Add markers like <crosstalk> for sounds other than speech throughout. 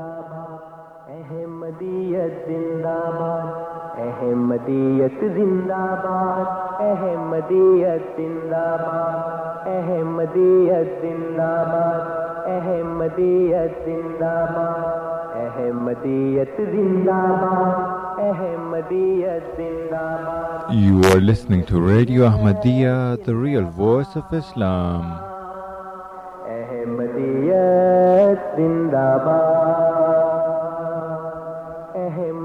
زندہ باد احمدیت زندہ باد احمدیت زندہ باد احمدیت زندہ باد احمدیت زندہ باد احمدیت زندہ باد احمدیت زندہ باد احمدیت زندہ باد You are listening to Radio Ahmadiyya, the real voice of Islam.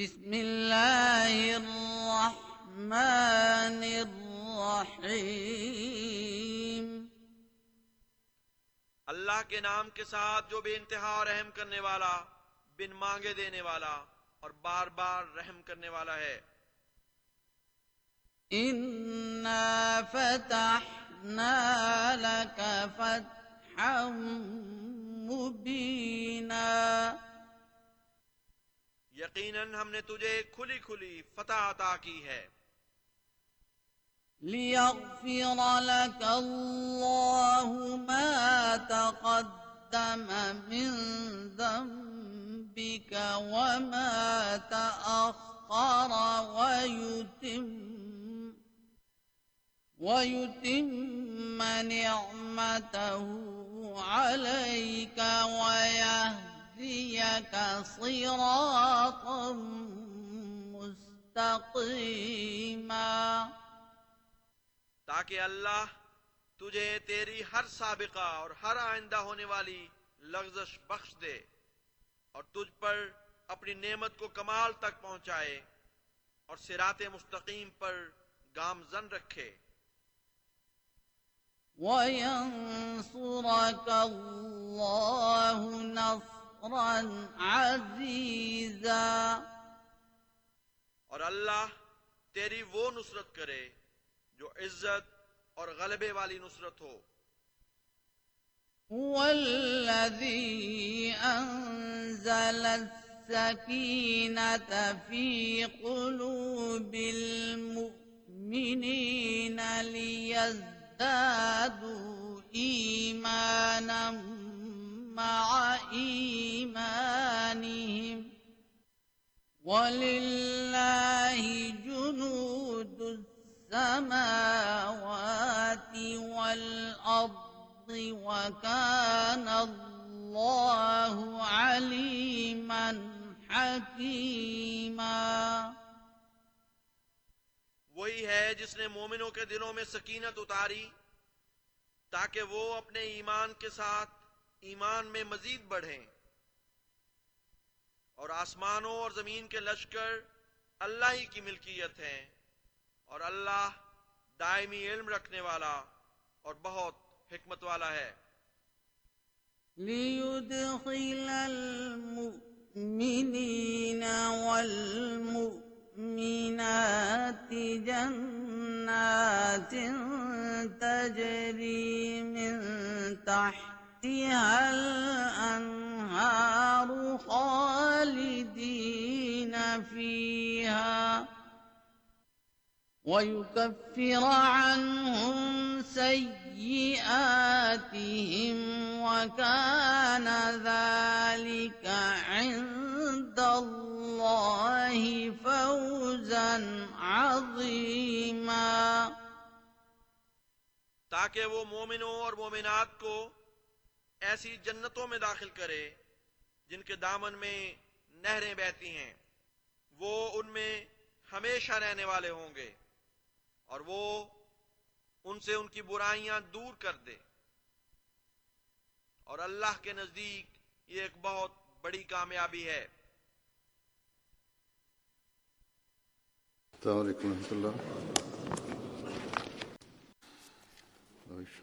بسم الله الرحمن الرحيم. اللہ کے نام کے ساتھ جو بے انتہا رحم کرنے والا بن مانگے دینے والا اور بار بار رحم کرنے والا ہے۔ إنا فتحنا لك فتحا مبينا۔ یقیناً ہم نے تجھے کھلی کھلی فتح عطا کی ہے۔ ليغفر لك الله ما تقدم من ذنبك وما تأخر ويتم ويتم نعمته عليك ويهديك صراطا مستقيما تاکہ اللہ تجھے تیری ہر سابقہ اور ہر آئندہ ہونے والی لغزش بخش دے اور تجھ پر اپنی نعمت کو کمال تک پہنچائے اور سرات مستقیم پر گامزن رکھے۔ وينصرك الله نصرا عزيزا. اور اللہ تیری وہ نصرت کرے جو عزت اور غلبے والی نصرت ہو۔ هو الذي أنزل السكينة في قلوب المؤمنين ليزدادوا إيمانا. مع إيمانهم ولله جنود السماوات والأرض وكان الله عليما حكيما وہی ہے جس نے مومنوں کے دلوں میں سکینت اتاری تاکہ وہ اپنے ایمان کے ساتھ ایمان میں مزید بڑھیں۔ اور آسمانوں اور زمین کے لشکر اللہ ہی کی ملکیت ہیں۔ اور اللہ دائمی علم رکھنے والا اور بہت حکمت والا ہے۔ ليدخل المؤمنين والمؤمنات جنات تجري من تحتها الأنهار خالدين فيها ويكفر عنهم سيئاتهم وكان ذلك عند الله فوزا عظيما تاکہ وہ مومنوں اور مومنات کو ایسی جنتوں میں داخل کرے جن کے دامن میں نہریں بہتی ہیں۔ وہ ان میں ہمیشہ رہنے والے ہوں گے اور وہ ان سے ان کی برائیاں دور کر دے۔ اور اللہ کے نزدیک یہ ایک بہت بڑی کامیابی ہے۔ السلام علیکم اللہ۔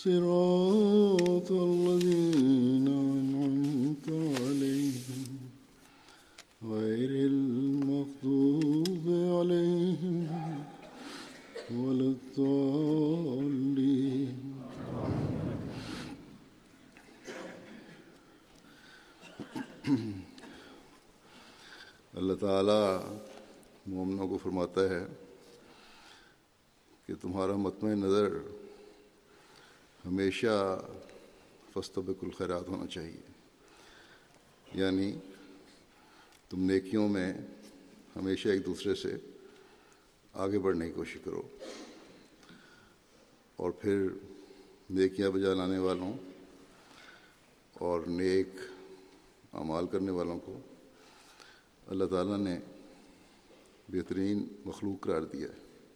صراط الذين أنعمت عليهم غير المغضوب عليهم ولا الضالين. اللہ تعالیٰ مومنوں کو فرماتا ہے کہ تمہارا مطمئن نظر ہمیشہ فستبق الخیرات ہونا چاہیے۔ یعنی تم نیکیوں میں ہمیشہ ایک دوسرے سے آگے بڑھنے کی کوشش کرو۔ اور پھر نیکیاں بجا لانے والوں اور نیک اعمال کرنے والوں کو اللہ تعالیٰ نے بہترین مخلوق قرار دیا ہے۔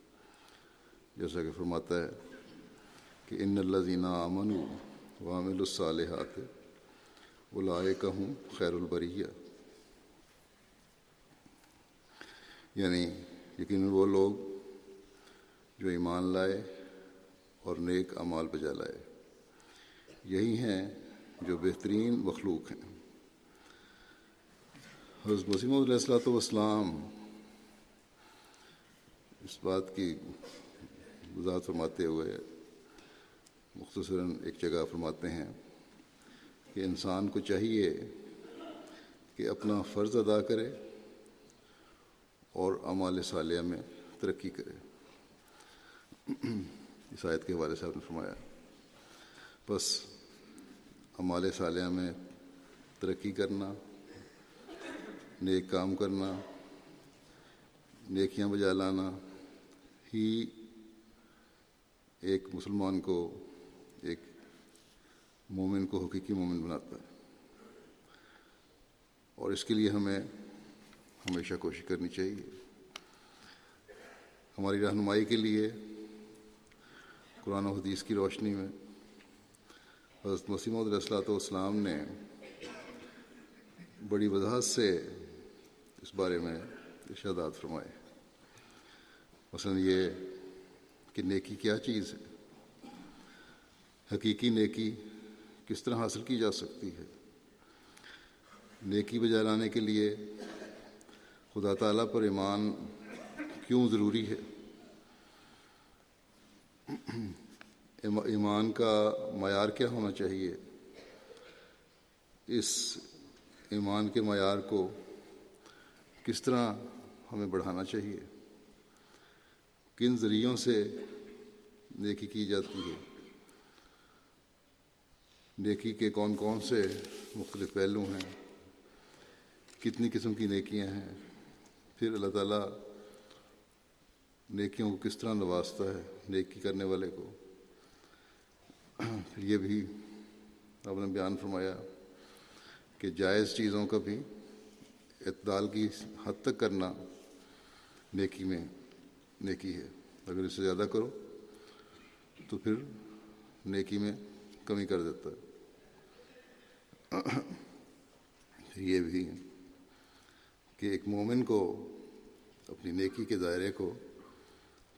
جیسا کہ فرماتا ہے کہ ان اللہ امن وامل الصالحات اولائے کا ہوں خیر البریہ۔ یعنی یقیناً وہ لوگ جو ایمان لائے اور نیک اعمال بجا لائے۔ یہی ہیں جو بہترین مخلوق ہیں۔ حضرت مسیم علیہ السلاۃ والسلام اس بات کی وضاحت فرماتے ہوئے مختصراً ایک جگہ فرماتے ہیں کہ انسان کو چاہیے کہ اپنا فرض ادا کرے اور اعمال صالحہ میں ترقی کرے۔ اس آیت کے حوالے سے آپ نے فرمایا، بس اعمال صالحہ میں ترقی کرنا، نیک کام کرنا، نیکیاں بجا لانا ہی ایک مسلمان کو مومن کو حقیقی مومن بناتا ہے۔ اور اس کے لیے ہمیں ہمیشہ کوشش کرنی چاہیے۔ ہماری رہنمائی کے لیے قرآن و حدیث کی روشنی میں حضرت مسیم علیہ السلاۃ والسلام نے بڑی وضاحت سے اس بارے میں ارشادات فرمائے۔ مثلا یہ کہ نیکی کیا چیز ہے؟ حقیقی نیکی کس طرح حاصل کی جا سکتی ہے؟ نیکی بجا لانے کے لیے خدا تعالیٰ پر ایمان کیوں ضروری ہے؟ ایمان کا معیار کیا ہونا چاہیے؟ اس ایمان کے معیار کو کس طرح ہمیں بڑھانا چاہیے؟ کن ذریعوں سے نیکی کی جاتی ہے؟ نیکی کے کون کون سے مختلف پہلو ہیں، کتنی قسم کی نیکیاں ہیں۔ پھر اللہ تعالیٰ نیکیوں کو کس طرح نوازتا ہے، نیکی کرنے والے کو۔ پھر یہ بھی آپ نے بیان فرمایا کہ جائز چیزوں کا بھی اعتدال کی حد تک کرنا نیکی میں نیکی ہے۔ اگر اس سے زیادہ کرو تو پھر نیکی میں کمی کر دیتا ہے۔ یہ بھی کہ ایک مومن کو اپنی نیکی کے دائرے کو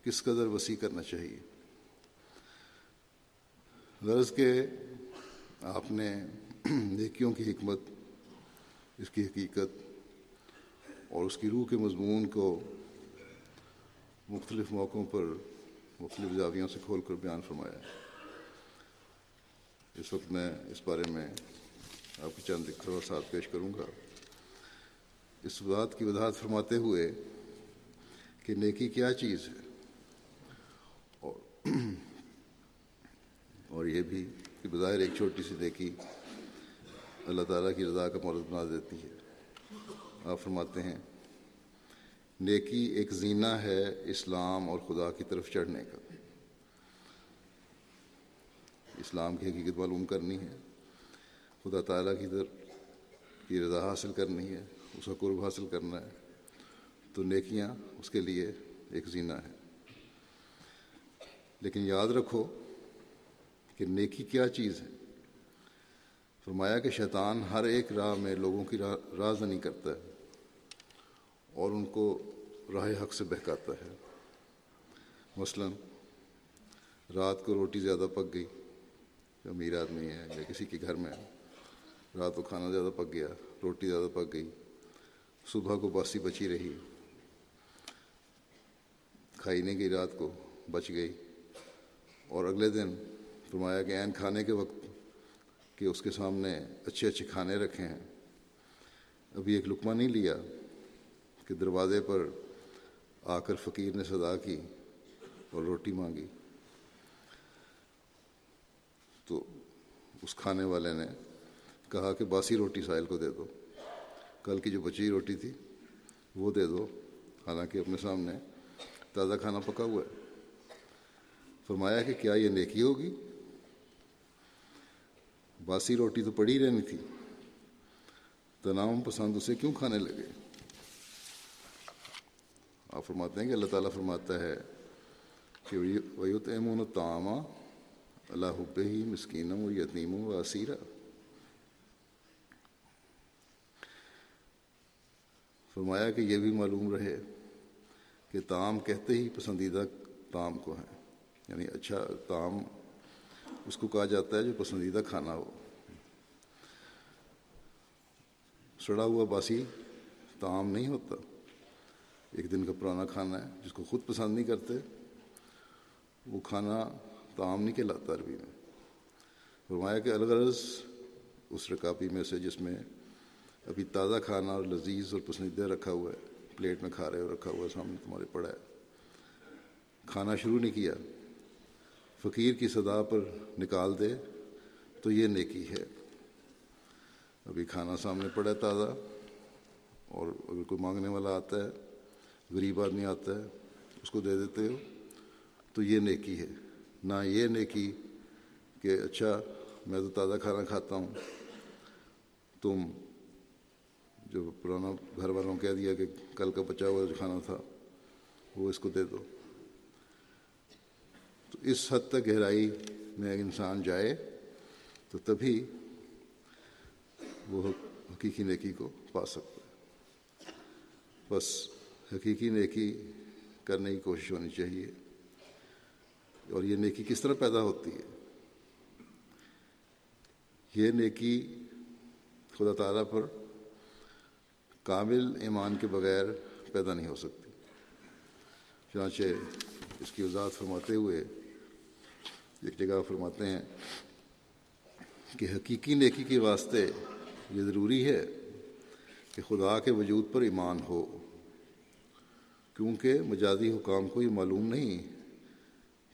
کس قدر وسیع کرنا چاہیے۔ غرض کہ آپ نے نیکیوں کی حکمت، اس کی حقیقت اور اس کی روح کے مضمون کو مختلف موقعوں پر مختلف زاویوں سے کھول کر بیان فرمایا اس وقت میں اس بارے میں آپ کی چند خبرسات پیش کروں گا۔ اس بات کی وضاحت فرماتے ہوئے کہ نیکی کیا چیز ہے؟ اور اور یہ بھی کہ بظاہر ایک چھوٹی سی نیکی اللہ تعالیٰ کی رضا کا مورد بنا دیتی ہے۔ آپ فرماتے ہیں، نیکی ایک زینہ ہے اسلام اور خدا کی طرف چڑھنے کا۔ اسلام کی حقیقت معلوم کرنی ہے۔ خدا تعالیٰ کی طرف کی رضا حاصل کرنی ہے، اس کا قرب حاصل کرنا ہے۔ تو نیکیاں اس کے لیے ایک زینہ ہے۔ لیکن یاد رکھو کہ نیکی کیا چیز ہے۔ فرمایا کہ شیطان ہر ایک راہ میں لوگوں کی راہ زنی کرتا ہے اور ان کو راہ حق سے بہکاتا ہے۔ مثلا رات کو روٹی زیادہ پک گئی، امیر آدمی ہے یا کسی کے گھر میں رات کو کھانا زیادہ پک گیا روٹی زیادہ پک گئی صبح کو باسی بچی رہی کھائی نہیں گئی رات کو بچ گئی اور اگلے دن فرمایا کہ عین کھانے کے وقت کہ اس کے سامنے اچھے اچھے کھانے رکھے ہیں ابھی ایک لقمہ نہیں لیا کہ دروازے پر آ کر فقیر نے صدا کی اور روٹی مانگی تو اس کھانے والے نے کہا کہ باسی روٹی ساحل کو دے دو۔ کل کی جو بچی روٹی تھی، وہ دے دو۔ حالانکہ اپنے سامنے تازہ کھانا پکا ہوا ہے۔ فرمایا کہ کیا یہ نیکی ہوگی؟ باسی روٹی تو پڑی رہنی تھی۔ تنام پسند اسے کیوں کھانے لگے؟ آپ فرماتے ہیں کہ اللہ تعالیٰ فرماتا ہے کہ ویوت امون تامہ اللہ حب ہی مسکینم و یتیم و اسیرہ فرمایا کہ یہ بھی معلوم رہے کہ تام کہتے ہی پسندیدہ تام کو ہیں۔ یعنی اچھا تام اس کو کہا جاتا ہے جو پسندیدہ کھانا ہو۔ سڑا ہوا باسی تام نہیں ہوتا۔ ایک دن کا پرانا کھانا ہے جس کو خود پسند نہیں کرتے، وہ کھانا تام نہیں کہلاتا عربی میں۔ فرمایا کہ الغرض اس رکابی میں سے جس میں ابھی تازہ کھانا اور لذیذ اور پسندیدہ رکھا ہوا ہے۔ پلیٹ میں کھا رہے ہو، رکھا ہوا ہے، سامنے تمہارے پڑا ہے۔ کھانا شروع نہیں کیا۔ فقیر کی صدا پر نکال دے تو یہ نیکی ہے۔ ابھی کھانا سامنے پڑا ہے تازہ اور اگر کوئی مانگنے والا آتا ہے، غریب آدمی آتا ہے، اس کو دے دیتے ہو تو یہ نیکی ہے۔ نہ یہ نیکی کہ اچھا میں تو تازہ کھانا کھاتا ہوں۔ تم جو پرانا گھر والوں کہہ دیا کہ کل کا بچا ہوا جو کھانا تھا، وہ اس کو دے دو۔ تو اس حد تک گہرائی میں انسان جائے تو تبھی وہ حقیقی نیکی کو پا سکتا ہے۔ بس حقیقی نیکی کرنے کی کوشش ہونی چاہیے۔ اور یہ نیکی کس طرح پیدا ہوتی ہے؟ یہ نیکی خدا تعالیٰ پر کامل ایمان کے بغیر پیدا نہیں ہو سکتی۔ چنانچہ اس کی وضاحت فرماتے ہوئے ایک جگہ فرماتے ہیں کہ حقیقی نیکی کے واسطے یہ ضروری ہے کہ خدا کے وجود پر ایمان ہو، کیونکہ مجازی حکام کو یہ معلوم نہیں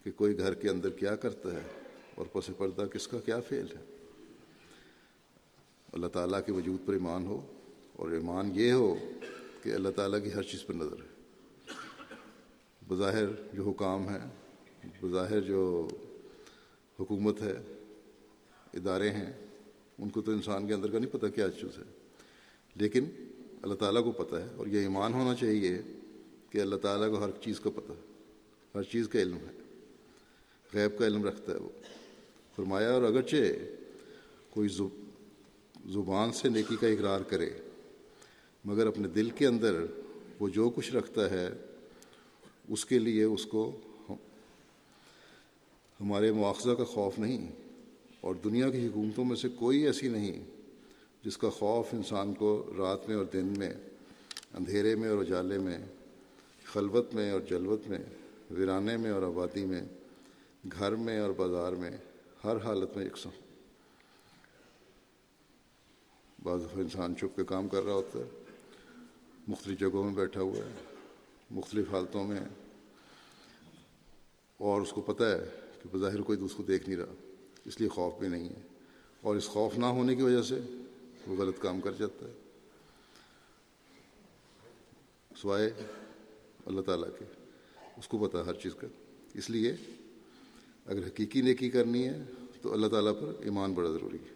کہ کوئی گھر کے اندر کیا کرتا ہے اور پس پردہ کس کا کیا فعل ہے۔ اللہ تعالیٰ کے وجود پر ایمان ہو اور ایمان یہ ہو کہ اللہ تعالیٰ کی ہر چیز پر نظر ہے۔ بظاہر جو حکام ہیں، بظاہر جو حکومت ہے، ادارے ہیں، ان کو تو انسان کے اندر کا نہیں پتہ کیا چیز ہے۔ لیکن اللہ تعالیٰ کو پتہ ہے اور یہ ایمان ہونا چاہیے کہ اللہ تعالیٰ کو ہر چیز کا پتہ ہر چیز کا علم ہے۔ غیب کا علم رکھتا ہے وہ۔ فرمایا، اور اگرچہ کوئی زبان سے نیکی کا اقرار کرے مگر اپنے دل کے اندر وہ جو کچھ رکھتا ہے، اس کے لیے اس کو ہمارے مواخذہ کا خوف نہیں، اور دنیا کی حکومتوں میں سے کوئی ایسی نہیں جس کا خوف انسان کو رات میں اور دن میں، اندھیرے میں اور اجالے میں، خلوت میں اور جلوت میں، ویرانے میں اور آبادی میں، گھر میں اور بازار میں، ہر حالت میں یکساں بعض دفعہ انسان چھپ کے کام کر رہا ہوتا ہے۔ مختلف جگہوں میں بیٹھا ہوا ہے، مختلف حالتوں میں۔ اور اس کو پتہ ہے کہ بظاہر کوئی تو اس کو دیکھ نہیں رہا، اس لیے خوف بھی نہیں ہے۔ اور اس خوف نہ ہونے کی وجہ سے وہ غلط کام کر جاتا ہے۔ سوائے اللہ تعالیٰ کے، اس کو پتہ ہر چیز کا۔ اس لیے اگر حقیقی نیکی کرنی ہے تو اللہ تعالیٰ پر ایمان بڑا ضروری ہے۔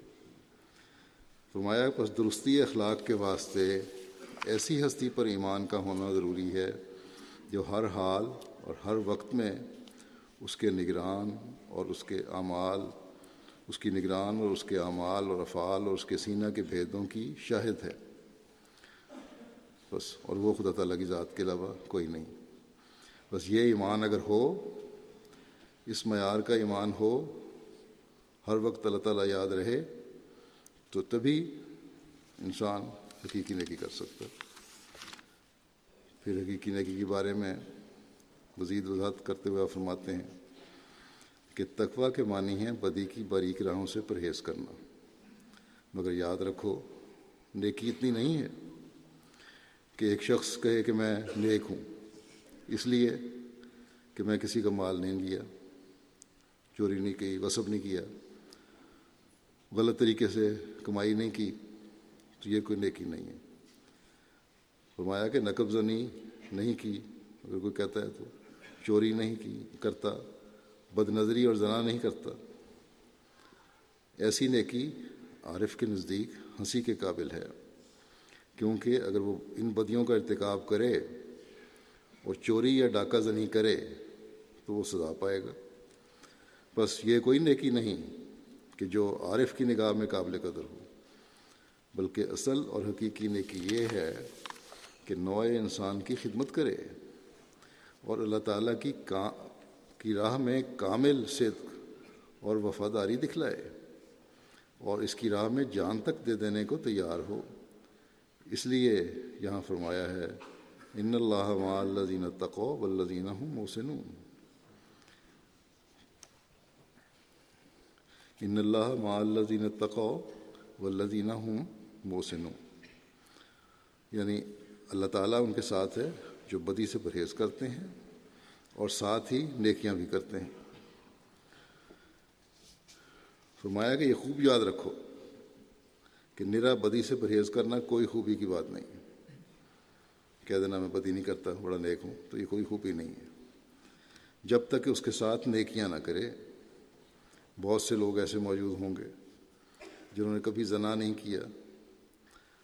فرمایا، پس درستی اخلاق کے واسطے ایسی ہستی پر ایمان کا ہونا ضروری ہے جو ہر حال اور ہر وقت میں اس کے نگران اور اس کے اعمال، اس کی نگران اور اس کے اعمال اور افعال اور اس کے سینہ کے بھیدوں کی شاہد ہے۔ بس، اور وہ خدا تعالیٰ کی ذات کے علاوہ کوئی نہیں۔ بس یہ ایمان اگر ہو، اس معیار کا ایمان ہو، ہر وقت اللہ تعالیٰ یاد رہے، تو تبھی انسان حقیقی نیکی کر سکتا پھر حقیقی نیکی کے بارے میں مزید وضاحت کرتے ہوئے فرماتے ہیں کہ تقوا کے معنی ہیں بدی کی باریک راہوں سے پرہیز کرنا۔ مگر یاد رکھو، نیکی اتنی نہیں ہے کہ ایک شخص کہے کہ میں نیک ہوں، اس لیے کہ میں کسی کا مال نہیں لیا، چوری نہیں کی وصب نہیں کیا، غلط طریقے سے کمائی نہیں کی، تو یہ کوئی نیکی نہیں ہے۔ فرمایا کہ نقب زنی نہیں کی، اگر کوئی کہتا ہے تو چوری نہیں کی، کرتا بد نظری اور زنا نہیں کرتا۔ ایسی نیکی عارف کے نزدیک ہنسی کے قابل ہے، کیونکہ اگر وہ ان بدیوں کا ارتکاب کرے اور چوری یا ڈاکہ زنی کرے تو وہ سزا پائے گا۔ بس یہ کوئی نیکی نہیں کہ جو عارف کی نگاہ میں قابل قدر ہو، بلکہ اصل اور حقیقی نیکی یہ ہے کہ نوع انسان کی خدمت کرے اور اللہ تعالیٰ کی کا کی راہ میں کامل صدق اور وفاداری دکھلائے اور اس کی راہ میں جان تک دے دینے کو تیار ہو۔ اس لیے یہاں فرمایا ہے، ان اللہ مع تقو والذین هم محسنون ان اللہ مع تقو والذین هم محسنون یعنی اللہ تعالیٰ ان کے ساتھ ہے جو بدی سے پرہیز کرتے ہیں اور ساتھ ہی نیکیاں بھی کرتے ہیں۔ فرمایا کہ یہ خوب یاد رکھو کہ نرا بدی سے پرہیز کرنا کوئی خوبی کی بات نہیں۔ ہے کہہ دینا میں بدی نہیں کرتا، بڑا نیک ہوں، تو یہ کوئی خوبی نہیں ہے۔ جب تک کہ اس کے ساتھ نیکیاں نہ کرے، بہت سے لوگ ایسے موجود ہوں گے جنہوں نے کبھی زنا نہیں کیا،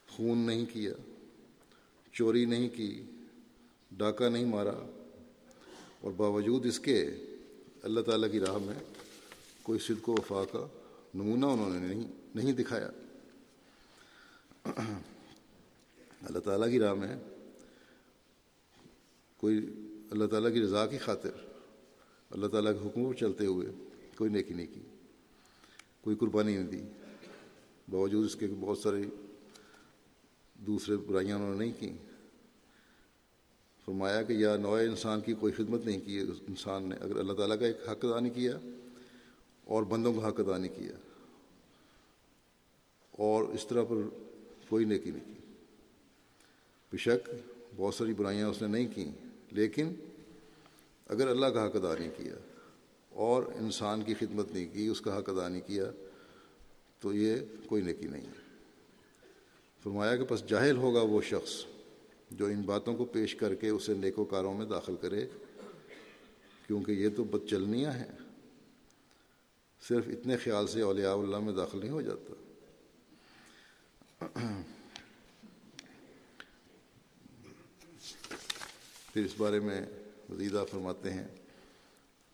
خون نہیں کیا چوری نہیں کی، ڈاکہ نہیں مارا، اور باوجود اس کے اللہ تعالیٰ کی راہ میں کوئی صدق و وفا کا نمونہ انہوں نے نہیں نہیں دکھایا۔ اللہ تعالیٰ کی راہ میں کوئی، اللہ تعالیٰ کی رضا کی خاطر، اللہ تعالیٰ کے حکم پر چلتے ہوئے کوئی نیکی نہیں کی، کوئی قربانی نہیں دی۔ باوجود اس کے بہت سارے دوسرے برائیاں انہوں نے نہیں کی فرمایا کہ یا نوئے انسان کی کوئی خدمت نہیں کی، انسان نے اگر اللہ تعالیٰ کا ایک حق ادا نہیں کیا اور بندوں کا حق ادا نہیں کیا اور اس طرح پر کوئی نیکی نہیں کی۔ بے شک بہت ساری برائیاں اس نے نہیں کی لیکن اگر اللہ کا حق ادا نہیں کیا اور انسان کی خدمت نہیں کی، اس کا حق ادا نہیں کیا، تو یہ کوئی نیکی نہیں ہے۔ فرمایا کہ پس جاہل ہوگا وہ شخص جو ان باتوں کو پیش کر کے اسے نیکو کاروں میں داخل کرے، کیونکہ یہ تو بد چلنیاں ہیں۔ صرف اتنے خیال سے اولیاء اللہ میں داخل نہیں ہو جاتا۔ پھر اس بارے میں وزیدہ فرماتے ہیں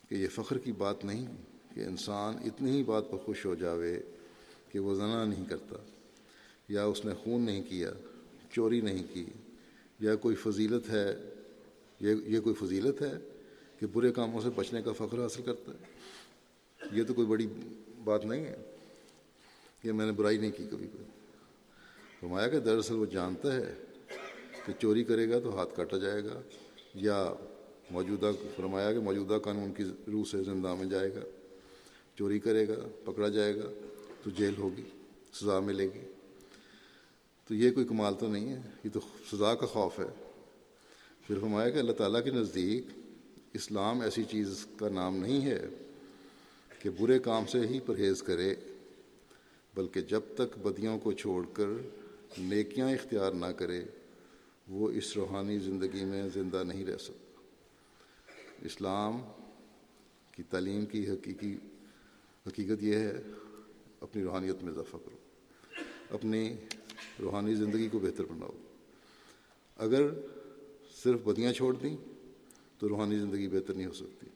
کہ یہ فخر کی بات نہیں کہ انسان اتنی ہی بات پر خوش ہو جاوے کہ وہ زنا نہیں کرتا۔ یا اس نے خون نہیں کیا، چوری نہیں کی، یا کوئی فضیلت ہے یہ یہ کوئی فضیلت ہے کہ برے کاموں سے بچنے کا فخر حاصل کرتا ہے؟ یہ تو کوئی بڑی بات نہیں ہے۔ کہ میں نے برائی نہیں کی کبھی کوئی فرمایا کہ دراصل وہ جانتا ہے کہ چوری کرے گا تو ہاتھ کاٹا جائے گا، یا موجودہ، فرمایا کہ موجودہ قانون کی روح سے زندہ میں جائے گا، چوری کرے گا، پکڑا جائے گا تو جیل ہوگی، سزا ملے گی۔ تو یہ کوئی کمال تو نہیں ہے، یہ تو سزا کا خوف ہے۔ پھر فرمایا کہ اللہ تعالیٰ کے نزدیک اسلام ایسی چیز کا نام نہیں ہے کہ برے کام سے ہی پرہیز کرے، بلکہ جب تک بدیوں کو چھوڑ کر نیکیاں اختیار نہ کرے، وہ اس روحانی زندگی میں زندہ نہیں رہ سکتا۔ اسلام کی تعلیم کی حقیقی، حقیقت یہ ہے، اپنی روحانیت میں اضافہ کرو۔ اپنی روحانی زندگی کو بہتر بناؤ۔ اگر صرف بدیاں چھوڑ دیں تو روحانی زندگی بہتر نہیں ہو سکتی۔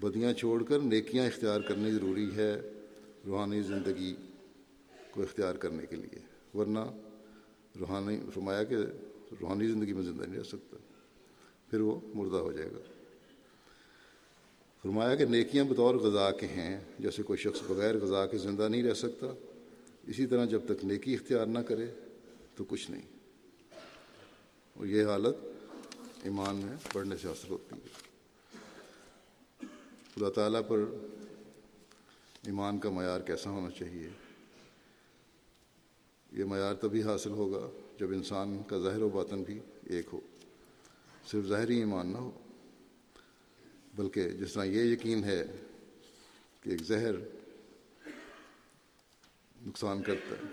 بدیاں چھوڑ کر نیکیاں اختیار کرنی ضروری ہے روحانی زندگی کو اختیار کرنے کے لیے۔ ورنہ روحانی، فرمایا کہ روحانی زندگی میں زندہ نہیں رہ سکتا۔ پھر وہ مردہ ہو جائے گا۔ فرمایا کہ نیکیاں بطور غذا کے ہیں۔ جیسے کوئی شخص بغیر غذا کے زندہ نہیں رہ سکتا اسی طرح جب تک نیکی اختیار نہ کرے تو کچھ نہیں۔ اور یہ حالت ایمان میں پڑھنے سے حاصل ہوتی ہے۔ خدا تعالیٰ پر ایمان کا معیار کیسا ہونا چاہیے؟ یہ معیار تبھی حاصل ہوگا جب انسان کا ظاہر و باطن بھی ایک ہو۔ صرف ظاہری ایمان نہ ہو، بلکہ جس طرح یہ یقین ہے کہ ایک زہر نقصان کرتا ہے۔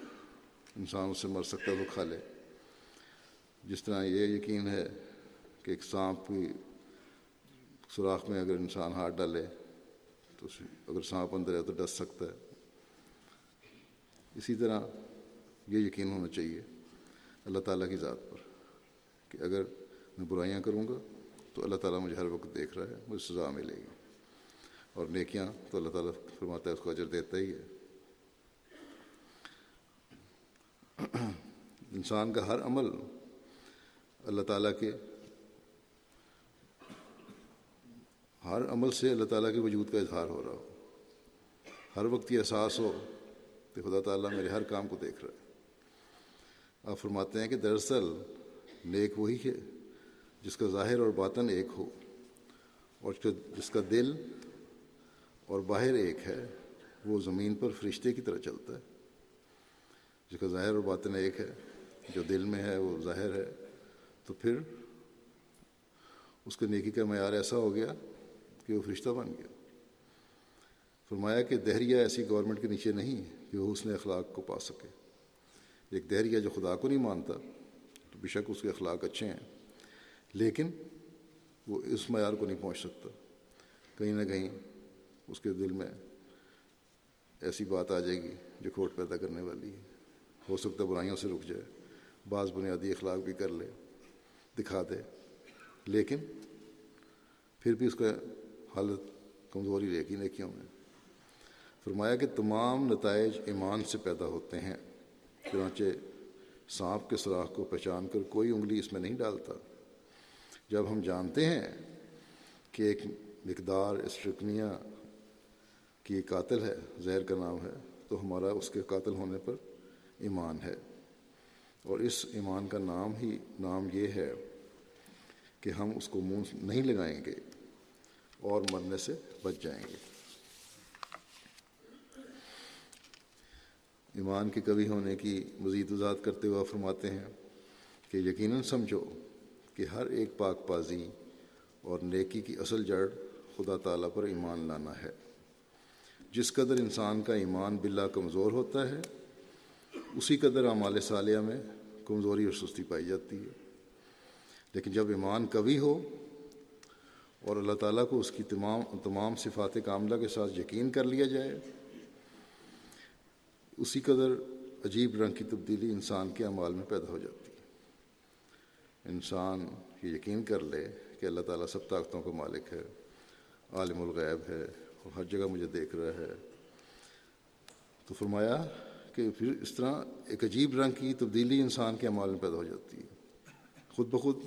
انسان اس سے مر سکتا ہے، وہ کھا لے۔ جس طرح یہ یقین ہے کہ ایک سانپ کی سوراخ میں اگر انسان ہاتھ ڈالے تو اگر سانپ اندر ہے تو ڈس سکتا ہے۔ اسی طرح یہ یقین ہونا چاہیے اللہ تعالیٰ کی ذات پر کہ اگر میں برائیاں کروں گا تو اللہ تعالیٰ مجھے ہر وقت دیکھ رہا ہے، مجھے سزا ملے گی۔ اور نیکیاں تو اللہ تعالیٰ فرماتا ہے، اس کو اجر دیتا ہی ہے۔ انسان کا ہر عمل اللہ تعالیٰ کے ہر عمل سے اللہ تعالیٰ کے وجود کا اظہار ہو رہا ہو۔ ہر وقت یہ احساس ہو کہ خدا تعالیٰ میرے ہر کام کو دیکھ رہا ہے۔ آپ فرماتے ہیں کہ دراصل نیک وہی ہے جس کا ظاہر اور باطن ایک ہو اور جس کا دل اور باہر ایک ہے، وہ زمین پر فرشتے کی طرح چلتا ہے۔ جس کا ظاہر اور باطن ایک ہے جو دل میں ہے وہ ظاہر ہے، تو پھر اس کے نیکی کا معیار ایسا ہو گیا کہ وہ فرشتہ بن گیا۔ فرمایا کہ دہریہ ایسی گورنمنٹ کے نیچے نہیں کہ وہ حسن اخلاق کو پا سکے۔ ایک دہریہ جو خدا کو نہیں مانتا، تو بے شک اس کے اخلاق اچھے ہیں، لیکن وہ اس معیار کو نہیں پہنچ سکتا۔ کہیں نہ کہیں اس کے دل میں ایسی بات آ جائے گی جو کھوٹ پیدا کرنے والی ہے۔ ہو سکتا ہے برائیوں سے رک جائے۔ بعض بنیادی اخلاق بھی کر لے، دکھا دے۔ لیکن پھر بھی اس کا حالت کمزوری رہے گی نیکیوں میں۔ فرمایا کہ تمام نتائج ایمان سے پیدا ہوتے ہیں، چنانچہ سانپ کے سراخ کو پہچان کر کوئی انگلی اس میں نہیں ڈالتا۔ جب ہم جانتے ہیں کہ ایک مقدار اسٹرکنیا کی قاتل ہے، زہر کا نام ہے، تو ہمارا اس کے قاتل ہونے پر ایمان ہے۔ اور اس ایمان کا نام ہی نام یہ ہے کہ ہم اس کو منہ نہیں لگائیں گے اور مرنے سے بچ جائیں گے۔ ایمان کے کبھی ہونے کی مزید وضاحت کرتے ہوئے فرماتے ہیں کہ یقیناً سمجھو کہ ہر ایک پاک بازی اور نیکی کی اصل جڑ خدا تعالیٰ پر ایمان لانا ہے۔ جس قدر انسان کا ایمان بلا کمزور ہوتا ہے، اسی قدر اعمال صالحہ میں کمزوری اور سستی پائی جاتی ہے۔ لیکن جب ایمان کبھی ہو اور اللہ تعالیٰ کو اس کی تمام تمام صفات کاملہ کے ساتھ یقین کر لیا جائے، اسی قدر عجیب رنگ کی تبدیلی انسان کے اعمال میں پیدا ہو جاتی ہے۔ انسان یہ یقین کر لے کہ اللہ تعالیٰ سب طاقتوں کا مالک ہے، عالم الغیب ہے اور ہر جگہ مجھے دیکھ رہا ہے۔ تو فرمایا کہ پھر اس طرح ایک عجیب رنگ کی تبدیلی انسان کے عمال میں پیدا ہو جاتی ہے۔ خود بخود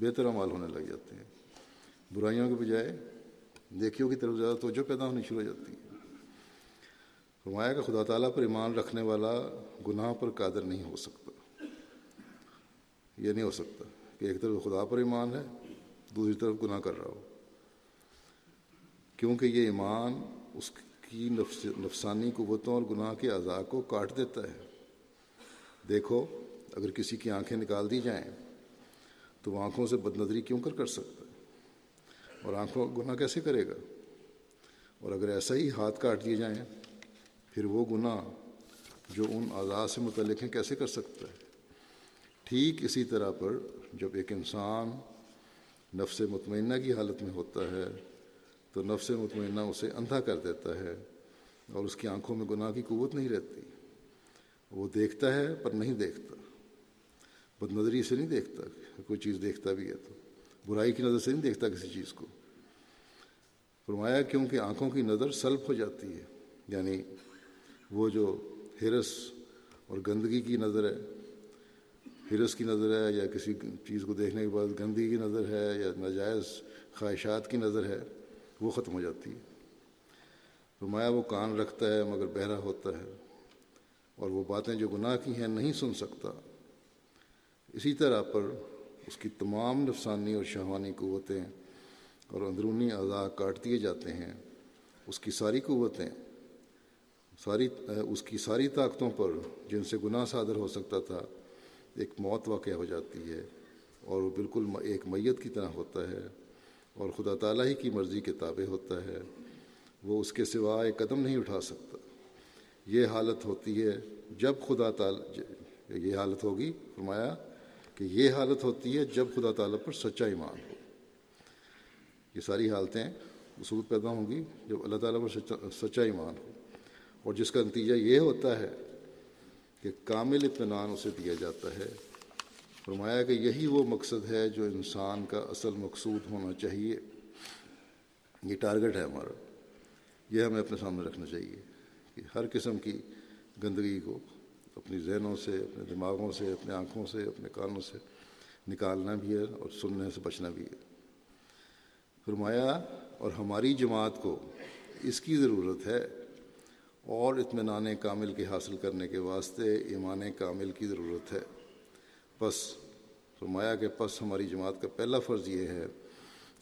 بہتر عمال ہونے لگ جاتے ہیں۔ برائیوں کے بجائے نیکیوں کی طرف زیادہ توجہ پیدا ہونی شروع ہو جاتی ہے۔ فرمایا کہ خدا تعالیٰ پر ایمان رکھنے والا گناہ پر قادر نہیں ہو سکتا۔ یہ نہیں ہو سکتا کہ ایک طرف خدا پر ایمان ہے، دوسری طرف گناہ کر رہا ہو۔ کیونکہ یہ ایمان اس کی نفس، نفسانی قوتوں اور گناہ کے اعضاء کو کاٹ دیتا ہے۔ دیکھو، اگر کسی کی آنکھیں نکال دی جائیں، تو وہ آنکھوں سے بد نظری کیوں کر کر سکتا ہے؟ اور آنکھوں گناہ کیسے کرے گا؟ اور اگر ایسا ہی ہاتھ کاٹ دیے جائیں، پھر وہ گناہ جو ان اعضاء سے متعلق ہیں کیسے کر سکتا ہے؟ ٹھیک اسی طرح پر جب ایک انسان نفس مطمئنہ کی حالت میں ہوتا ہے تو نفس مطمئنہ اسے اندھا کر دیتا ہے اور اس کی آنکھوں میں گناہ کی قوت نہیں رہتی۔ وہ دیکھتا ہے پر نہیں دیکھتا۔ بد نظری سے نہیں دیکھتا کوئی چیز دیکھتا بھی ہے تو۔ برائی کی نظر سے نہیں دیکھتا کسی چیز کو۔ فرمایا کیونکہ آنکھوں کی نظر سلب ہو جاتی ہے یعنی وہ جو ہرس اور گندگی کی نظر ہے، ہرس کی نظر ہے یا کسی چیز کو دیکھنے کے بعد گندگی کی نظر ہے یا ناجائز خواہشات کی نظر ہے وہ ختم ہو جاتی ہے۔ فرمایا وہ کان رکھتا ہے مگر بہرا ہوتا ہے اور وہ باتیں جو گناہ کی ہیں نہیں سن سکتا۔ اسی طرح پر اس کی تمام نفسانی اور شہوانی قوتیں اور اندرونی اعضاء کاٹ دیے جاتے ہیں۔ اس کی ساری قوتیں، ساری، اس کی ساری طاقتوں پر جن سے گناہ صادر ہو سکتا تھا، ایک موت واقع ہو جاتی ہے اور وہ بالکل ایک میت کی طرح ہوتا ہے۔ اور خدا تعالیٰ ہی کی مرضی کے تابع ہوتا ہے، وہ اس کے سوا ایک قدم نہیں اٹھا سکتا۔ یہ حالت ہوتی ہے جب خدا تعالیٰ، یہ حالت ہوگی، فرمایا کہ یہ حالت ہوتی ہے جب خدا تعالیٰ پر سچا ایمان ہو۔ یہ ساری حالتیں اصول پیدا ہوں گی جب اللہ تعالیٰ پر سچا ایمان ہو۔ اور جس کا نتیجہ یہ ہوتا ہے کہ کامل اطمینان اسے دیا جاتا ہے فرمایا کہ یہی وہ مقصد ہے جو انسان کا اصل مقصود ہونا چاہیے۔ یہ ٹارگٹ ہے ہمارا۔ یہ ہمیں اپنے سامنے رکھنا چاہیے کہ ہر قسم کی گندگی کو اپنی ذہنوں سے، اپنے دماغوں سے اپنے آنکھوں سے، اپنے کانوں سے نکالنا بھی ہے اور سننے سے بچنا بھی ہے۔ فرمایا، اور ہماری جماعت کو اس کی ضرورت ہے اور اطمینان کامل کے حاصل کرنے کے واسطے ایمان کامل کی ضرورت ہے۔ پس، فرمایا کہ پس ہماری جماعت کا پہلا فرض یہ ہے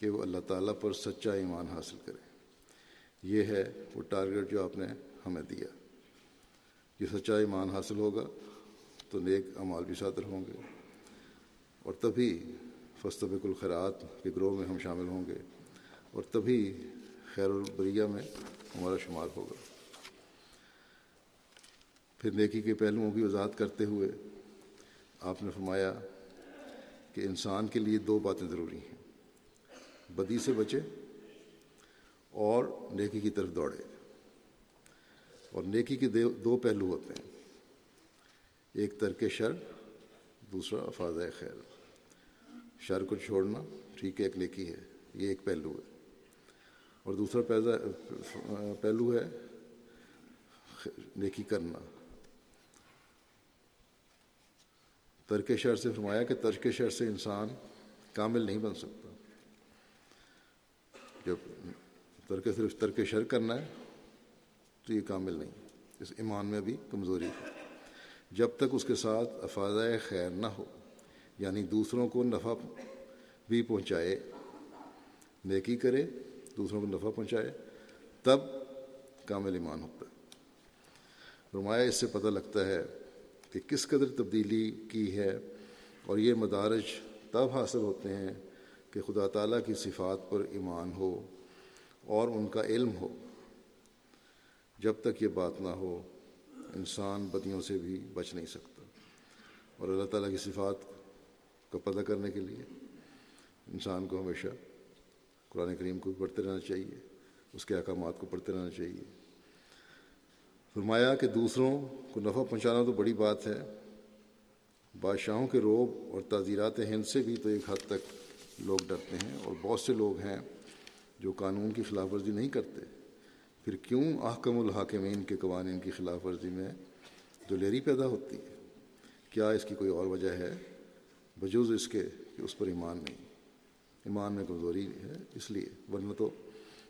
کہ وہ اللہ تعالیٰ پر سچا ایمان حاصل کرے۔ یہ ہے وہ ٹارگٹ جو آپ نے ہمیں دیا۔ یہ سچا ایمان حاصل ہوگا تو نیک امال بھی صادر ہوں گے اور تبھی فستبق الخیرات کے گروہ میں ہم شامل ہوں گے اور تبھی خیر البریہ میں ہمارا شمار ہوگا۔ پھر نیکی کے پہلوؤں کی وضاحت کرتے ہوئے آپ نے فرمایا کہ انسان کے لیے دو باتیں ضروری ہیں۔ بدی سے بچے اور نیکی کی طرف دوڑے۔ اور نیکی کے دو پہلو ہوتے ہیں۔ ایک ترک شر، دوسرا افاظ خیر۔ شر کو چھوڑنا ٹھیک ہے، ایک نیکی ہے، یہ ایک پہلو ہے۔ اور دوسرا پہلو ہے نیکی کرنا۔ ترک شر سے فرمایا کہ ترک شر سے انسان کامل نہیں بن سکتا۔ جب ترک صرف ترک شر کرنا ہے، تو یہ کامل نہیں۔ اس ایمان میں بھی کمزوری ہے۔ جب تک اس کے ساتھ افاظ خیر نہ ہو یعنی دوسروں کو نفع بھی پہنچائے، نیکی کرے، دوسروں کو نفع پہنچائے، تب کامل ایمان ہوتا ہے۔ رمایا اس سے پتہ لگتا ہے کہ کس قدر تبدیلی کی ہے اور یہ مدارج تب حاصل ہوتے ہیں کہ خدا تعالیٰ کی صفات پر ایمان ہو اور ان کا علم ہو۔ جب تک یہ بات نہ ہو، انسان بدیوں سے بھی بچ نہیں سکتا۔ اور اللہ تعالیٰ کی صفات کا پتہ کرنے کے لیے انسان کو ہمیشہ قرآن کریم کو پڑھتے رہنا چاہیے، اس کے احکامات کو پڑھتے رہنا چاہیے۔ فرمایا کہ دوسروں کو نفع پہنچانا تو بڑی بات ہے۔ بادشاہوں کے روب اور تعزیرات ہند سے بھی تو ایک حد تک لوگ ڈرتے ہیں اور بہت سے لوگ ہیں جو قانون کی خلاف ورزی نہیں کرتے۔ پھر کیوں احکم الحاکمین کے قوانین کی خلاف ورزی میں دلیری پیدا ہوتی ہے؟ کیا اس کی کوئی اور وجہ ہے؟ بجوز اس کے کہ اس پر ایمان نہیں۔ ایمان میں کمزوری ہے اس لیے، ورنہ تو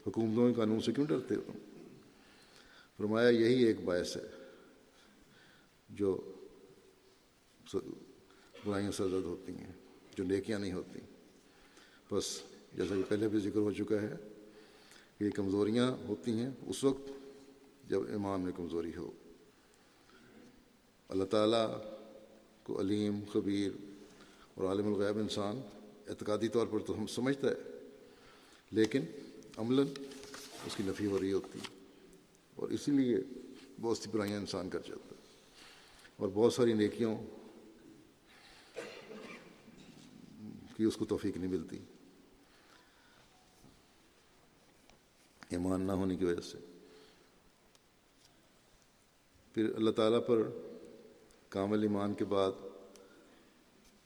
حکومتوں کے قانون سے کیوں ڈرتے ہو فرمایا یہی ایک باعث ہے جو برائیاں سرزد ہوتی ہیں، جو نیکیاں نہیں ہوتی۔ بس جیسا کہ پہلے بھی ذکر ہو چکا ہے کہ یہ کمزوریاں ہوتی ہیں اس وقت جب ایمان میں کمزوری ہو۔ اللہ تعالیٰ کو علیم، خبیر اور عالم الغیب انسان اعتقادی طور پر تو ہم سمجھتا ہے، لیکن عملاً اس کی نفی ہو رہی ہوتی۔ ہے اور اسی لیے بہت سی برائیاں انسان کر جاتا ہے۔ اور بہت ساری نیکیوں کی اس کو توفیق نہیں ملتی۔ ایمان نہ ہونے کی وجہ سے۔ پھر اللہ تعالیٰ پر کامل ایمان کے بعد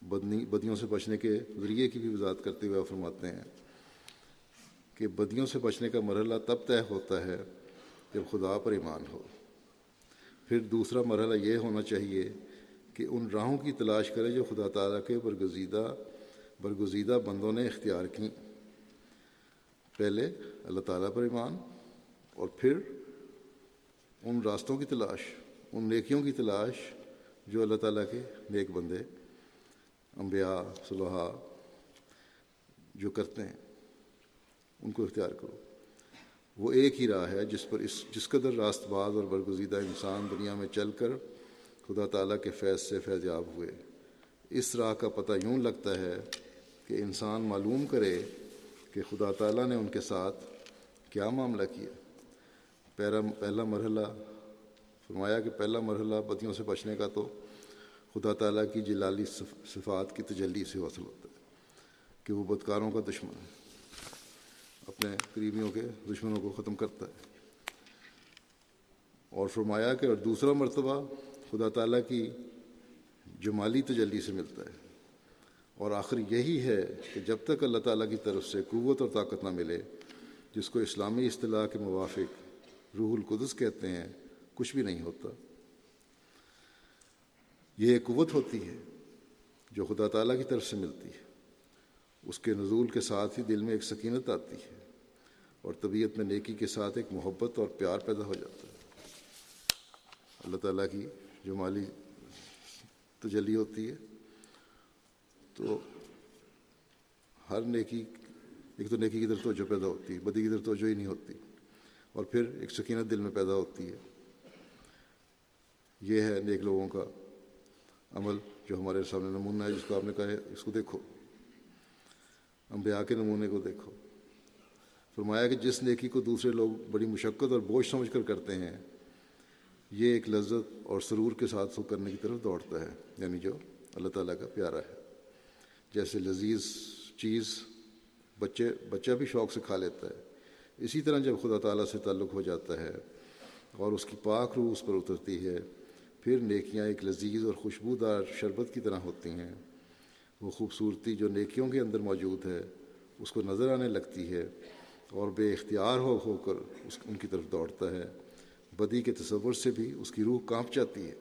بدنی بدیوں سے بچنے کے ذریعے کی بھی وضاحت کرتے ہوئے فرماتے ہیں کہ بدیوں سے بچنے کا مرحلہ تب طے ہوتا ہے جب خدا پر ایمان ہو۔ پھر دوسرا مرحلہ یہ ہونا چاہیے کہ ان راہوں کی تلاش کرے جو خدا تعالیٰ کے برگزیدہ برگزیدہ بندوں نے اختیار کیں۔ پہلے اللہ تعالیٰ پر ایمان اور پھر ان راستوں کی تلاش، ان نیکیوں کی تلاش جو اللہ تعالیٰ کے نیک بندے، انبیاء صلحہ جو کرتے ہیں، ان کو اختیار کرو۔ وہ ایک ہی راہ ہے جس پر اس جس قدر راست باز اور برگزیدہ انسان دنیا میں چل کر خدا تعالیٰ کے فیض سے فیض یاب ہوئے۔ اس راہ کا پتہ یوں لگتا ہے کہ انسان معلوم کرے کہ خدا تعالیٰ نے ان کے ساتھ کیا معاملہ کیا۔ پہلا پہلا مرحلہ فرمایا کہ پہلا مرحلہ بدیوں سے بچنے کا تو خدا تعالیٰ کی جلالی صفات کی تجلی سے حاصل ہوتا ہے کہ وہ بدکاروں کا دشمن ہے اپنے قریبیوں کے دشمنوں کو ختم کرتا ہے۔ اور فرمایا کہ اور دوسرا مرتبہ خدا تعالیٰ کی جمالی تجلی سے ملتا ہے۔ اور آخر یہی ہے کہ جب تک اللہ تعالیٰ کی طرف سے قوت اور طاقت نہ ملے، جس کو اسلامی اصطلاح کے موافق روح القدس کہتے ہیں، کچھ بھی نہیں ہوتا۔ یہ ایک قوت ہوتی ہے جو خدا تعالیٰ کی طرف سے ملتی ہے۔ اس کے نزول کے ساتھ ہی دل میں ایک سکینت آتی ہے۔ اور طبیعت میں نیکی کے ساتھ ایک محبت اور پیار پیدا ہو جاتا ہے۔ اللہ تعالیٰ کی جو مالی تجلی ہوتی ہے، تو ہر نیکی، ایک تو نیکی کی طرف توجہ پیدا ہوتی ہے، بدی کی طرف توجہ ہی نہیں ہوتی، اور پھر ایک سکینت دل میں پیدا ہوتی ہے۔ یہ ہے نیک لوگوں کا عمل جو ہمارے سامنے نمونہ ہے، جس کو آپ نے کہا ہے، اس کو دیکھو۔ انبیاء کے نمونے کو دیکھو۔ فرمایا کہ جس نیکی کو دوسرے لوگ بڑی مشقت اور بوجھ سمجھ کر کرتے ہیں، یہ ایک لذت اور سرور کے ساتھ سو کرنے کی طرف دوڑتا ہے۔ یعنی جو اللہ تعالیٰ کا پیارا ہے۔ جیسے لذیذ چیز بچے، بچہ بھی شوق سے کھا لیتا ہے۔ اسی طرح جب خدا تعالیٰ سے تعلق ہو جاتا ہے اور اس کی پاک روح اس پر اترتی ہے، پھر نیکیاں ایک لذیذ اور خوشبودار شربت کی طرح ہوتی ہیں۔ وہ خوبصورتی جو نیکیوں کے اندر موجود ہے، اس کو نظر آنے لگتی ہے۔ اور بے اختیار ہو ہو کر اس ان کی طرف دوڑتا ہے۔ بدی کے تصور سے بھی اس کی روح کانپ جاتی ہے۔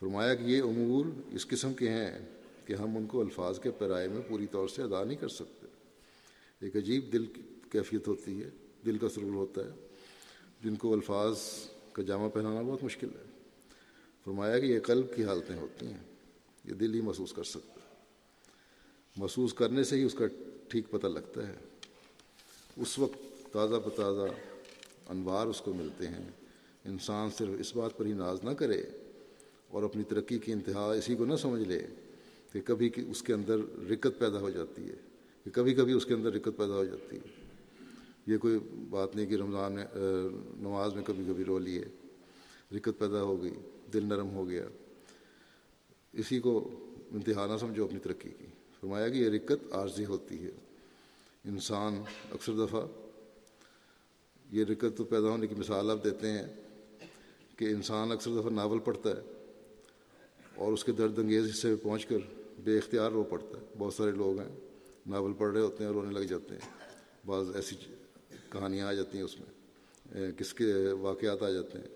فرمایا کہ یہ امور اس قسم کے ہیں کہ ہم ان کو الفاظ کے پیرائے میں پوری طور سے ادا نہیں کر سکتے۔ ایک عجیب دل کی کیفیت ہوتی ہے، دل کا سرور ہوتا ہے۔ جن کو الفاظ کا جامع پہنانا بہت مشکل ہے۔ فرمایا کہ یہ قلب کی حالتیں ہوتی ہیں، یہ دل ہی محسوس کر سکتا ہے۔ محسوس کرنے سے ہی اس کا ٹھیک پتہ لگتا ہے۔ اس وقت تازہ بتازہ انوار اس کو ملتے ہیں۔ انسان صرف اس بات پر ہی ناز نہ کرے اور اپنی ترقی کی انتہا اسی کو نہ سمجھ لے کہ کبھی اس کے اندر رکت پیدا ہو جاتی ہے، کہ کبھی کبھی اس کے اندر رکت پیدا ہو جاتی ہے۔ یہ کوئی بات نہیں کہ رمضان میں نماز میں کبھی کبھی رو لیے، رکت پیدا ہو گئی، دل نرم ہو گیا۔ اسی کو امتحان نہ سمجھو اپنی ترقی کی۔ فرمایا کہ یہ رکت عارضی ہوتی ہے۔ انسان اکثر دفعہ یہ رکت تو پیدا ہونے کی مثال آپ دیتے ہیں کہ انسان اکثر دفعہ ناول پڑھتا ہے اور اس کے درد انگیز حصے میں پہنچ کر بے اختیار رو پڑتا ہے۔ بہت سارے لوگ ہیں، ناول پڑھ رہے ہوتے ہیں رونے لگ جاتے ہیں۔ بعض ایسی کہانیاں آ جاتی ہیں اس میں کس کے واقعات آ جاتے ہیں۔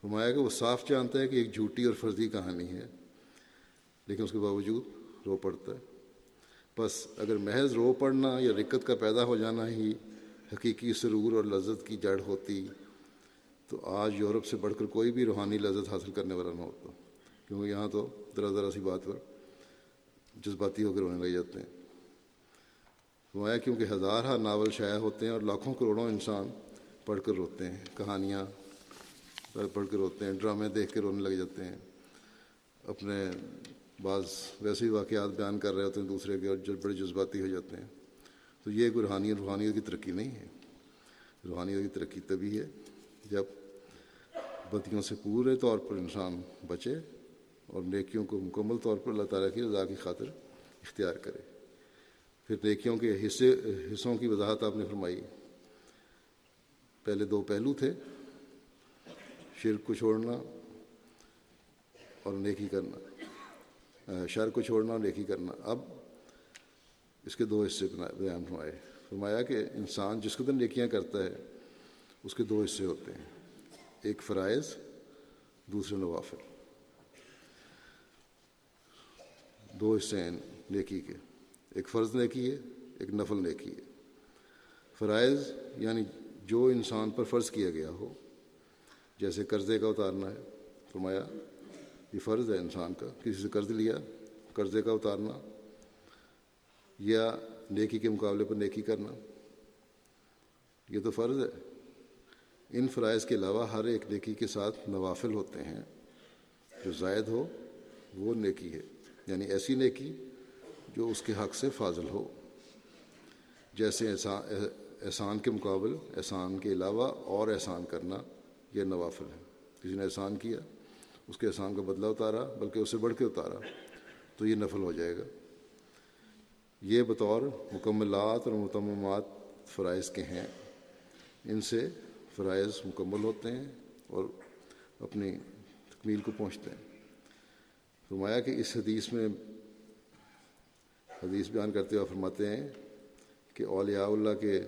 فرمایا کہ وہ صاف جانتا ہے کہ ایک جھوٹی اور فرضی کہانی ہے، لیکن اس کے باوجود رو پڑتا ہے۔ بس اگر محض رو پڑنا یا رکت کا پیدا ہو جانا ہی حقیقی سرور اور لذت کی جڑ ہوتی، تو آج یورپ سے بڑھ کر کوئی بھی روحانی لذت حاصل کرنے والا نہ ہوتا۔ کیونکہ یہاں تو ذرا ذرا سی بات پر جذباتی ہو کر رونے لگ جاتے ہیں۔ فرمایا کیونکہ ہزارہ ناول شائع ہوتے ہیں اور لاکھوں کروڑوں انسان پڑھ کر روتے ہیں، کہانیاں پڑھ کر روتے ہیں، ڈرامے دیکھ کے رونے لگ جاتے ہیں۔ اپنے بعض ویسے ہی واقعات بیان کر رہے ہوتے ہیں، دوسرے کے اور بڑے جذباتی ہو جاتے ہیں۔ تو یہ کوئی روحانی روحانیت کی ترقی نہیں ہے۔ روحانیت کی ترقی تبھی ہے جب بدیوں سے پورے طور پر انسان بچے اور نیکیوں کو مکمل طور پر اللہ تعالیٰ کی رضا کی خاطر اختیار کرے۔ پھر نیکیوں کے حصے، حصوں کی وضاحت آپ نے فرمائی۔ پہلے دو پہلو تھے۔ شرک کو چھوڑنا اور نیکی کرنا۔ شر کو چھوڑنا اور نیکی کرنا۔ اب اس کے دو حصے بیان فرمائے۔ فرمایا کہ انسان جس قدر نیکیاں کرتا ہے، اس کے دو حصے ہوتے ہیں۔ ایک فرائض، دوسرے نوافل۔ دو حصے ہیں نیکی کے۔ ایک فرض نیکی ہے، ایک نفل نیکی ہے۔ فرائض یعنی جو انسان پر فرض کیا گیا ہو، جیسے قرضے کا اتارنا ہے۔ فرمایا یہ فرض ہے انسان کا، کسی سے قرض لیا، قرضے کا اتارنا یا نیکی کے مقابلے پر نیکی کرنا، یہ تو فرض ہے۔ ان فرائض کے علاوہ ہر ایک نیکی کے ساتھ نوافل ہوتے ہیں۔ جو زائد ہو، وہ نیکی ہے۔ یعنی ایسی نیکی جو اس کے حق سے فاضل ہو۔ جیسے احسان احسان کے مقابل، احسان کے علاوہ اور احسان کرنا، یہ نوافل ہے۔ کسی نے احسان کیا اس کے احسان کا بدلہ اتارا، بلکہ اسے بڑھ کے اتارا، تو یہ نفل ہو جائے گا۔ یہ بطور مکملات اور متمات فرائض کے ہیں۔ ان سے فرائض مکمل ہوتے ہیں اور اپنی تکمیل کو پہنچتے ہیں۔ فرمایا کہ اس حدیث میں، حدیث بیان کرتے ہوئے فرماتے ہیں کہ اولیاء اللہ کے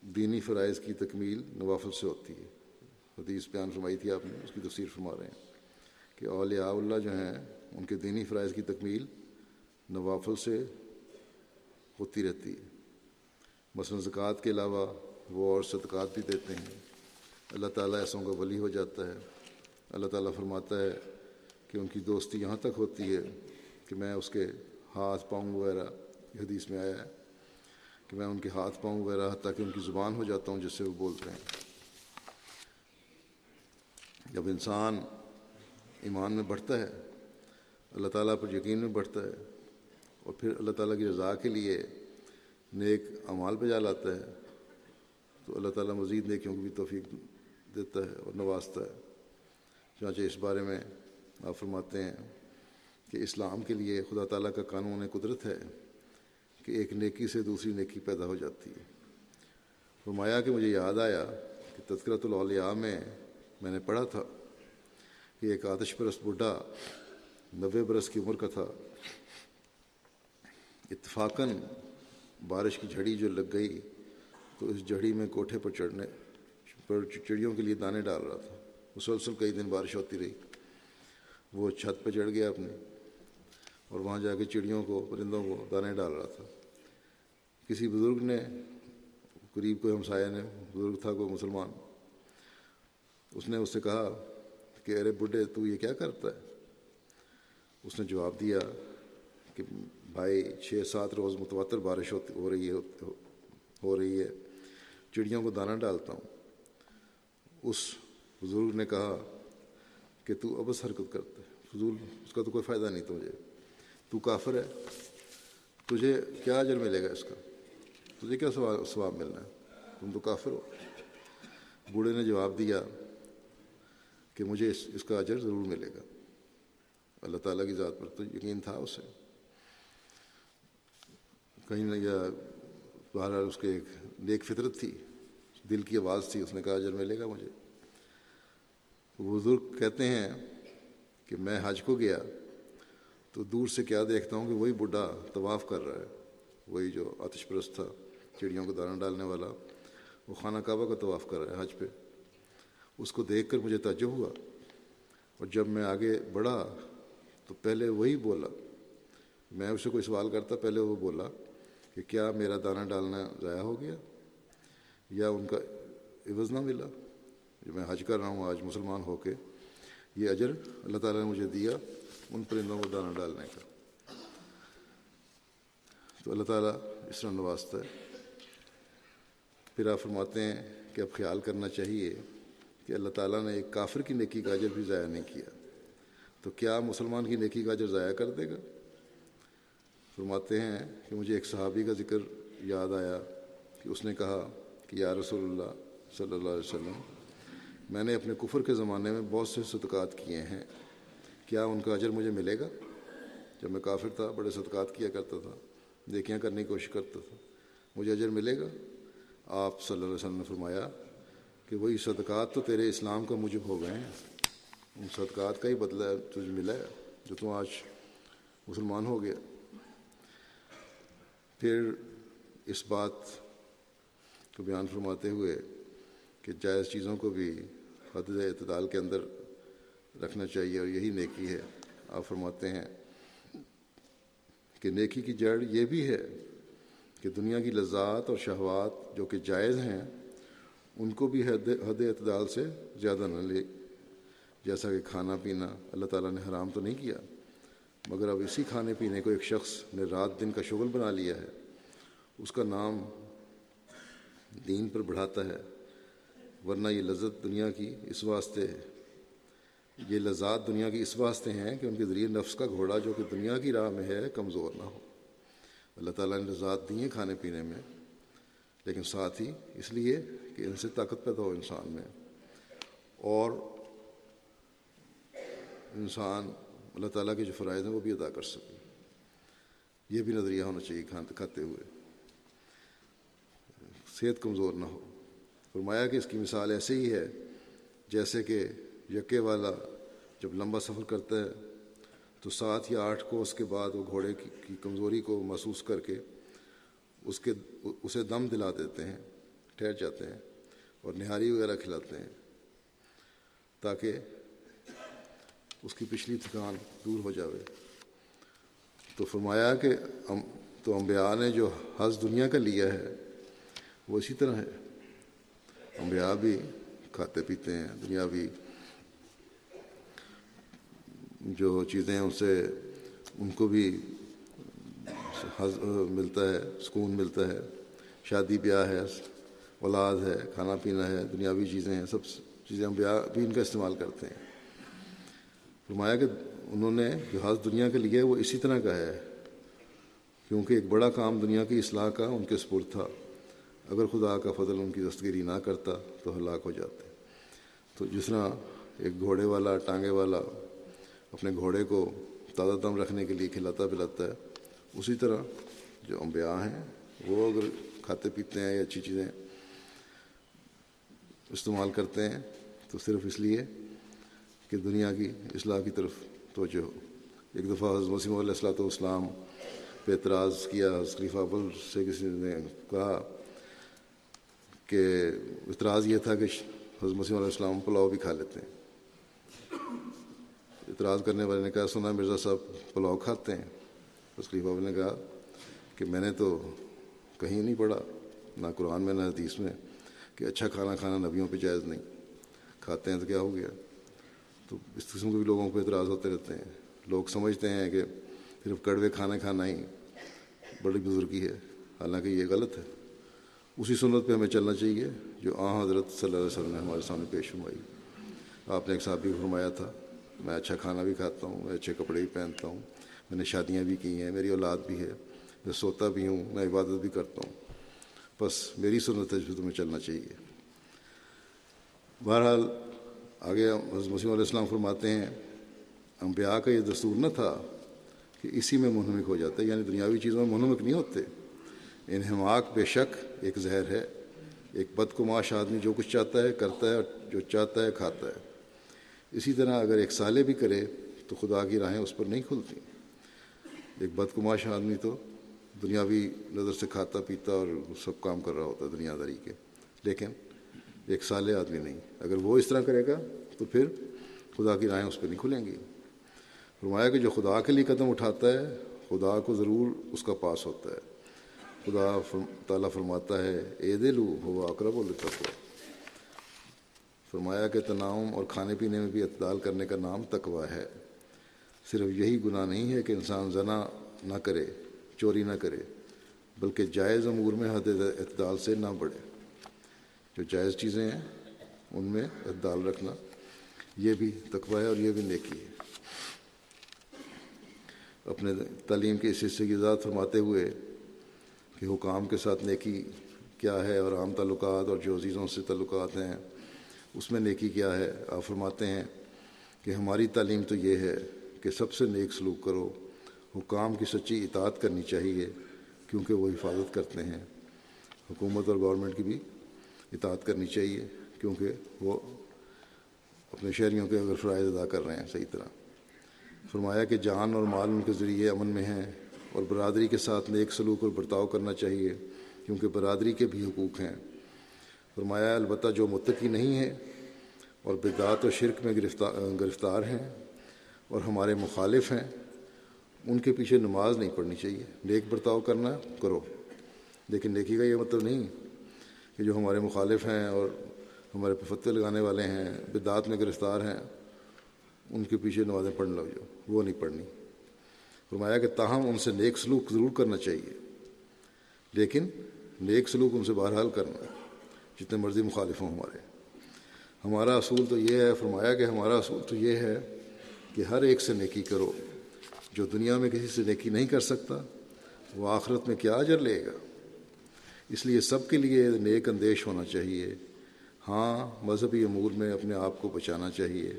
دینی فرائض کی تکمیل نوافل سے ہوتی ہے۔ حدیث بیان فرمائی تھی، آپ نے اس کی تفسیر فرما رہے ہیں کہ اولیاء اللہ جو ہیں، ان کے دینی فرائض کی تکمیل نوافل سے ہوتی رہتی ہے۔ مثلا زکوٰۃ کے علاوہ وہ اور صدقات بھی دیتے ہیں۔ اللہ تعالیٰ ایسوں کا ولی ہو جاتا ہے۔ اللہ تعالیٰ فرماتا ہے کہ ان کی دوستی یہاں تک ہوتی ہے کہ میں اس کے ہاتھ پاؤں وغیرہ، یہ حدیث میں آیا ہے کہ میں ان کے ہاتھ پاؤں وغیرہ تاکہ ان کی زبان ہو جاتا ہوں، جس سے وہ بولتے ہیں۔ جب انسان ایمان میں بڑھتا ہے، اللہ تعالیٰ پر یقین میں بڑھتا ہے اور پھر اللہ تعالیٰ کی رضا کے لیے نیک اعمال پہ جا لاتا ہے، تو اللہ تعالیٰ مزید نیکیوں کو بھی توفیق دیتا ہے اور نوازتا ہے۔ چانچہ اس بارے میں آپ فرماتے ہیں کہ اسلام کے لیے خدا تعالیٰ کا قانون قدرت ہے کہ ایک نیکی سے دوسری نیکی پیدا ہو جاتی ہے۔ فرمایا کہ مجھے یاد آیا کہ تذکرۃ الاولیاء میں میں نے پڑھا تھا کہ ایک آتش پرست بڈھا، نوے برس کی عمر کا تھا۔ اتفاقاً بارش کی جھڑی جو لگ گئی تو اس جھڑی میں کوٹھے پر چڑھنے، پر چڑیوں کے لیے دانے ڈال رہا تھا۔ مسلسل کئی دن بارش ہوتی رہی۔ وہ چھت پہ چڑھ گیا اپنے اور وہاں جا کے چڑیوں کو، پرندوں کو دانے ڈال رہا تھا۔ کسی بزرگ نے، قریب کوئی ہمسایہ نے، بزرگ تھا کوئی مسلمان اس نے اس سے کہا کہ ارے بڈھے تو یہ کیا کرتا ہے؟ اس نے جواب دیا کہ بھائی، چھ سات روز متواتر بارش ہوتی ہو رہی ہے، ہو رہی ہے، چڑیوں کو دانہ ڈالتا ہوں۔ اس بزرگ نے کہا کہ تو ابس حرکت کرتا ہے۔ فضول اس کا تو کوئی فائدہ نہیں تو مجھے تو کافر ہے۔ تجھے کیا اجر ملے گا اس کا؟ تجھے کیا ثواب ملنا ہے؟ تم تو کافر ہو۔ بوڑھے نے جواب دیا کہ مجھے اس اس کا اجر ضرور ملے گا۔ اللہ تعالیٰ کی ذات پر تو یقین تھا اسے کہیں نہ یا بہرحال اس کے ایک نیک فطرت تھی۔ دل کی آواز تھی، اس نے کہا اجر ملے گا مجھے۔ بزرگ کہتے ہیں کہ میں حج کو گیا تو دور سے کیا دیکھتا ہوں کہ وہی بڈھا طواف کر رہا ہے۔ وہی جو آتش پرست تھا، چڑیوں کو دانہ ڈالنے والا، وہ خانہ کعبہ کا طواف کر رہا ہے حج پہ۔ اس کو دیکھ کر مجھے تعجب ہوا۔ اور جب میں آگے بڑھا تو پہلے وہی بولا۔ میں اسے کوئی سوال کرتا، پہلے وہ بولا کہ کیا میرا دانہ ڈالنا ضائع ہو گیا؟ یا ان کا عوض نہ ملا؟ جو میں حج کر رہا ہوں آج مسلمان ہو کے۔ یہ اجر اللہ تعالیٰ نے مجھے دیا ان پرندوں کو دانہ ڈالنے کا۔ تو اللہ تعالیٰ اس طرح نوازتا ہے۔ پھر آپ فرماتے ہیں کہ اب خیال کرنا چاہیے۔ کہ اللہ تعالیٰ نے ایک کافر کی نیکی کا اجر بھی ضائع نہیں کیا۔ تو کیا مسلمان کی نیکی کا اجر ضائع کر دے گا؟ فرماتے ہیں کہ مجھے ایک صحابی کا ذکر یاد آیا کہ اس نے کہا کہ یا رسول اللہ صلی اللہ علیہ وسلم، میں نے اپنے کفر کے زمانے میں بہت سے صدقات کیے ہیں، کیا ان کا اجر مجھے ملے گا؟ جب میں کافر تھا، بڑے صدقات کیا کرتا تھا دیکھیاں کرنے کی کوشش کرتا تھا، مجھے اجر ملے گا؟ آپ صلی اللہ علیہ وسلم نے فرمایا کہ وہی صدقات تو تیرے اسلام کا مجب ہو گئے ہیں۔ ان صدقات کا ہی بدلہ تجھے ملا ہے جو تم آج مسلمان ہو گیا۔ پھر اس بات کو بیان فرماتے ہوئے کہ جائز چیزوں کو بھی حد اعتدال کے اندر رکھنا چاہیے اور یہی نیکی ہے۔ آپ فرماتے ہیں کہ نیکی کی جڑ یہ بھی ہے کہ دنیا کی لذات اور شہوات جو کہ جائز ہیں ان کو بھی حد حد اعتدال سے زیادہ نہ لے، جیسا کہ کھانا پینا اللہ تعالیٰ نے حرام تو نہیں کیا، مگر اب اسی کھانے پینے کو ایک شخص نے رات دن کا شغل بنا لیا ہے، اس کا نام دین پر بڑھاتا ہے، ورنہ یہ لذت دنیا کی اس واسطے ہے یہ لذات دنیا کی اس واسطے ہیں کہ ان کے ذریعے نفس کا گھوڑا جو کہ دنیا کی راہ میں ہے کمزور نہ ہو۔ اللہ تعالیٰ نے لذات دی ہیں کھانے پینے میں، لیکن ساتھ ہی اس لیے کہ ان سے طاقت پیدا ہو انسان میں۔ اور انسان اللہ تعالیٰ کے جو فرائض ہیں وہ بھی ادا کر سکے۔ یہ بھی نظریہ ہونا چاہیے کھانے کھاتے ہوئے۔ صحت کمزور نہ ہو۔ فرمایا کہ اس کی مثال ایسے ہی ہے، جیسے کہ یکے والا جب لمبا سفر کرتا ہے، تو سات یا آٹھ کو اس کے بعد وہ گھوڑے کی کمزوری کو محسوس کر کے اس کے اسے دم دلا دیتے ہیں۔ ٹھہر جاتے ہیں اور نہاری وغیرہ کھلاتے ہیں تاکہ اس کی پچھلی تھکان دور ہو جاوے۔ تو فرمایا کہ تو انبیاء نے جو حض دنیا کا لیا ہے، وہ اسی طرح ہے۔ انبیاء بھی کھاتے پیتے ہیں، دنیا بھی جو چیزیں ان سے، ان کو بھی ملتا ہے، سکون ملتا ہے۔ شادی بیاہ ہے اولاد ہے، کھانا پینا ہے، دنیاوی چیزیں ہیں، سب چیزیں انبیاء بھی ان کا استعمال کرتے ہیں۔ فرمایا کہ انہوں نے جو حض دنیا کے لیے وہ اسی طرح کا ہے، کیونکہ ایک بڑا کام دنیا کی اصلاح کا ان کے سپرد تھا۔ اگر خدا کا فضل ان کی دستگیری نہ کرتا تو ہلاک ہو جاتے۔ تو جس طرح ایک گھوڑے والا، ٹانگے والا اپنے گھوڑے کو تازہ دم رکھنے کے لیے کھلاتا پلاتا ہے، اسی طرح جو انبیاء ہیں، وہ اگر کھاتے پیتے ہیں یا اچھی چیزیں استعمال کرتے ہیں، تو صرف اس لیے کہ دنیا کی اصلاح کی طرف توجہ ہو۔ ایک دفعہ حضرت وسیم علیہ السلاۃ والسلام پہ اعتراض کیا خلیفہ اول سے کسی نے کہا کہ اعتراض یہ تھا کہ حضرت مسیم علیہ السلام پلاؤ بھی کھا لیتے ہیں۔ اعتراض کرنے والے نے کہا سنا مرزا صاحب، پلاؤ کھاتے ہیں۔ خلیفہ اول نے کہا کہ میں نے تو کہیں نہیں پڑھا، نہ قرآن میں، نہ حدیث میں۔ کہ اچھا کھانا کھانا، نبیوں پہ جائز نہیں۔ کھاتے ہیں تو کیا ہو گیا؟ تو اس قسم کے بھی لوگوں کو اعتراض ہوتے رہتے ہیں۔ لوگ سمجھتے ہیں کہ صرف کڑوے کھانے کھانا ہی بڑی بزرگی ہے۔ حالانکہ یہ غلط ہے۔ اسی سنت پہ ہمیں چلنا چاہیے جو آ حضرت صلی اللہ علیہ وسلم نے ہمارے سامنے پیش فرمائی۔ آپ نے ایک صاحب بھی فرمایا تھا، میں اچھا کھانا بھی کھاتا ہوں، میں اچھے کپڑے بھی پہنتا ہوں، میں نے شادیاں بھی کی ہیں، میری اولاد بھی ہے، میں سوتا بھی ہوں، میں عبادت بھی کرتا ہوں۔ بس میری سنت ہے تمہیں چلنا چاہیے۔ بہرحال آگے حضرت مسیم علیہ السلام فرماتے ہیں، انبیاء کا یہ دستور نہ تھا کہ اسی میں منہمک ہو جاتا ہے یعنی دنیاوی چیزوں میں منہمک نہیں ہوتے۔ انہماک بے شک ایک زہر ہے، ایک بدکماش آدمی جو کچھ چاہتا ہے کرتا ہے، جو چاہتا ہے کھاتا ہے۔ اسی طرح اگر ایک سالے بھی کرے تو خدا کی راہیں اس پر نہیں کھلتی۔ ایک بدکماش آدمی تو دنیاوی نظر سے کھاتا پیتا اور سب کام کر رہا ہوتا ہے دنیا داری کے۔ لیکن ایک سالے آدمی نہیں۔ اگر وہ اس طرح کرے گا تو پھر خدا کی راہیں اس پہ نہیں کھلیں گی۔ فرمایا کہ جو خدا کے لیے قدم اٹھاتا ہے، خدا کو ضرور اس کا پاس ہوتا ہے۔ خدا فرم، تعالیٰ فرماتا ہے، اے دلو ہوا اقرب و لطف فرمایا کہ تناؤم اور کھانے پینے میں بھی اعتدال کرنے کا نام تقوا ہے۔ صرف یہی گناہ نہیں ہے کہ انسان زنا نہ کرے۔ چوری نہ کرے، بلکہ جائز امور میں حد اعتدال سے نہ بڑھے۔ جو جائز چیزیں ہیں، ان میں اعتدال رکھنا، یہ بھی تقوی ہے اور یہ بھی نیکی ہے۔ اپنے تعلیم کے اس حصے کی ذات فرماتے ہوئے کہ حکام کے ساتھ نیکی کیا ہے اور عام تعلقات اور جو عزیزوں سے تعلقات ہیں، اس میں نیکی کیا ہے؟ آپ فرماتے ہیں کہ ہماری تعلیم تو یہ ہے کہ سب سے نیک سلوک کرو حکام کی سچی اطاعت کرنی چاہیے، کیونکہ وہ حفاظت کرتے ہیں۔ حکومت اور گورنمنٹ کی بھی اطاعت کرنی چاہیے، کیونکہ وہ اپنے شہریوں کے اگر فرائض ادا کر رہے ہیں صحیح طرح۔ فرمایا کہ جان اور مال ان کے ذریعے امن میں ہیں اور برادری کے ساتھ نیک سلوک اور برتاؤ کرنا چاہیے، کیونکہ برادری کے بھی حقوق ہیں۔ فرمایا البتہ جو متقی نہیں ہے اور بدعات و شرک میں گرفتار گرفتار ہیں اور ہمارے مخالف ہیں ان کے پیچھے نماز نہیں پڑھنی چاہیے۔ نیک برتاؤ کرنا کرو۔ لیکن نیکی کا یہ مطلب نہیں کہ جو ہمارے مخالف ہیں اور ہمارے پفتے لگانے والے ہیں، بدعات میں گرفتار ہیں، ان کے پیچھے نمازیں پڑھ لو جو وہ نہیں پڑھنی۔ فرمایا کہ تاہم ان سے نیک سلوک ضرور کرنا چاہیے۔ لیکن نیک سلوک ان سے بہرحال کرنا، جتنے مرضی مخالف ہوں ہمارے۔ ہمارا اصول تو یہ ہے، فرمایا کہ ہمارا اصول تو یہ ہے کہ ہر ایک سے نیکی کرو۔ جو دنیا میں کسی سے نیکی نہیں کر سکتا، وہ آخرت میں کیا اجر لے گا؟ اس لیے سب کے لیے نیک اندیش ہونا چاہیے۔ ہاں مذہبی امور میں اپنے آپ کو بچانا چاہیے۔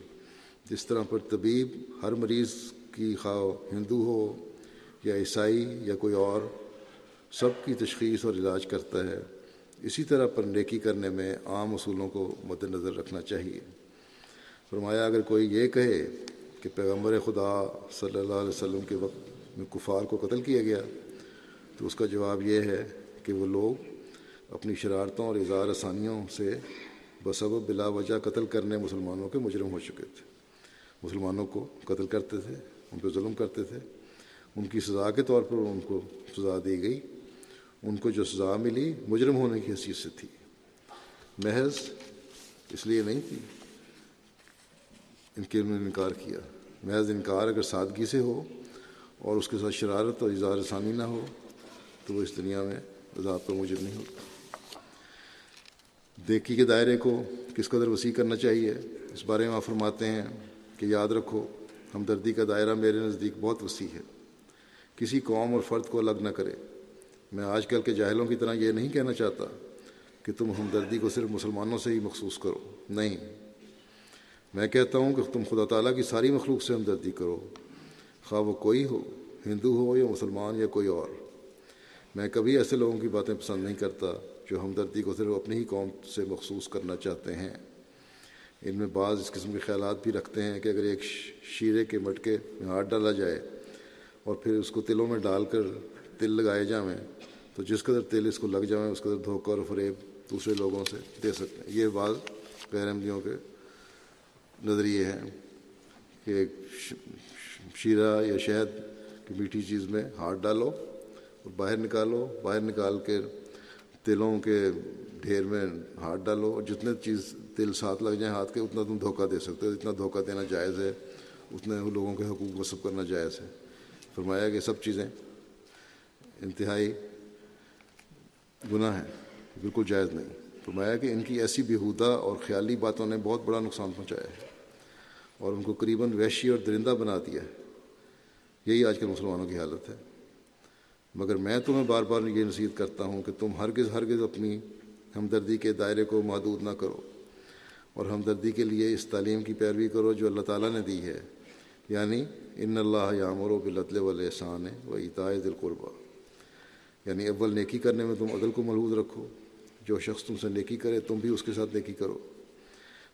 جس طرح پر طبیب ہر مریض کی خواہ ہندو ہو یا عیسائی یا کوئی اور، سب کی تشخیص اور علاج کرتا ہے۔ اسی طرح پر نیکی کرنے میں عام اصولوں کو مد نظر رکھنا چاہیے۔ فرمایا، اگر کوئی یہ کہے کہ پیغمبر خدا صلی اللہ علیہ وسلم کے وقت میں کفار کو قتل کیا گیا تو اس کا جواب یہ ہے کہ وہ لوگ اپنی شرارتوں اور اظہار آسانیوں سے بسب بلا وجہ قتل کرنے مسلمانوں کے مجرم ہو چکے تھے۔ مسلمانوں کو قتل کرتے تھے، ان پہ ظلم کرتے تھے۔ ان کی سزا کے طور پر ان کو سزا دی گئی۔ ان کو جو سزا ملی مجرم ہونے کی حیثیت سے تھی۔ محض اس لیے نہیں تھی۔ ان کے انہوں نے انکار کیا۔ محض انکار اگر سادگی سے ہو اور اس کے ساتھ شرارت اور اظہار ثانی نہ ہو، تو وہ اس دنیا میں عذاب پر مجرم نہیں ہوتا۔ دیکھی کے دائرے کو کس قدر وسیع کرنا چاہیے، اس بارے میں آپ فرماتے ہیں کہ یاد رکھو، ہمدردی کا دائرہ میرے نزدیک بہت وسیع ہے۔ کسی قوم اور فرد کو الگ نہ کرے۔ میں آج کل کے جاہلوں کی طرح یہ نہیں کہنا چاہتا کہ تم ہمدردی کو صرف مسلمانوں سے ہی مخصوص کرو۔ نہیں۔ میں کہتا ہوں کہ تم خدا تعالیٰ کی ساری مخلوق سے ہمدردی کرو۔ خواہ وہ کوئی ہو، ہندو ہو یا مسلمان یا کوئی اور۔ میں کبھی ایسے لوگوں کی باتیں پسند نہیں کرتا جو ہمدردی کو صرف اپنی ہی قوم سے مخصوص کرنا چاہتے ہیں۔ ان میں بعض اس قسم کے خیالات بھی رکھتے ہیں کہ اگر ایک شیرے کے مٹکے میں ہاتھ ڈالا جائے اور پھر اس کو تلوں میں ڈال کر تل لگائے جائیں تو جس قدر تل اس کو لگ جائیں اس قدر دھوکہ اور فریب دوسرے لوگوں سے دے سکتے ہیں۔ یہ بعض غیر احمدیوں کے نظریے ہیں کہ شیرہ یا شہد کی میٹھی چیز میں ہاتھ ڈالو اور باہر نکالو، باہر نکال کے تلوں کے ڈھیر میں ہاتھ ڈالو اور جتنے چیز تل ساتھ لگ جائیں ہاتھ کے، اتنا تم دھوکہ دے سکتے ہو، جتنا دھوکہ دینا جائز ہے، اتنے لوگوں کے حقوق وصف کرنا جائز ہے۔ فرمایا کہ سب چیزیں انتہائی گناہ ہیں، بالکل جائز نہیں۔ فرمایا کہ ان کی ایسی بیہودہ اور خیالی باتوں نے بہت بڑا نقصان پہنچایا ہے۔ اور ان کو قریباً وحشی اور درندہ بنا دیا ہے۔ یہی آج کل مسلمانوں کی حالت ہے۔ مگر میں تمہیں بار بار یہ نصیحت کرتا ہوں کہ تم ہرگز ہرگز اپنی ہمدردی کے دائرے کو محدود نہ کرو۔ اور ہمدردی کے لیے اس تعلیم کی پیروی کرو جو اللہ تعالیٰ نے دی ہے۔ یعنی ان اللہ یامر و بلطل والاحسان و اطاع دل قربا یعنی اول نیکی کرنے میں تم عدل کو ملحوظ رکھو۔ جو شخص تم سے نیکی کرے تم بھی اس کے ساتھ نیکی کرو۔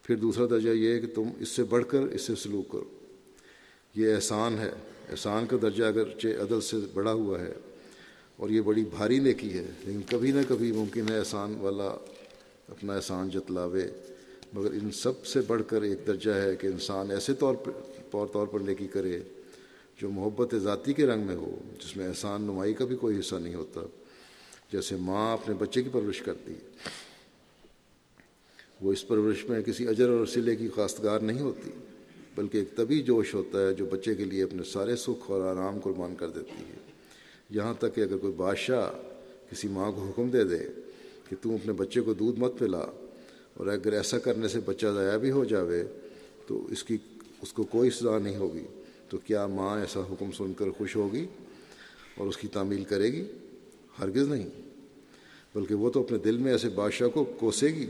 پھر دوسرا درجہ یہ ہے کہ تم اس سے بڑھ کر اس سے سلوک کرو۔ یہ احسان ہے۔ احسان کا درجہ اگرچہ عدل سے بڑا ہوا ہے اور یہ بڑی بھاری نیکی ہے، لیکن کبھی نہ کبھی ممکن ہے احسان والا اپنا احسان جتلاوے۔ مگر ان سب سے بڑھ کر ایک درجہ ہے کہ انسان ایسے طور پر طور پر نیکی کرے جو محبت ذاتی کے رنگ میں ہو، جس میں احسان نمائی کا بھی کوئی حصہ نہیں ہوتا، جیسے ماں اپنے بچے کی پرورش کرتی۔ ہے وہ اس پرورش میں کسی اجر اور سلے کی خواستگار نہیں ہوتی، بلکہ ایک طبی جوش ہوتا ہے جو بچے کے لیے اپنے سارے سکھ اور آرام قربان کر دیتی ہے۔ یہاں تک کہ اگر کوئی بادشاہ کسی ماں کو حکم دے دے کہ تم اپنے بچے کو دودھ مت پلا، اور اگر ایسا کرنے سے بچہ ضائع بھی ہو جاوے تو اس کی، اس کو کوئی سزا نہیں ہوگی۔ تو کیا ماں ایسا حکم سن کر خوش ہوگی اور اس کی تعمیل کرے گی؟ ہرگز نہیں، بلکہ وہ تو اپنے دل میں ایسے بادشاہ کو کوسے گی۔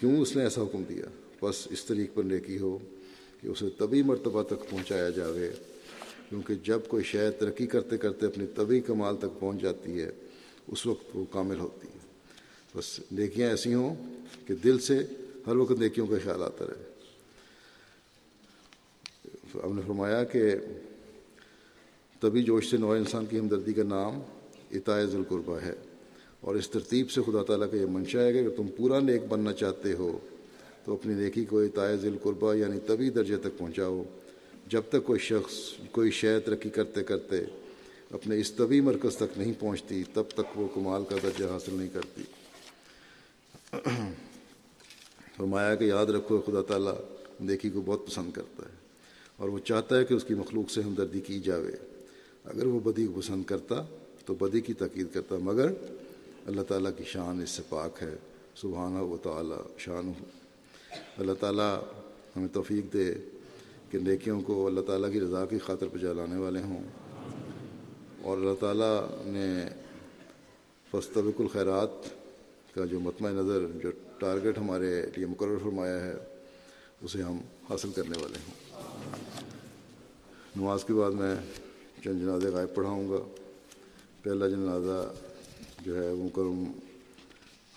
کیوں اس نے ایسا حکم دیا؟ بس اس طریق پر نیکی ہو کہ اسے طبی مرتبہ تک پہنچایا جاوے، کیونکہ جب کوئی شے ترقی کرتے کرتے اپنی طبی کمال تک پہنچ جاتی ہے، اس وقت وہ کامل ہوتی ہے۔ بس نیکیاں ایسی ہوں کہ دل سے ہر وقت نیکیوں کا خیال آتا رہے۔ ہم نے فرمایا کہ طبی جوش سے نوع انسان کی ہمدردی کا نام اطاعز القربہ ہے۔ اور اس ترتیب سے خدا تعالیٰ کا یہ منشا ہے کہ اگر تم پورا نیک بننا چاہتے ہو، تو اپنی نیکی کو اطاعز القربہ یعنی طبی درجے تک پہنچاؤ۔ جب تک کوئی شخص، کوئی شے ترقی کرتے کرتے اپنے اس طبی مرکز تک نہیں پہنچتی، تب تک وہ کمال کا درجہ حاصل نہیں کرتی۔ <clears throat> فرمایا کہ یاد رکھو، خدا تعالیٰ نیکی کو بہت پسند کرتا ہے اور وہ چاہتا ہے کہ اس کی مخلوق سے ہمدردی کی جاوے۔ اگر وہ بدی کو پسند کرتا، تو بدی کی تاکید کرتا، مگر اللہ تعالیٰ کی شان اس سے پاک ہے۔ سبحانہ و تعالیٰ شان ہو اللہ تعالیٰ ہمیں توفیق دے کہ نیکیوں کو اللہ تعالیٰ کی رضا کی خاطر پہ جلانے والے ہوں۔ اور اللہ تعالیٰ نے فستبق الخیرات کا جو مطمع نظر، جو ٹارگٹ ہمارے لیے مقرر فرمایا ہے، اسے ہم حاصل کرنے والے ہوں۔ نماز کے بعد میں چند جنازے غائب پڑھاؤں گا۔ پہلا جنازہ جو ہے مکرم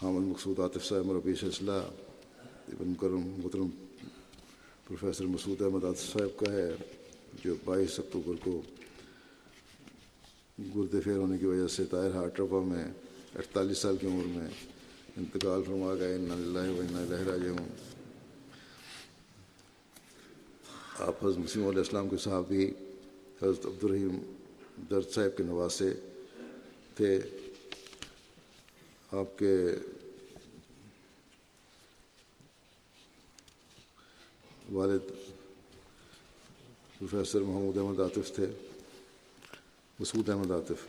حامد مقصود عاطف صاحب مربی سلسلہ ابن مکرم محترم پروفیسر مسعود احمد عاطف صاحب کا ہے، جو بائیس اکتوبر کو گردے فیر ہونے کی وجہ سے طاہر ہارٹ رفا میں اڑتالیس سال کی عمر میں انتقال فرما گئے۔ ان اللہ و لہراج ہوں آپ حضرت مسیم علیہ السلام کے صحابی حضرت عبدالرحیم درد صاحب کے نواسے تھے۔ آپ کے والد پروفیسر محمود احمد عاطف تھے، مسعود احمد عاطف،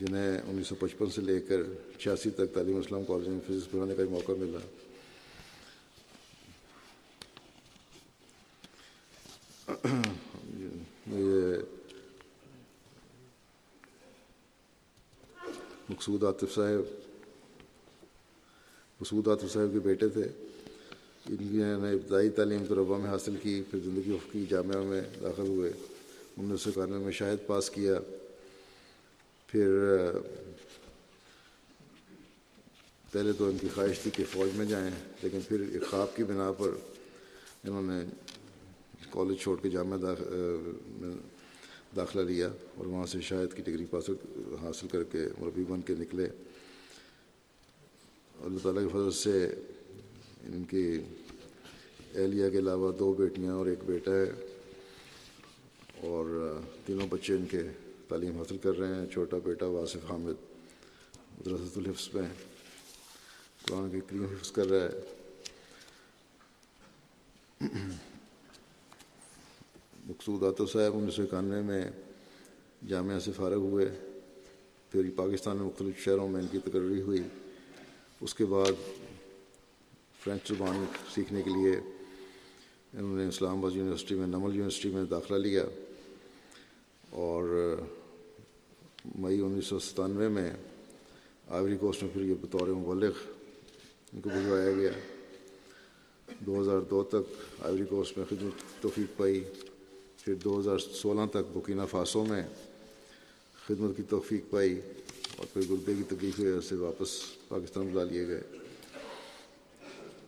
جنہیں انیس سو پچپن سے لے کر چھیاسی تک تعلیم اسلام کالج میں فزکس پڑھانے کا موقع ملا۔ یہ مقصود عاطف صاحب مسعود عاطف صاحب کے بیٹے تھے، ان کی نے ابتدائی تعلیم طلبا میں حاصل کی، پھر زندگی افقی جامعہ میں داخل ہوئے، انیس سو اکانوے میں شاہد پاس کیا، پھر، پہلے تو ان کی خواہش تھی کہ فوج میں جائیں، لیکن پھر ایک خواب کی بنا پر انہوں نے کالج چھوڑ کے جامعہ داخل داخلہ لیا اور وہاں سے شاید کی ڈگری پاس حاصل کر کے مربی بن کے نکلے۔ اللہ تعالیٰ کے فضل سے ان کی اہلیہ کے علاوہ دو بیٹیاں اور ایک بیٹا ہے اور تینوں بچے ان کے تعلیم حاصل کر رہے ہیں۔ چھوٹا بیٹا واصف حامد مدرسۃ الحفظ میں قرآن کے کریم حفظ کر رہا ہے۔ مقصود آتو صاحب، انیس سو اکانوے میں جامعہ سے فارغ ہوئے، پھر پاکستان میں مختلف شہروں میں ان کی تقرری ہوئی۔ اس کے بعد فرینچ زبان سیکھنے کے لیے انہوں نے اسلام آباد یونیورسٹی میں، نمل یونیورسٹی میں داخلہ لیا۔ اور مئی انیس سو ستانوے میں آئیوری کوسٹ میں پھر یہ بطور مبلغ ان کو بھجوایا گیا۔ دو ہزار دو تک آئیوری کوسٹ میں خدمت توفیق پائی۔ پھر دو ہزار سولہ تک بکینہ فاسو میں خدمت کی توفیق پائی اور پھر گردے کی تکلیف کی وجہ سے واپس پاکستان بلا لیے گئے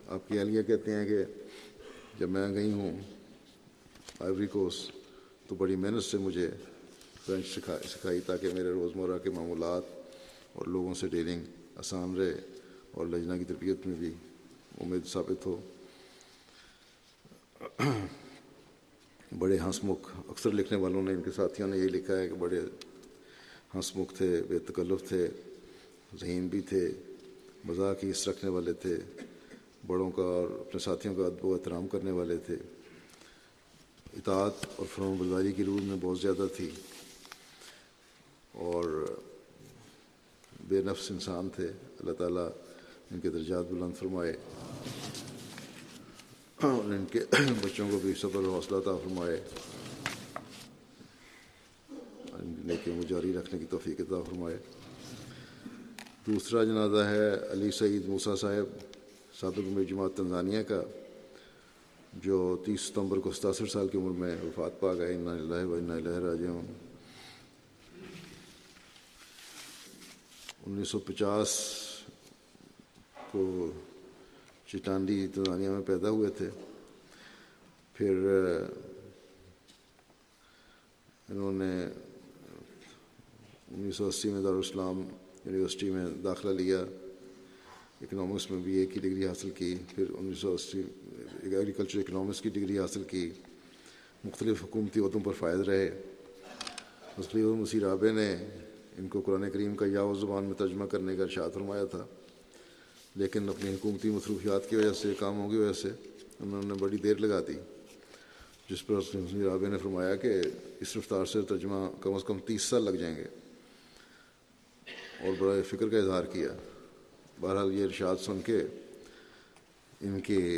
آپ کی اہلیہ کہتے ہیں کہ جب میں گئی ہوں آئیوری کوسٹ تو بڑی محنت سے مجھے فرینچ سکھائی سکھائی تاکہ میرے روزمرہ کے معمولات اور لوگوں سے ڈیلنگ آسان رہے اور لجنا کی تربیت میں بھی امید ثابت ہو بڑے ہنس مکھ اکثر لکھنے والوں نے ان کے ساتھیوں نے یہی لکھا ہے کہ بڑے ہنس مکھ تھے، بے تکلف تھے، ذہین بھی تھے، مذاق ہی رکھنے والے تھے، بڑوں کا اور اپنے ساتھیوں کا ادب و احترام کرنے والے تھے۔ اطاعت اور فرم برداری کی روح میں بہت زیادہ تھی۔ اور بے نفس انسان تھے۔ اللہ تعالیٰ ان کے درجات بلند فرمائے۔ اور ان کے بچوں کو بھی صبر و حوصلہ عطا فرمائے ان کی نیکیوں کو جاری رکھنے کی توفیق عطا فرمائے دوسرا جنازہ ہے علی سعید موسیٰ صاحب سابق میں جماعت تنزانیہ کا جو تیس ستمبر کو ستاسٹھ سال کی عمر میں وفات پا گئے انا اللہ و انا الہ راجعون انیس سو پچاس کو چٹانڈی تنزانیہ میں پیدا ہوئے تھے۔ پھر انہوں نے انیس سو اسی میں دارالاسلام یونیورسٹی میں داخلہ لیا اکنامکس میں بی اے کی ڈگری حاصل کی، پھر انیس سو اسی ایگریکلچر اکنامکس کی ڈگری حاصل کی۔ مختلف حکومتی عہدوں پر فائد رہے۔ مسلی مسیح رابع نے ان کو قرآن کریم کا یا زبان میں ترجمہ کرنے کا ارشاد فرمایا تھا۔ لیکن اپنی حکومتی مصروفیات کی وجہ سے، کاموں کی وجہ سے انہوں نے بڑی دیر لگا دی۔ جس پر رابع نے فرمایا کہ اس رفتار سے ترجمہ کم از کم تیس سال لگ جائیں گے۔ اور بڑا فکر کا اظہار کیا۔ بہرحال یہ ارشاد سن کے ان کے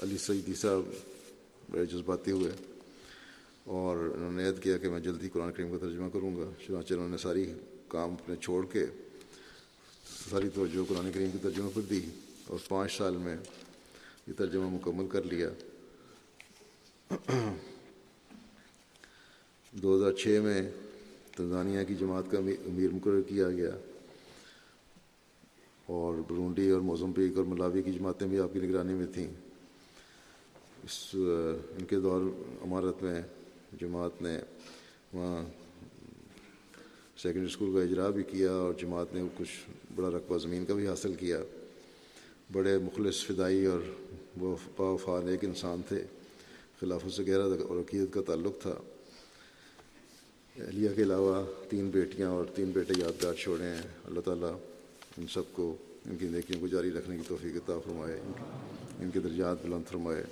علی سعیدی صاحب بڑے جذباتی ہوئے اور انہوں نے عید کیا کہ میں جلدی قرآن کریم کا ترجمہ کروں گا۔ چنانچہ انہوں نے ساری کام اپنے چھوڑ کے ساری توجہ قرآن کریم کی ترجمہ پر دی اور پانچ سال میں یہ ترجمہ مکمل کر لیا۔ دو ہزار چھ میں تنزانیہ کی جماعت کا امیر مقرر کیا گیا۔ اور برونڈی اور موزمبیک اور ملاوی کی جماعتیں بھی آپ کی نگرانی میں تھیں۔ اس ان کے دور عمارت میں جماعت نے وہاں سیکنڈری اسکول کا اجرا بھی کیا اور جماعت نے کچھ بڑا رقبہ زمین کا بھی حاصل کیا۔ بڑے مخلص فدائی اور وہ وفا انسان تھے۔ خلافت سے گہرا اور عقیدت کا تعلق تھا۔ اہلیہ کے علاوہ تین بیٹیاں اور تین بیٹے یادگار چھوڑے ہیں۔ اللہ تعالیٰ ان سب کو ان کی نیکیوں کو جاری رکھنے کی توفیق عطا فرمائے۔ ان کے درجات بلند فرمائے۔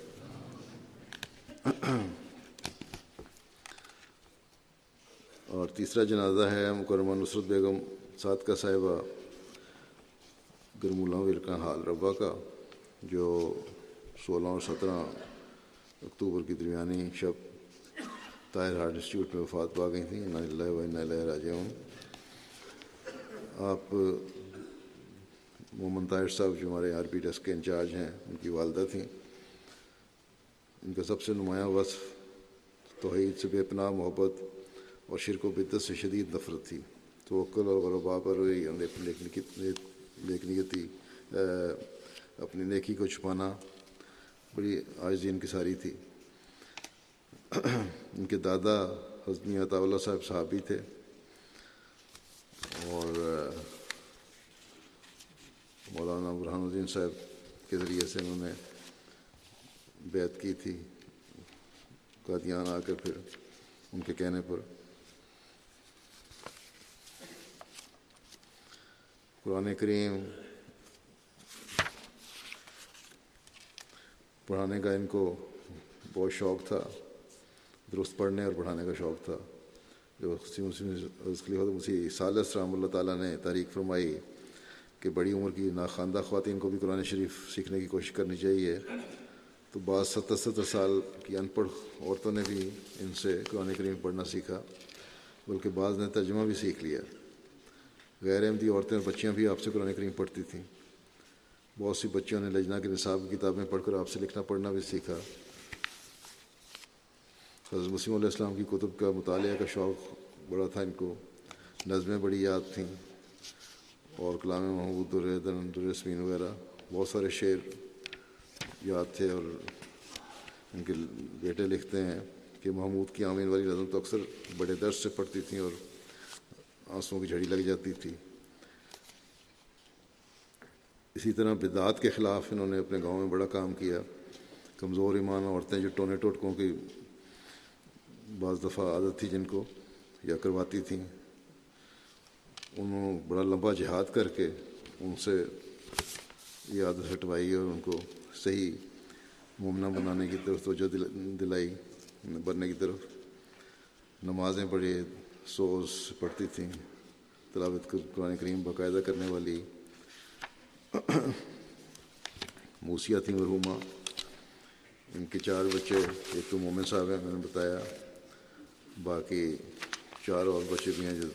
اور تیسرا جنازہ ہے مکرمہ نصرت بیگم صادقہ صاحبہ۔ گرمولہ ورکا حال ربا کا، جو سولہ اور سترہ اکتوبر کی درمیانی شب طاہر ہارٹ انسٹیٹیوٹ میں وفات پا گئی تھیں۔ اللہ و اللہ راجعون۔ آپ محمد طاہر صاحب جو ہمارے آر پی ڈیسک کے انچارج ہیں، ان کی والدہ تھیں۔ ان کا سب سے نمایاں وصف توحید سے بے پناہ محبت اور شرک و بدت سے شدید نفرت تھی۔ تو عقل اور غربا پر ہوئی نیکنیتی اپنی نیکی کو چھپانا بڑی عاجزی ان کی ساری تھی۔ ان کے دادا حضنی عطا اللہ صاحب صحابی تھے۔ اور مولانا برہان الدین صاحب کے ذریعے سے انہوں نے بیعت کی تھی۔ قادیان آ کر پھر ان کے کہنے پر۔ قرآن کریم، پڑھانے کا ان کو بہت شوق تھا، درست پڑھنے اور پڑھانے کا شوق تھا۔ جو مسیح سالس رحمۃ اللہ تعالیٰ نے تحریک فرمائی کہ بڑی عمر کی ناخواندہ خواتین کو بھی قرآن شریف سیکھنے کی کوشش کرنی چاہیے۔ تو بعض ستر ستر سال کی ان پڑھ عورتوں نے بھی ان سے قرآن کریم پڑھنا سیکھا، بلکہ بعض نے ترجمہ بھی سیکھ لیا۔ غیر احمدی عورتیں اور بچیاں بھی آپ سے قرآن کریم پڑھتی تھیں۔ بہت سی بچیوں نے لجنا کے نصاب کی کتابیں پڑھ کر آپ سے لکھنا پڑھنا بھی سیکھا۔ حضرت مسیم علیہ السلام کی کتب کا مطالعہ کا شوق بڑا تھا ان کو۔ نظمیں بڑی یاد تھیں اور کلام محمود الرسمین وغیرہ۔ بہت سارے شعر یاد تھے اور ان کے بیٹے لکھتے ہیں کہ محمود کی آمین والی نظم تو اکثر بڑے درد سے پڑتی تھیں اور آنسوں کی جھڑی لگ جاتی تھی۔ اسی طرح بدعات کے خلاف انہوں نے اپنے گاؤں میں بڑا کام کیا۔ کمزور ایمان عورتیں جو ٹونے ٹوٹکوں کی بعض دفعہ عادت تھی جن کو یا کرواتی تھیں، انہوں بڑا لمبا جہاد کر کے ان سے یہ عادت ہٹوائی اور ان کو صحیح ممنع بنانے کی طرف توجہ دلائی بننے کی طرف۔ نمازیں بڑے سوز پڑھتی تھیں، تلاوت قرآن کریم، باقاعدہ کرنے والی۔ موسیہ تھیں مرحوما ان کے چار بچے، ایک تو مومن صاحب ہیں، میں نے بتایا۔ باقی چار اور بچے بھی ہیں جو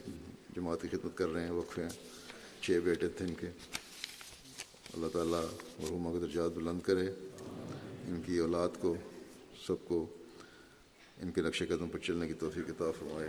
جماعت کی خدمت کر رہے ہیں، وقف ہیں۔ چھ بیٹے تھے ان کے۔ اللہ تعالیٰ مرحوما کے درجات بلند کرے۔ ان کی اولاد کو، سب کو ان کے نقش قدم پر چلنے کی توفیق کتاب فرمائے۔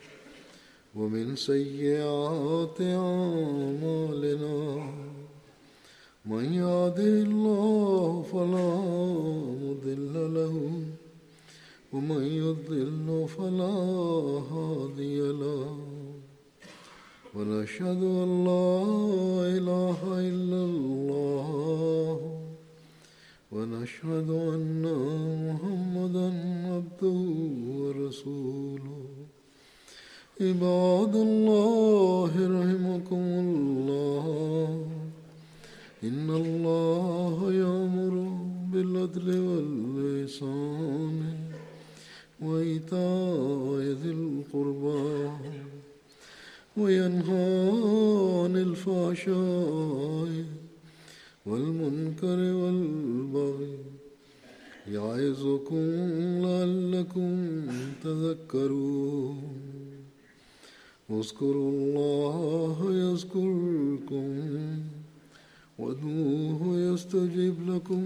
ومن سيئات أعمالنا، من يهده الله فلا مضل له، ومن يضلل فلا هادي له. ونشهد أن لا إله إلا الله، ونشهد أن محمدا عبده ورسوله. عباد الله رحمكم الله. إن الله يأمر بالعدل والإحسان وإيتاء ذي القربى وينهى عن الفحشاء والمنكر والبغي يعظكم لعلكم تذكرون. اذكروا الله يذكركم وادعوه يستجيب لكم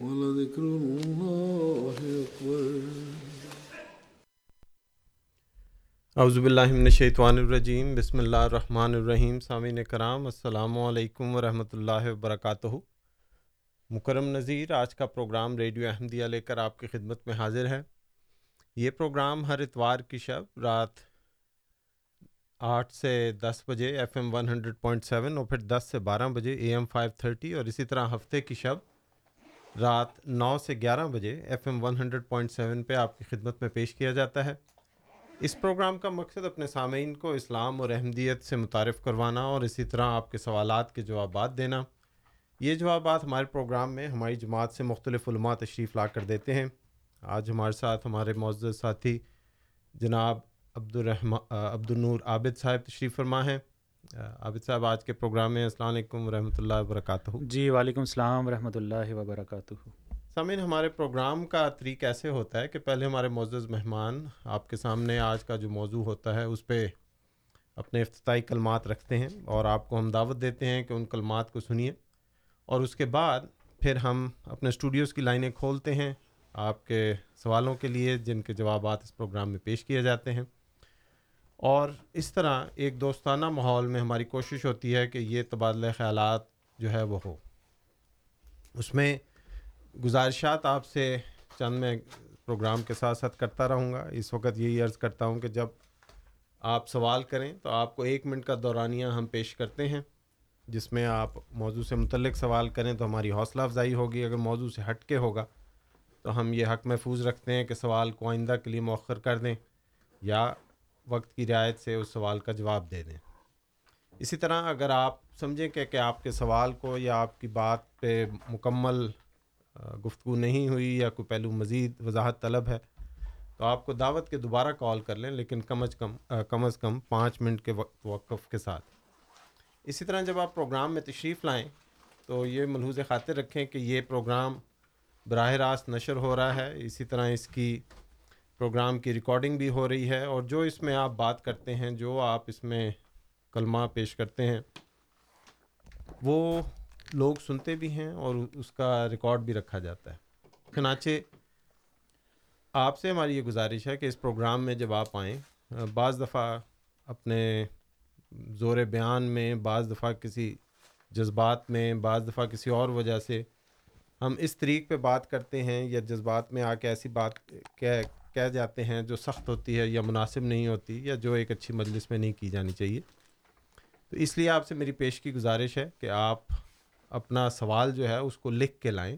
ولذكر الله أكبر. اعوذ باللہ من الشیطان الرجیم بسم اللہ الرحمن الرحیم سامعین کرام، السلام علیکم ورحمۃ اللہ وبرکاتہ. مکرم نظیر آج کا پروگرام ریڈیو احمدیہ لے کر آپ کی خدمت میں حاضر ہے. یہ پروگرام ہر اتوار کی شب رات آٹھ سے دس بجے F M one hundred point seven اور پھر دس سے بارہ بجے اے ایم فائیو تھرٹی اور اسی طرح ہفتے کی شب رات نو سے گیارہ بجے F M one hundred point seven پہ آپ کی خدمت میں پیش کیا جاتا ہے۔ اس پروگرام کا مقصد اپنے سامعین کو اسلام اور احمدیت سے متعارف کروانا اور اسی طرح آپ کے سوالات کے جوابات دینا۔ یہ جوابات ہمارے پروگرام میں ہماری جماعت سے مختلف علماء تشریف لا کر دیتے ہیں۔ آج ہمارے ساتھ ہمارے معزز ساتھی جناب عبد الرحمٰ عبد النور عابد صاحب تشریف فرما ہیں۔ عابد صاحب آج کے پروگرام میں السلام علیکم ورحمۃ اللہ وبرکاتہ۔ جی وعلیکم السلام ورحمۃ اللہ وبرکاتہ۔ سامعین ہمارے پروگرام کا طریق ایسے ہوتا ہے کہ پہلے ہمارے معزز مہمان آپ کے سامنے آج کا جو موضوع ہوتا ہے اس پہ اپنے افتتاحی کلمات رکھتے ہیں اور آپ کو ہم دعوت دیتے ہیں کہ ان کلمات کو سنیے۔ اور اس کے بعد پھر ہم اپنے اسٹوڈیوز کی لائنیں کھولتے ہیں۔ آپ کے سوالوں کے لیے جن کے جوابات اس پروگرام میں پیش کیے جاتے ہیں۔ اور اس طرح ایک دوستانہ ماحول میں ہماری کوشش ہوتی ہے کہ یہ تبادلہ خیالات جو ہے وہ ہو۔ اس میں گزارشات آپ سے چند میں پروگرام کے ساتھ ساتھ کرتا رہوں گا۔ اس وقت یہی عرض کرتا ہوں کہ جب آپ سوال کریں تو آپ کو ایک منٹ کا دورانیہ ہم پیش کرتے ہیں، جس میں آپ موضوع سے متعلق سوال کریں تو ہماری حوصلہ افزائی ہوگی۔ اگر موضوع سے ہٹ کے ہوگا تو ہم یہ حق محفوظ رکھتے ہیں کہ سوال کو آئندہ کے لیے مؤخر کر دیں یا وقت کی رعایت سے اس سوال کا جواب دے دیں۔ اسی طرح اگر آپ سمجھیں کہ کہ آپ کے سوال کو یا آپ کی بات پہ مکمل گفتگو نہیں ہوئی یا کوئی پہلو مزید وضاحت طلب ہے، تو آپ کو دعوت کے دوبارہ کال کر لیں، لیکن کم از کم کم از کم پانچ منٹ کے وقت وقف کے ساتھ۔ اسی طرح جب آپ پروگرام میں تشریف لائیں، تو یہ ملحوظ خاطر رکھیں کہ یہ پروگرام براہ راست نشر ہو رہا ہے۔ اسی طرح اس کی پروگرام کی ریکارڈنگ بھی ہو رہی ہے اور جو اس میں آپ بات کرتے ہیں، جو آپ اس میں کلمہ پیش کرتے ہیں، وہ لوگ سنتے بھی ہیں اور اس کا ریکارڈ بھی رکھا جاتا ہے۔ چنانچہ آپ سے ہماری یہ گزارش ہے کہ اس پروگرام میں جب آپ آئیں، بعض دفعہ اپنے زور بیان میں، بعض دفعہ کسی جذبات میں، بعض دفعہ کسی اور وجہ سے ہم اس طریق پہ بات کرتے ہیں یا جذبات میں آ کے ایسی بات کہہ کہہ جاتے ہیں جو سخت ہوتی ہے یا مناسب نہیں ہوتی یا جو ایک اچھی مجلس میں نہیں کی جانی چاہیے۔ تو اس لیے آپ سے میری پیش کی گزارش ہے کہ آپ اپنا سوال جو ہے اس کو لکھ کے لائیں۔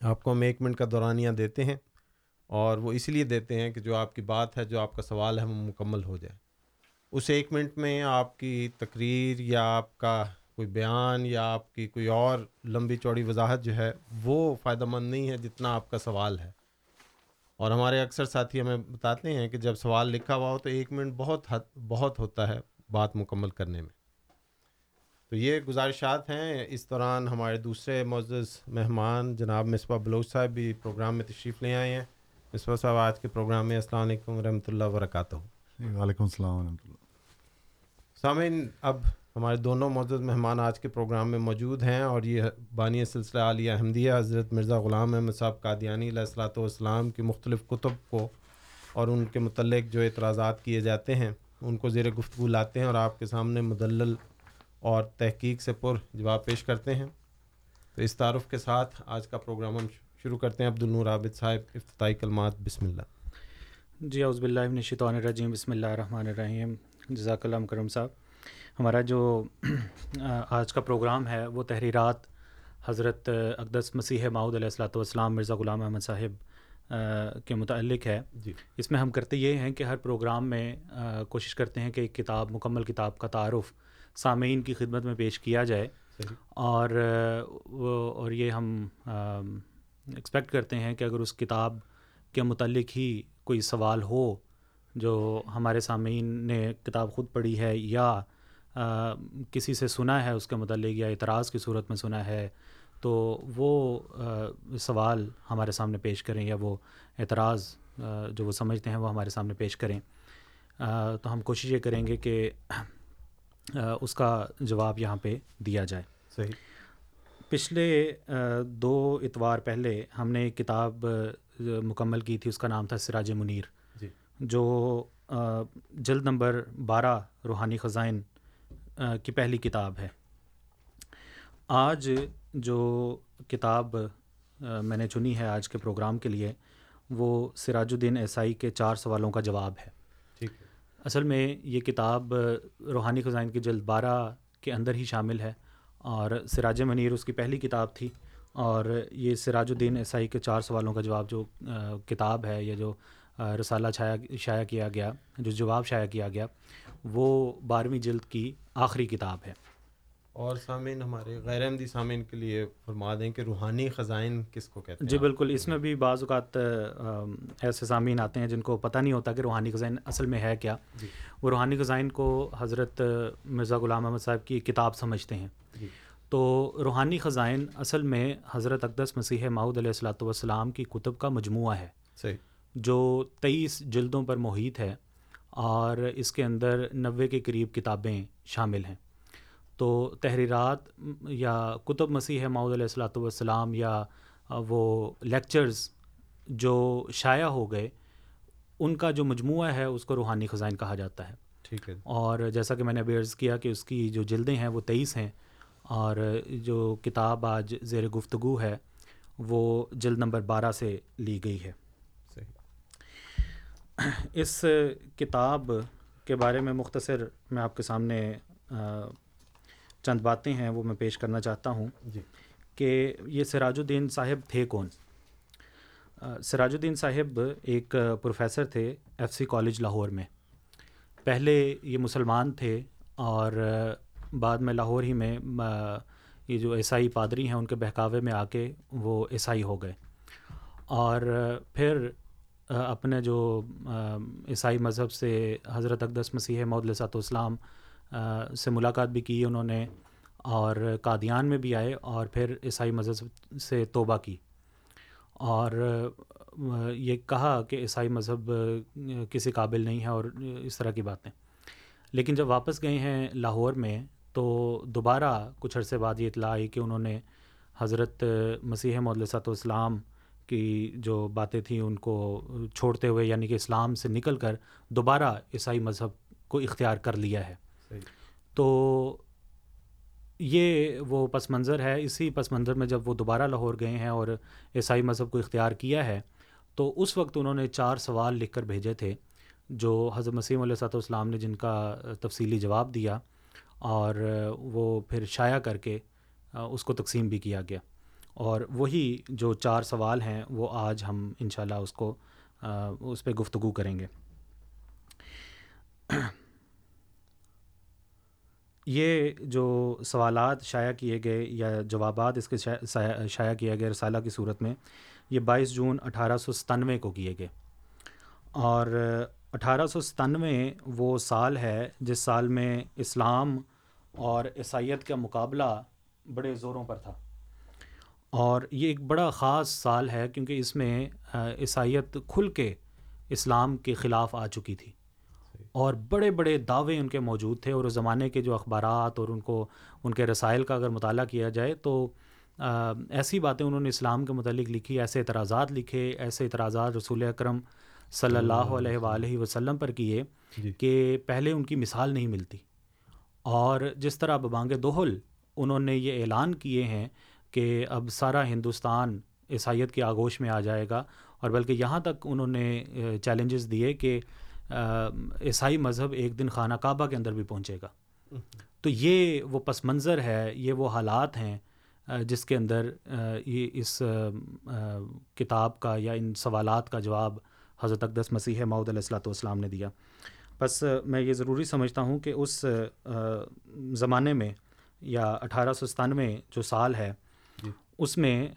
آپ کو ہم ایک منٹ کا دورانیہ دیتے ہیں اور وہ اس لیے دیتے ہیں کہ جو آپ کی بات ہے، جو آپ کا سوال ہے، وہ مکمل ہو جائے۔ اس ایک منٹ میں آپ کی تقریر یا آپ کا کوئی بیان یا آپ کی کوئی اور لمبی چوڑی وضاحت جو ہے، وہ فائدہ مند نہیں ہے جتنا آپ کا سوال ہے۔ اور ہمارے اکثر ساتھی ہمیں بتاتے ہیں کہ جب سوال لکھا ہوا ہو تو ایک منٹ بہت حد بہت ہوتا ہے بات مکمل کرنے میں۔ تو یہ گزارشات ہیں۔ اس دوران ہمارے دوسرے معزز مہمان جناب مصباح بلوچ صاحب بھی پروگرام میں تشریف لے آئے ہیں۔ مصباح صاحب آج کے پروگرام میں السلام علیکم ورحمۃ اللہ وبرکاتہ۔ جی، وعلیکم السلام ورحمۃ اللہ۔ سامعین اب ہمارے دونوں معزز مہمان آج کے پروگرام میں موجود ہیں اور یہ بانی سلسلہ عالیہ احمدیہ حضرت مرزا غلام احمد صاحب قادیانی علیہ السلاۃ والسلام کی مختلف کتب کو اور ان کے متعلق جو اعتراضات کیے جاتے ہیں، ان کو زیر گفتگو لاتے ہیں اور آپ کے سامنے مدلل اور تحقیق سے پر جواب پیش کرتے ہیں۔ تو اس تعارف کے ساتھ آج کا پروگرام ہم شروع کرتے ہیں۔ عبد النور عابد صاحب، افتتاحی کلمات، بسم اللہ۔ جی عزب اللہ الشیطان الرجیم، بسم اللہ الرحمن الرحیم۔ جزاک اللہ کرم صاحب۔ ہمارا جو آج کا پروگرام ہے وہ تحریرات حضرت اقدس مسیح ماؤد علیہ السلاۃ والسلام مرزا غلام احمد صاحب کے متعلق ہے۔ جی۔ اس میں ہم کرتے یہ ہیں کہ ہر پروگرام میں کوشش کرتے ہیں کہ ایک کتاب مکمل کتاب کا تعارف سامعین کی خدمت میں پیش کیا جائے۔ اور اور یہ ہم ایکسپیکٹ کرتے ہیں کہ اگر اس کتاب کے متعلق ہی کوئی سوال ہو جو ہمارے سامعین نے کتاب خود پڑھی ہے یا کسی سے سنا ہے اس کے متعلق یا اعتراض کی صورت میں سنا ہے تو وہ سوال ہمارے سامنے پیش کریں یا وہ اعتراض جو وہ سمجھتے ہیں وہ ہمارے سامنے پیش کریں۔ تو ہم کوشش یہ کریں گے کہ اس کا جواب یہاں پہ دیا جائے۔ صحیح۔ پچھلے دو اتوار پہلے ہم نے ایک کتاب مکمل کی تھی اس کا نام تھا سراج منیر۔ جی۔ جو جلد نمبر بارہ روحانی خزائن کی پہلی کتاب ہے۔ آج جو کتاب میں نے چنی ہے آج کے پروگرام کے لیے وہ سراج الدین عیسائی کے چار سوالوں کا جواب ہے۔ ٹھیک اصل میں یہ کتاب روحانی خزائن کی جلد بارہ کے اندر ہی شامل ہے اور سراج منیر اس کی پہلی کتاب تھی اور یہ سراج الدین عیسائی کے چار سوالوں کا جواب جو کتاب ہے یا جو رسالہ چھایا شائع کیا گیا جو جواب شائع کیا گیا وہ بارہویں جلد کی آخری کتاب ہے۔ اور سامعین ہمارے غیر احمدی سامعین کے لیے فرما دیں کہ روحانی خزائن کس کو کہتے ہیں؟ جی بالکل۔ اس میں بھی بعض اوقات ایسے سامعین آتے ہیں جن کو پتہ نہیں ہوتا کہ روحانی خزائن اصل میں ہے کیا۔ جی۔ وہ روحانی خزائن کو حضرت مرزا غلام احمد صاحب کی کتاب سمجھتے ہیں۔ جی۔ تو روحانی خزائن اصل میں حضرت اقدس مسیح ماؤد علیہ السلاۃ والسلام کی کتب کا مجموعہ ہے۔ صحیح۔ جو تیئیس جلدوں پر محیط ہے۔ اور اس کے اندر نوے کے قریب کتابیں شامل ہیں۔ تو تحریرات یا کتب مسیح ماؤد علیہ السلاۃ والسلام یا وہ لیکچرز جو شائع ہو گئے ان کا جو مجموعہ ہے اس کو روحانی خزائن کہا جاتا ہے۔ ٹھیک ہے۔ اور جیسا کہ میں نے ابھی عرض کیا کہ اس کی جو جلدیں ہیں وہ تیئیس ہیں۔ اور جو کتاب آج زیر گفتگو ہے وہ جلد نمبر بارہ سے لی گئی ہے۔ اس کتاب کے بارے میں مختصر میں آپ کے سامنے چند باتیں ہیں وہ میں پیش کرنا چاہتا ہوں جی۔ کہ یہ سراج الدین صاحب تھے کون؟ سراج الدین صاحب ایک پروفیسر تھے ایف سی کالج لاہور میں۔ پہلے یہ مسلمان تھے اور بعد میں لاہور ہی میں یہ جو عیسائی پادری ہیں ان کے بہکاوے میں آ کے وہ عیسائی ہو گئے۔ اور پھر اپنے جو عیسائی مذہب سے حضرت اقدس مسیح محدود لسات اسلام سے ملاقات بھی کی انہوں نے، اور قادیان میں بھی آئے، اور پھر عیسائی مذہب سے توبہ کی۔ اور یہ کہا کہ عیسائی مذہب کسی قابل نہیں ہے، اور اس طرح کی باتیں۔ لیکن جب واپس گئے ہیں لاہور میں، تو دوبارہ کچھ عرصے بعد یہ اطلاع آئی کہ انہوں نے حضرت مسیح محدود اسلام کی جو باتیں تھیں ان کو چھوڑتے ہوئے یعنی کہ اسلام سے نکل کر دوبارہ عیسائی مذہب کو اختیار کر لیا ہے۔ تو یہ وہ پس منظر ہے۔ اسی پس منظر میں جب وہ دوبارہ لاہور گئے ہیں اور عیسائی مذہب کو اختیار کیا ہے تو اس وقت انہوں نے چار سوال لکھ کر بھیجے تھے جو حضرت مسیم علیہ صاحب السلام نے جن کا تفصیلی جواب دیا اور وہ پھر شائع کر کے اس کو تقسیم بھی کیا گیا۔ اور وہی جو چار سوال ہیں، وہ آج ہم انشاءاللہ اس کو اس پہ گفتگو کریں گے۔ <clears throat> یہ جو سوالات شائع کیے گئے یا جوابات اس کے شائع کیا گئے رسالہ کی صورت میں، یہ بائیس جون اٹھارہ سو ستانوے کو کیے گئے۔ اور اٹھارہ سو ستانوے وہ سال ہے جس سال میں اسلام اور عیسائیت کا مقابلہ بڑے زوروں پر تھا۔ اور یہ ایک بڑا خاص سال ہے کیونکہ اس میں عیسائیت کھل کے اسلام کے خلاف آ چکی تھی اور بڑے بڑے دعوے ان کے موجود تھے اور اس زمانے کے جو اخبارات اور ان کو ان کے رسائل کا اگر مطالعہ کیا جائے تو ایسی باتیں انہوں نے اسلام کے متعلق لکھی ایسے اعتراضات لکھے ایسے اعتراضات رسول اکرم صلی اللہ علیہ وآلہ وسلم پر کیے جی۔ کہ پہلے ان کی مثال نہیں ملتی اور جس طرح ببانگ دوہل انہوں نے یہ اعلان کیے ہیں کہ اب سارا ہندوستان عیسائیت کی آگوش میں آ جائے گا اور بلکہ یہاں تک انہوں نے چیلنجز دیے کہ عیسائی مذہب ایک دن خانہ کعبہ کے اندر بھی پہنچے گا۔ تو یہ وہ پس منظر ہے، یہ وہ حالات ہیں جس کے اندر یہ اس کتاب کا یا ان سوالات کا جواب حضرت اقدس مسیح معود علیہ السلاۃ والسلام نے دیا۔ بس میں یہ ضروری سمجھتا ہوں کہ اس زمانے میں یا اٹھارہ سو ستانوے جو سال ہے اس میں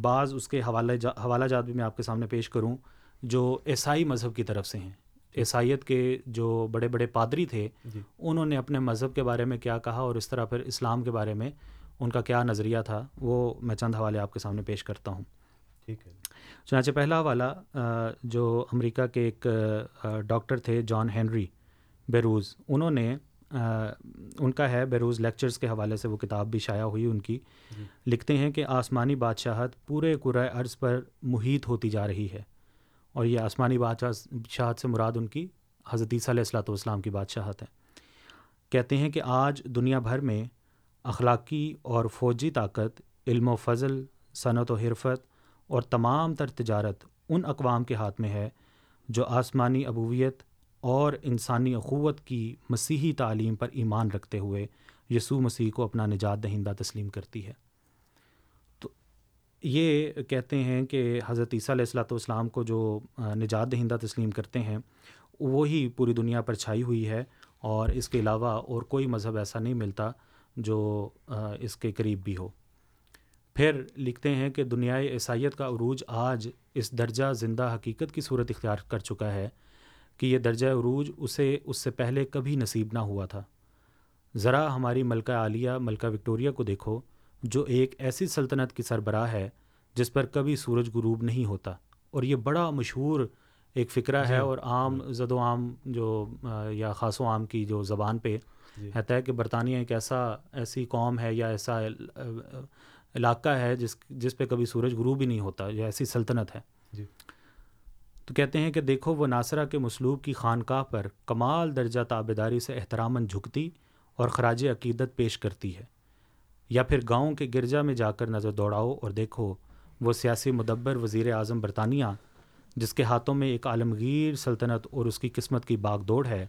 بعض اس کے حوالے جا حوالہ جات بھی میں آپ کے سامنے پیش کروں جو عیسائی مذہب کی طرف سے ہیں۔ عیسائیت کے جو بڑے بڑے پادری تھے جی۔ انہوں نے اپنے مذہب کے بارے میں کیا کہا اور اس طرح پھر اسلام کے بارے میں ان کا کیا نظریہ تھا وہ میں چند حوالے آپ کے سامنے پیش کرتا ہوں۔ ٹھیک ہے۔ چنانچہ پہلا حوالہ جو امریکہ کے ایک ڈاکٹر تھے جان ہینری بیروز انہوں نے ان کا ہے بیروز لیکچرز کے حوالے سے وہ کتاب بھی شائع ہوئی ان کی جی۔ لکھتے ہیں کہ آسمانی بادشاہت پورے قرۂۂ عرض پر محیط ہوتی جا رہی ہے اور یہ آسمانی بادشاہت سے مراد ان کی حضرت عیسیٰ علیہ السلاۃ والسلام کی بادشاہت ہے کہتے ہیں کہ آج دنیا بھر میں اخلاقی اور فوجی طاقت علم و فضل صنعت و حرفت اور تمام تر تجارت ان اقوام کے ہاتھ میں ہے جو آسمانی ابویت اور انسانی اخوت کی مسیحی تعلیم پر ایمان رکھتے ہوئے یسوع مسیح کو اپنا نجات دہندہ تسلیم کرتی ہے۔ تو یہ کہتے ہیں کہ حضرت عیسیٰ علیہ السلاۃ والسلام کو جو نجات دہندہ تسلیم کرتے ہیں، وہی پوری دنیا پر چھائی ہوئی ہے اور اس کے علاوہ اور کوئی مذہب ایسا نہیں ملتا جو اس کے قریب بھی ہو۔ پھر لکھتے ہیں کہ دنیائے عیسائیت کا عروج آج اس درجہ زندہ حقیقت کی صورت اختیار کر چکا ہے کہ یہ درجہ عروج اسے اس سے پہلے کبھی نصیب نہ ہوا تھا ذرا ہماری ملکہ عالیہ ملکہ وکٹوریہ کو دیکھو جو ایک ایسی سلطنت کی سربراہ ہے جس پر کبھی سورج غروب نہیں ہوتا اور یہ بڑا مشہور ایک فکرہ ہے جی۔ اور عام زد و عام جو یا خاص و عام کی جو زبان پہ جی۔ کہتا ہے کہ برطانیہ ایک ایسا ایسی قوم ہے یا ایسا علاقہ ہے جس جس پہ کبھی سورج غروب ہی نہیں ہوتا یا ایسی سلطنت ہے جی تو کہتے ہیں کہ دیکھو وہ ناصرہ کے مسلوب کی خانقاہ پر کمال درجہ تابیداری سے احتراماً جھکتی اور خراج عقیدت پیش کرتی ہے۔ یا پھر گاؤں کے گرجا میں جا کر نظر دوڑاؤ اور دیکھو وہ سیاسی مدبر وزیر اعظم برطانیہ، جس کے ہاتھوں میں ایک عالمگیر سلطنت اور اس کی قسمت کی باغ دوڑ ہے،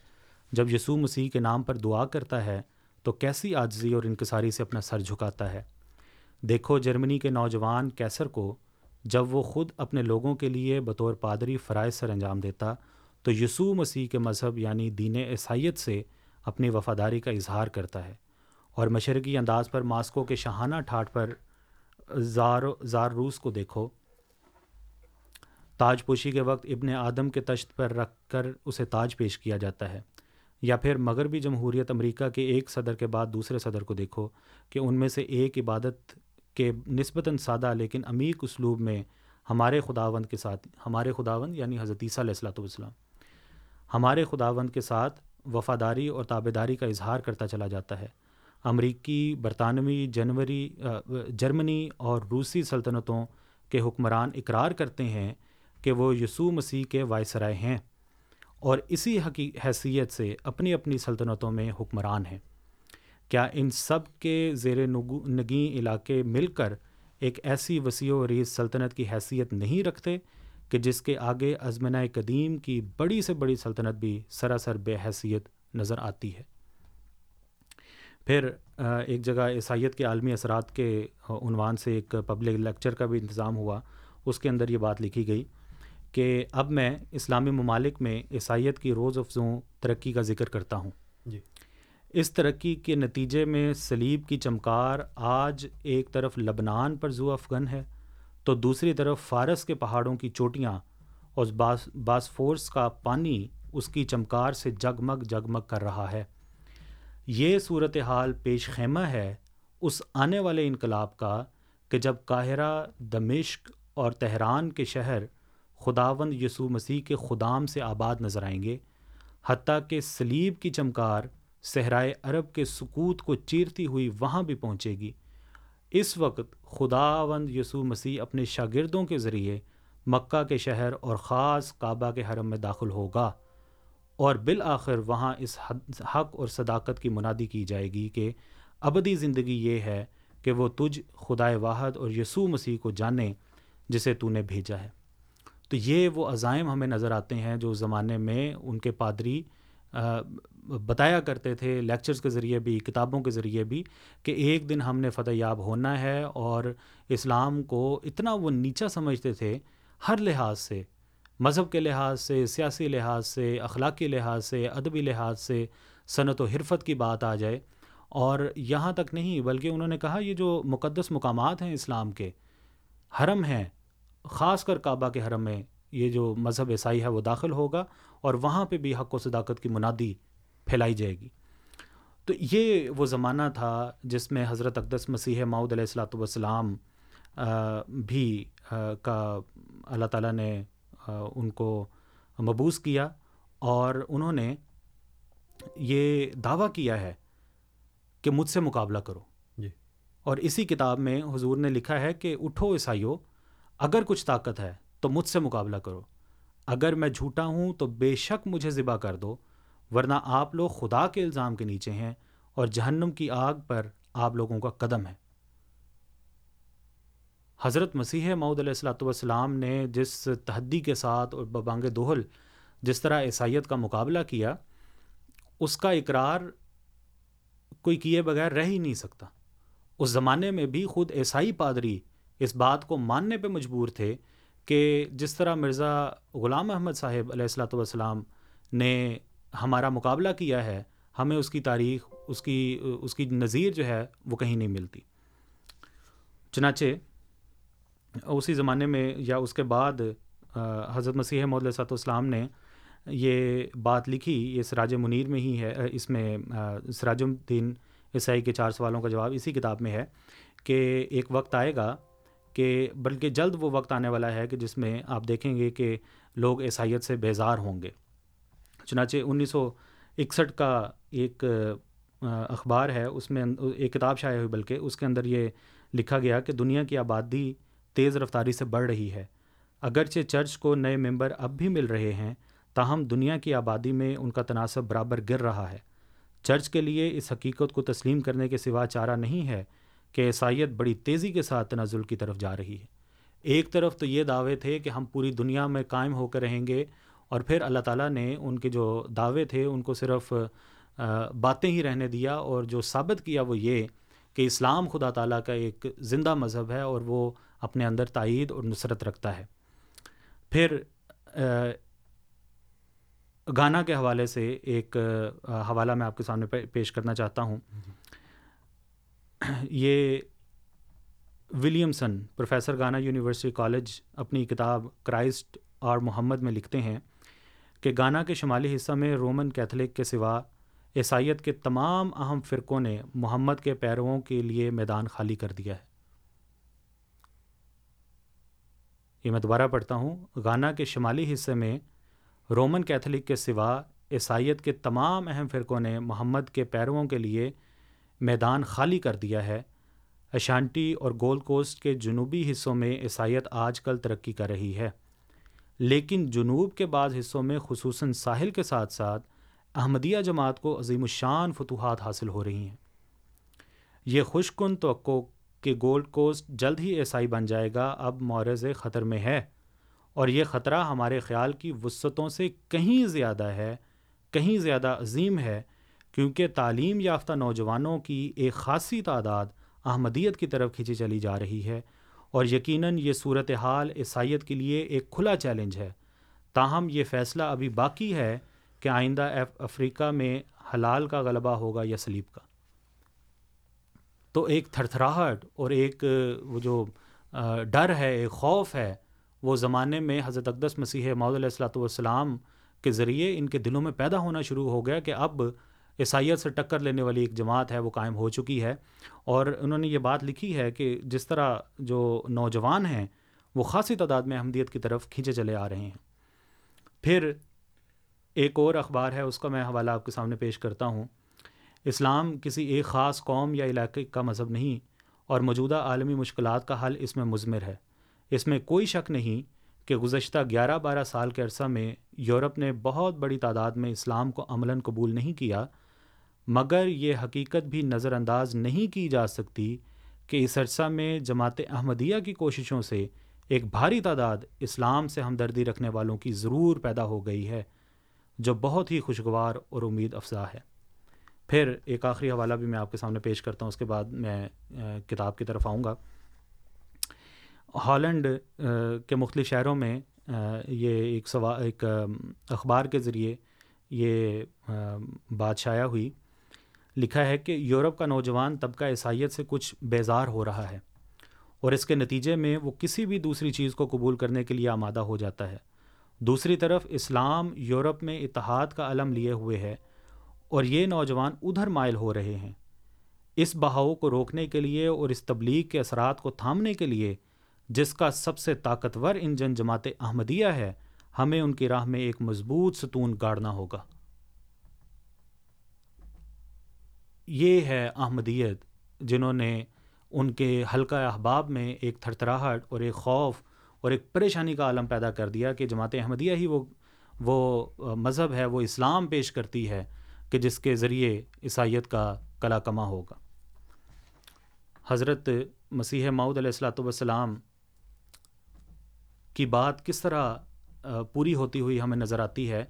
جب یسوع مسیح کے نام پر دعا کرتا ہے تو کیسی عاجزی اور انکساری سے اپنا سر جھکاتا ہے۔ دیکھو جرمنی کے نوجوان کیسر کو جب وہ خود اپنے لوگوں کے لیے بطور پادری فرائض سر انجام دیتا، تو یسوع مسیح کے مذہب یعنی دین عیسائیت سے اپنی وفاداری کا اظہار کرتا ہے اور مشرقی انداز پر ماسکو کے شاہانہ ٹھاٹ پر زار زار روس کو دیکھو۔ تاج پوشی کے وقت ابن آدم کے تشت پر رکھ کر اسے تاج پیش کیا جاتا ہے۔ یا پھر مغربی جمہوریت امریکہ کے ایک صدر کے بعد دوسرے صدر کو دیکھو کہ ان میں سے ایک عبادت کے نسبتاً سادہ لیکن عمیق اسلوب میں ہمارے خداوند کے ساتھ، ہمارے خداوند یعنی حضرت عیسیٰ علیہ السلۃ والسلام، ہمارے خداوند کے ساتھ وفاداری اور تابے داری کا اظہار کرتا چلا جاتا ہے۔ امریکی، برطانوی، جنوری جرمنی اور روسی سلطنتوں کے حکمران اقرار کرتے ہیں کہ وہ یسوع مسیح کے وائسرائے ہیں اور اسی حقی، حیثیت سے اپنی اپنی سلطنتوں میں حکمران ہیں۔ کیا ان سب کے زیر نگیں علاقے مل کر ایک ایسی وسیع و ریز سلطنت کی حیثیت نہیں رکھتے کہ جس کے آگے ازمنہ قدیم کی بڑی سے بڑی سلطنت بھی سراسر بے حیثیت نظر آتی ہے؟ پھر ایک جگہ عیسائیت کے عالمی اثرات کے عنوان سے ایک پبلک لیکچر کا بھی انتظام ہوا۔ اس کے اندر یہ بات لکھی گئی کہ اب میں اسلامی ممالک میں عیسائیت کی روز افزوں ترقی کا ذکر کرتا ہوں۔ جی۔ اس ترقی کے نتیجے میں سلیب کی چمکار آج ایک طرف لبنان پر زو افغن ہے، تو دوسری طرف فارس کے پہاڑوں کی چوٹیاں اور باس، باسفورس کا پانی اس کی چمکار سے جگمگ جگمگ کر رہا ہے۔ یہ صورت حال پیش خیمہ ہے اس آنے والے انقلاب کا کہ جب قاہرہ دمشق اور تہران کے شہر خداوند یسوع مسیح کے خدام سے آباد نظر آئیں گے، حتیٰ کہ سلیب کی چمکار صحرائے عرب کے سکوت کو چیرتی ہوئی وہاں بھی پہنچے گی۔ اس وقت خداوند یسوع مسیح اپنے شاگردوں کے ذریعے مکہ کے شہر اور خاص کعبہ کے حرم میں داخل ہوگا اور بالآخر وہاں اس حق اور صداقت کی منادی کی جائے گی کہ ابدی زندگی یہ ہے کہ وہ تجھ، خدائے واحد اور یسوع مسیح کو جانے جسے تو نے بھیجا ہے۔ تو یہ وہ عزائم ہمیں نظر آتے ہیں جو زمانے میں ان کے پادری بتایا کرتے تھے لیکچرز کے ذریعے بھی، کتابوں کے ذریعے بھی کہ ایک دن ہم نے فتح یاب ہونا ہے اور اسلام کو اتنا وہ نیچا سمجھتے تھے ہر لحاظ سے، مذہب کے لحاظ سے، سیاسی لحاظ سے، اخلاقی لحاظ سے، ادبی لحاظ سے صنعت و حرفت کی بات آ جائے۔ اور یہاں تک نہیں، بلکہ انہوں نے کہا یہ جو مقدس مقامات ہیں اسلام کے، حرم ہیں، خاص کر کعبہ کے حرم میں یہ جو مذہب عیسائی ہے وہ داخل ہوگا اور وہاں پہ بھی حق و صداقت کی منادی پھیلائی جائے گی۔ تو یہ وہ زمانہ تھا جس میں حضرت اقدس مسیح ماؤد علیہ السلاۃ والسلام بھی کا اللہ تعالیٰ نے ان کو مبوس کیا اور انہوں نے یہ دعویٰ کیا ہے کہ مجھ سے مقابلہ کرو۔ جی۔ اور اسی کتاب میں حضور نے لکھا ہے کہ اٹھو عیسائیو اگر کچھ طاقت ہے تو مجھ سے مقابلہ کرو اگر میں جھوٹا ہوں تو بے شک مجھے ذبح کر دو ورنہ آپ لوگ خدا کے الزام کے نیچے ہیں اور جہنم کی آگ پر آپ لوگوں کا قدم ہے۔ حضرت مسیح معود علیہ السلاۃ والسلام نے جس تحدی کے ساتھ اور ببانگ دوہل جس طرح عیسائیت کا مقابلہ کیا، اس کا اقرار کوئی کیے بغیر رہ ہی نہیں سکتا۔ اس زمانے میں بھی خود عیسائی پادری اس بات کو ماننے پہ مجبور تھے کہ جس طرح مرزا غلام احمد صاحب علیہ السلاۃ والسلام نے ہمارا مقابلہ کیا ہے، ہمیں اس کی تاریخ، اس کی اس کی نظیر جو ہے وہ کہیں نہیں ملتی۔ چنانچہ اسی زمانے میں یا اس کے بعد حضرت مسیح محدود صاحب السلام نے یہ بات لکھی، یہ سراج منیر میں ہی ہے اس میں سراج الدین عیسائی کے چار سوالوں کا جواب اسی کتاب میں ہے کہ ایک وقت آئے گا کہ، بلکہ جلد وہ وقت آنے والا ہے کہ جس میں آپ دیکھیں گے کہ لوگ عیسائیت سے بیزار ہوں گے۔ چنانچہ انیس سو اکسٹھ کا ایک اخبار ہے، اس میں ایک کتاب شائع ہوئی، بلکہ اس کے اندر یہ لکھا گیا کہ دنیا کی آبادی تیز رفتاری سے بڑھ رہی ہے۔ اگرچہ چرچ کو نئے ممبر اب بھی مل رہے ہیں، تاہم دنیا کی آبادی میں ان کا تناسب برابر گر رہا ہے۔ چرچ کے لیے اس حقیقت کو تسلیم کرنے کے سوا چارہ نہیں ہے کہ عیسائیت بڑی تیزی کے ساتھ تنازل کی طرف جا رہی ہے۔ ایک طرف تو یہ دعوے تھے کہ ہم پوری دنیا میں قائم ہو کر رہیں گے اور پھر اللہ تعالیٰ نے ان کے جو دعوے تھے ان کو صرف باتیں ہی رہنے دیا اور جو ثابت کیا وہ یہ کہ اسلام خدا تعالیٰ کا ایک زندہ مذہب ہے اور وہ اپنے اندر تائید اور نصرت رکھتا ہے۔ پھر گانا کے حوالے سے ایک حوالہ میں آپ کے سامنے پیش کرنا چاہتا ہوں۔ یہ Williamson professor Ghana university college اپنی کتاب کرائسٹ اور محمد میں لکھتے ہیں۔ کہ گانا کے شمالی حصہ میں رومن کیتھولک کے سوا عیسائیت کے تمام اہم فرقوں نے محمد کے پیرووں کے لیے میدان خالی کر دیا ہے۔ یہ میں دوبارہ پڑھتا ہوں۔ گانا کے شمالی حصے میں رومن کیتھولک کے سوا عیسائیت کے تمام اہم فرقوں نے محمد کے پیرووں کے لیے میدان خالی کر دیا ہے۔ اشانٹی اور گولڈ کوسٹ کے جنوبی حصوں میں عیسائیت آج کل ترقی کر رہی ہے۔ لیکن جنوب کے بعض حصوں میں خصوصاً ساحل کے ساتھ ساتھ احمدیہ جماعت کو عظیم الشان فتوحات حاصل ہو رہی ہیں۔ یہ خوش کن توقع کہ گولڈ کوسٹ جلد ہی عیسائی بن جائے گا، اب مورز خطر میں ہے۔ اور یہ خطرہ ہمارے خیال کی وسعتوں سے کہیں زیادہ ہے، کہیں زیادہ عظیم ہے، کیونکہ تعلیم یافتہ نوجوانوں کی ایک خاصی تعداد احمدیت کی طرف کھینچی چلی جا رہی ہے۔ اور یقیناً یہ صورت حال عیسائیت کے لیے ایک کھلا چیلنج ہے۔ تاہم، یہ فیصلہ ابھی باقی ہے کہ آئندہ افریقہ میں حلال کا غلبہ ہوگا یا سلیب کا۔ تو ایک تھر تھراہٹ اور ایک، وہ جو ڈر ہے، ایک خوف ہے، وہ زمانے میں حضرت اقدس مسیح معود علیہ السلاۃ والسلام کے ذریعے ان کے دلوں میں پیدا ہونا شروع ہو گیا کہ اب عیسائیت سے ٹکر لینے والی ایک جماعت ہے، وہ قائم ہو چکی ہے۔ اور انہوں نے یہ بات لکھی ہے کہ جس طرح جو نوجوان ہیں، وہ خاصی تعداد میں احمدیت کی طرف کھینچے چلے آ رہے ہیں۔ پھر ایک اور اخبار ہے، اس کا میں حوالہ آپ کے سامنے پیش کرتا ہوں۔ اسلام کسی ایک خاص قوم یا علاقے کا مذہب نہیں، اور موجودہ عالمی مشکلات کا حل اس میں مضمر ہے۔ اس میں کوئی شک نہیں کہ گزشتہ گیارہ بارہ سال کے عرصہ میں یورپ نے بہت بڑی تعداد میں اسلام کو عملاً قبول نہیں کیا۔ مگر یہ حقیقت بھی نظر انداز نہیں کی جا سکتی کہ اس عرصہ میں جماعت احمدیہ کی کوششوں سے ایک بھاری تعداد اسلام سے ہمدردی رکھنے والوں کی ضرور پیدا ہو گئی ہے، جو بہت ہی خوشگوار اور امید افزا ہے۔ پھر ایک آخری حوالہ بھی میں آپ کے سامنے پیش کرتا ہوں، اس کے بعد میں کتاب کی طرف آؤں گا۔ ہالینڈ کے مختلف شہروں میں یہ ایک سوا، ایک اخبار کے ذریعے یہ بات شائع ہوئی۔ لکھا ہے کہ یورپ کا نوجوان طبقہ عیسائیت سے کچھ بیزار ہو رہا ہے اور اس کے نتیجے میں وہ کسی بھی دوسری چیز کو قبول کرنے کے لیے آمادہ ہو جاتا ہے۔ دوسری طرف، اسلام یورپ میں اتحاد کا علم لیے ہوئے ہے اور یہ نوجوان ادھر مائل ہو رہے ہیں۔ اس بہاؤ کو روکنے کے لیے اور اس تبلیغ کے اثرات کو تھامنے کے لیے، جس کا سب سے طاقتور انجن جماعت احمدیہ ہے، ہمیں ان کی راہ میں ایک مضبوط ستون گاڑنا ہوگا۔ یہ ہے احمدیت، جنہوں نے ان کے حلقہ احباب میں ایک تھرتھراہٹ اور ایک خوف اور ایک پریشانی کا عالم پیدا کر دیا کہ جماعت احمدیہ ہی وہ وہ مذہب ہے، وہ اسلام پیش کرتی ہے کہ جس کے ذریعے عیسائیت کا کلا کما ہوگا۔ حضرت مسیح معود علیہ السلاۃ والسلام کی بات کس طرح پوری ہوتی ہوئی ہمیں نظر آتی ہے،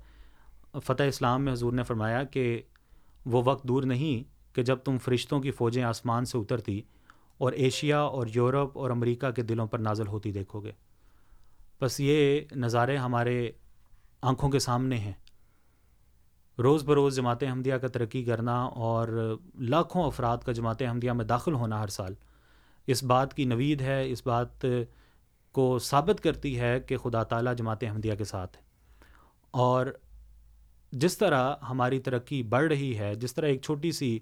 فتح اسلام میں حضور نے فرمایا کہ وہ وقت دور نہیں کہ جب تم فرشتوں کی فوجیں آسمان سے اترتی اور ایشیا اور یورپ اور امریکہ کے دلوں پر نازل ہوتی دیکھو گے۔ بس یہ نظارے ہمارے آنکھوں کے سامنے ہیں۔ روز بروز جماعت احمدیہ کا ترقی کرنا اور لاکھوں افراد کا جماعت احمدیہ میں داخل ہونا ہر سال، اس بات کی نوید ہے، اس بات کو ثابت کرتی ہے کہ خدا تعالیٰ جماعت احمدیہ کے ساتھ ہے اور جس طرح ہماری ترقی بڑھ رہی ہے، جس طرح ایک چھوٹی سی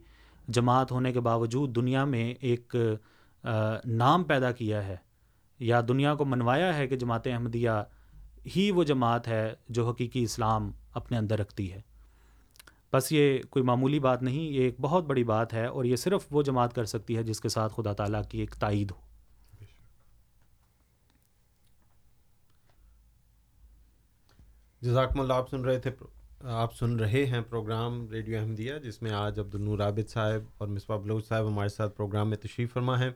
جماعت ہونے کے باوجود دنیا میں ایک نام پیدا کیا ہے، یا دنیا کو منوایا ہے کہ جماعت احمدیہ ہی وہ جماعت ہے جو حقیقی اسلام اپنے اندر رکھتی ہے۔ بس یہ کوئی معمولی بات نہیں، یہ ایک بہت بڑی بات ہے اور یہ صرف وہ جماعت کر سکتی ہے جس کے ساتھ خدا تعالیٰ کی ایک تائید ہو۔ جزاکم اللہ، آپ سن رہے تھے آپ سن رہے ہیں پروگرام ریڈیو احمدیہ، جس میں آج عبد النور عابد صاحب اور مصباح بلوچ صاحب ہمارے ساتھ پروگرام میں تشریف فرما ہے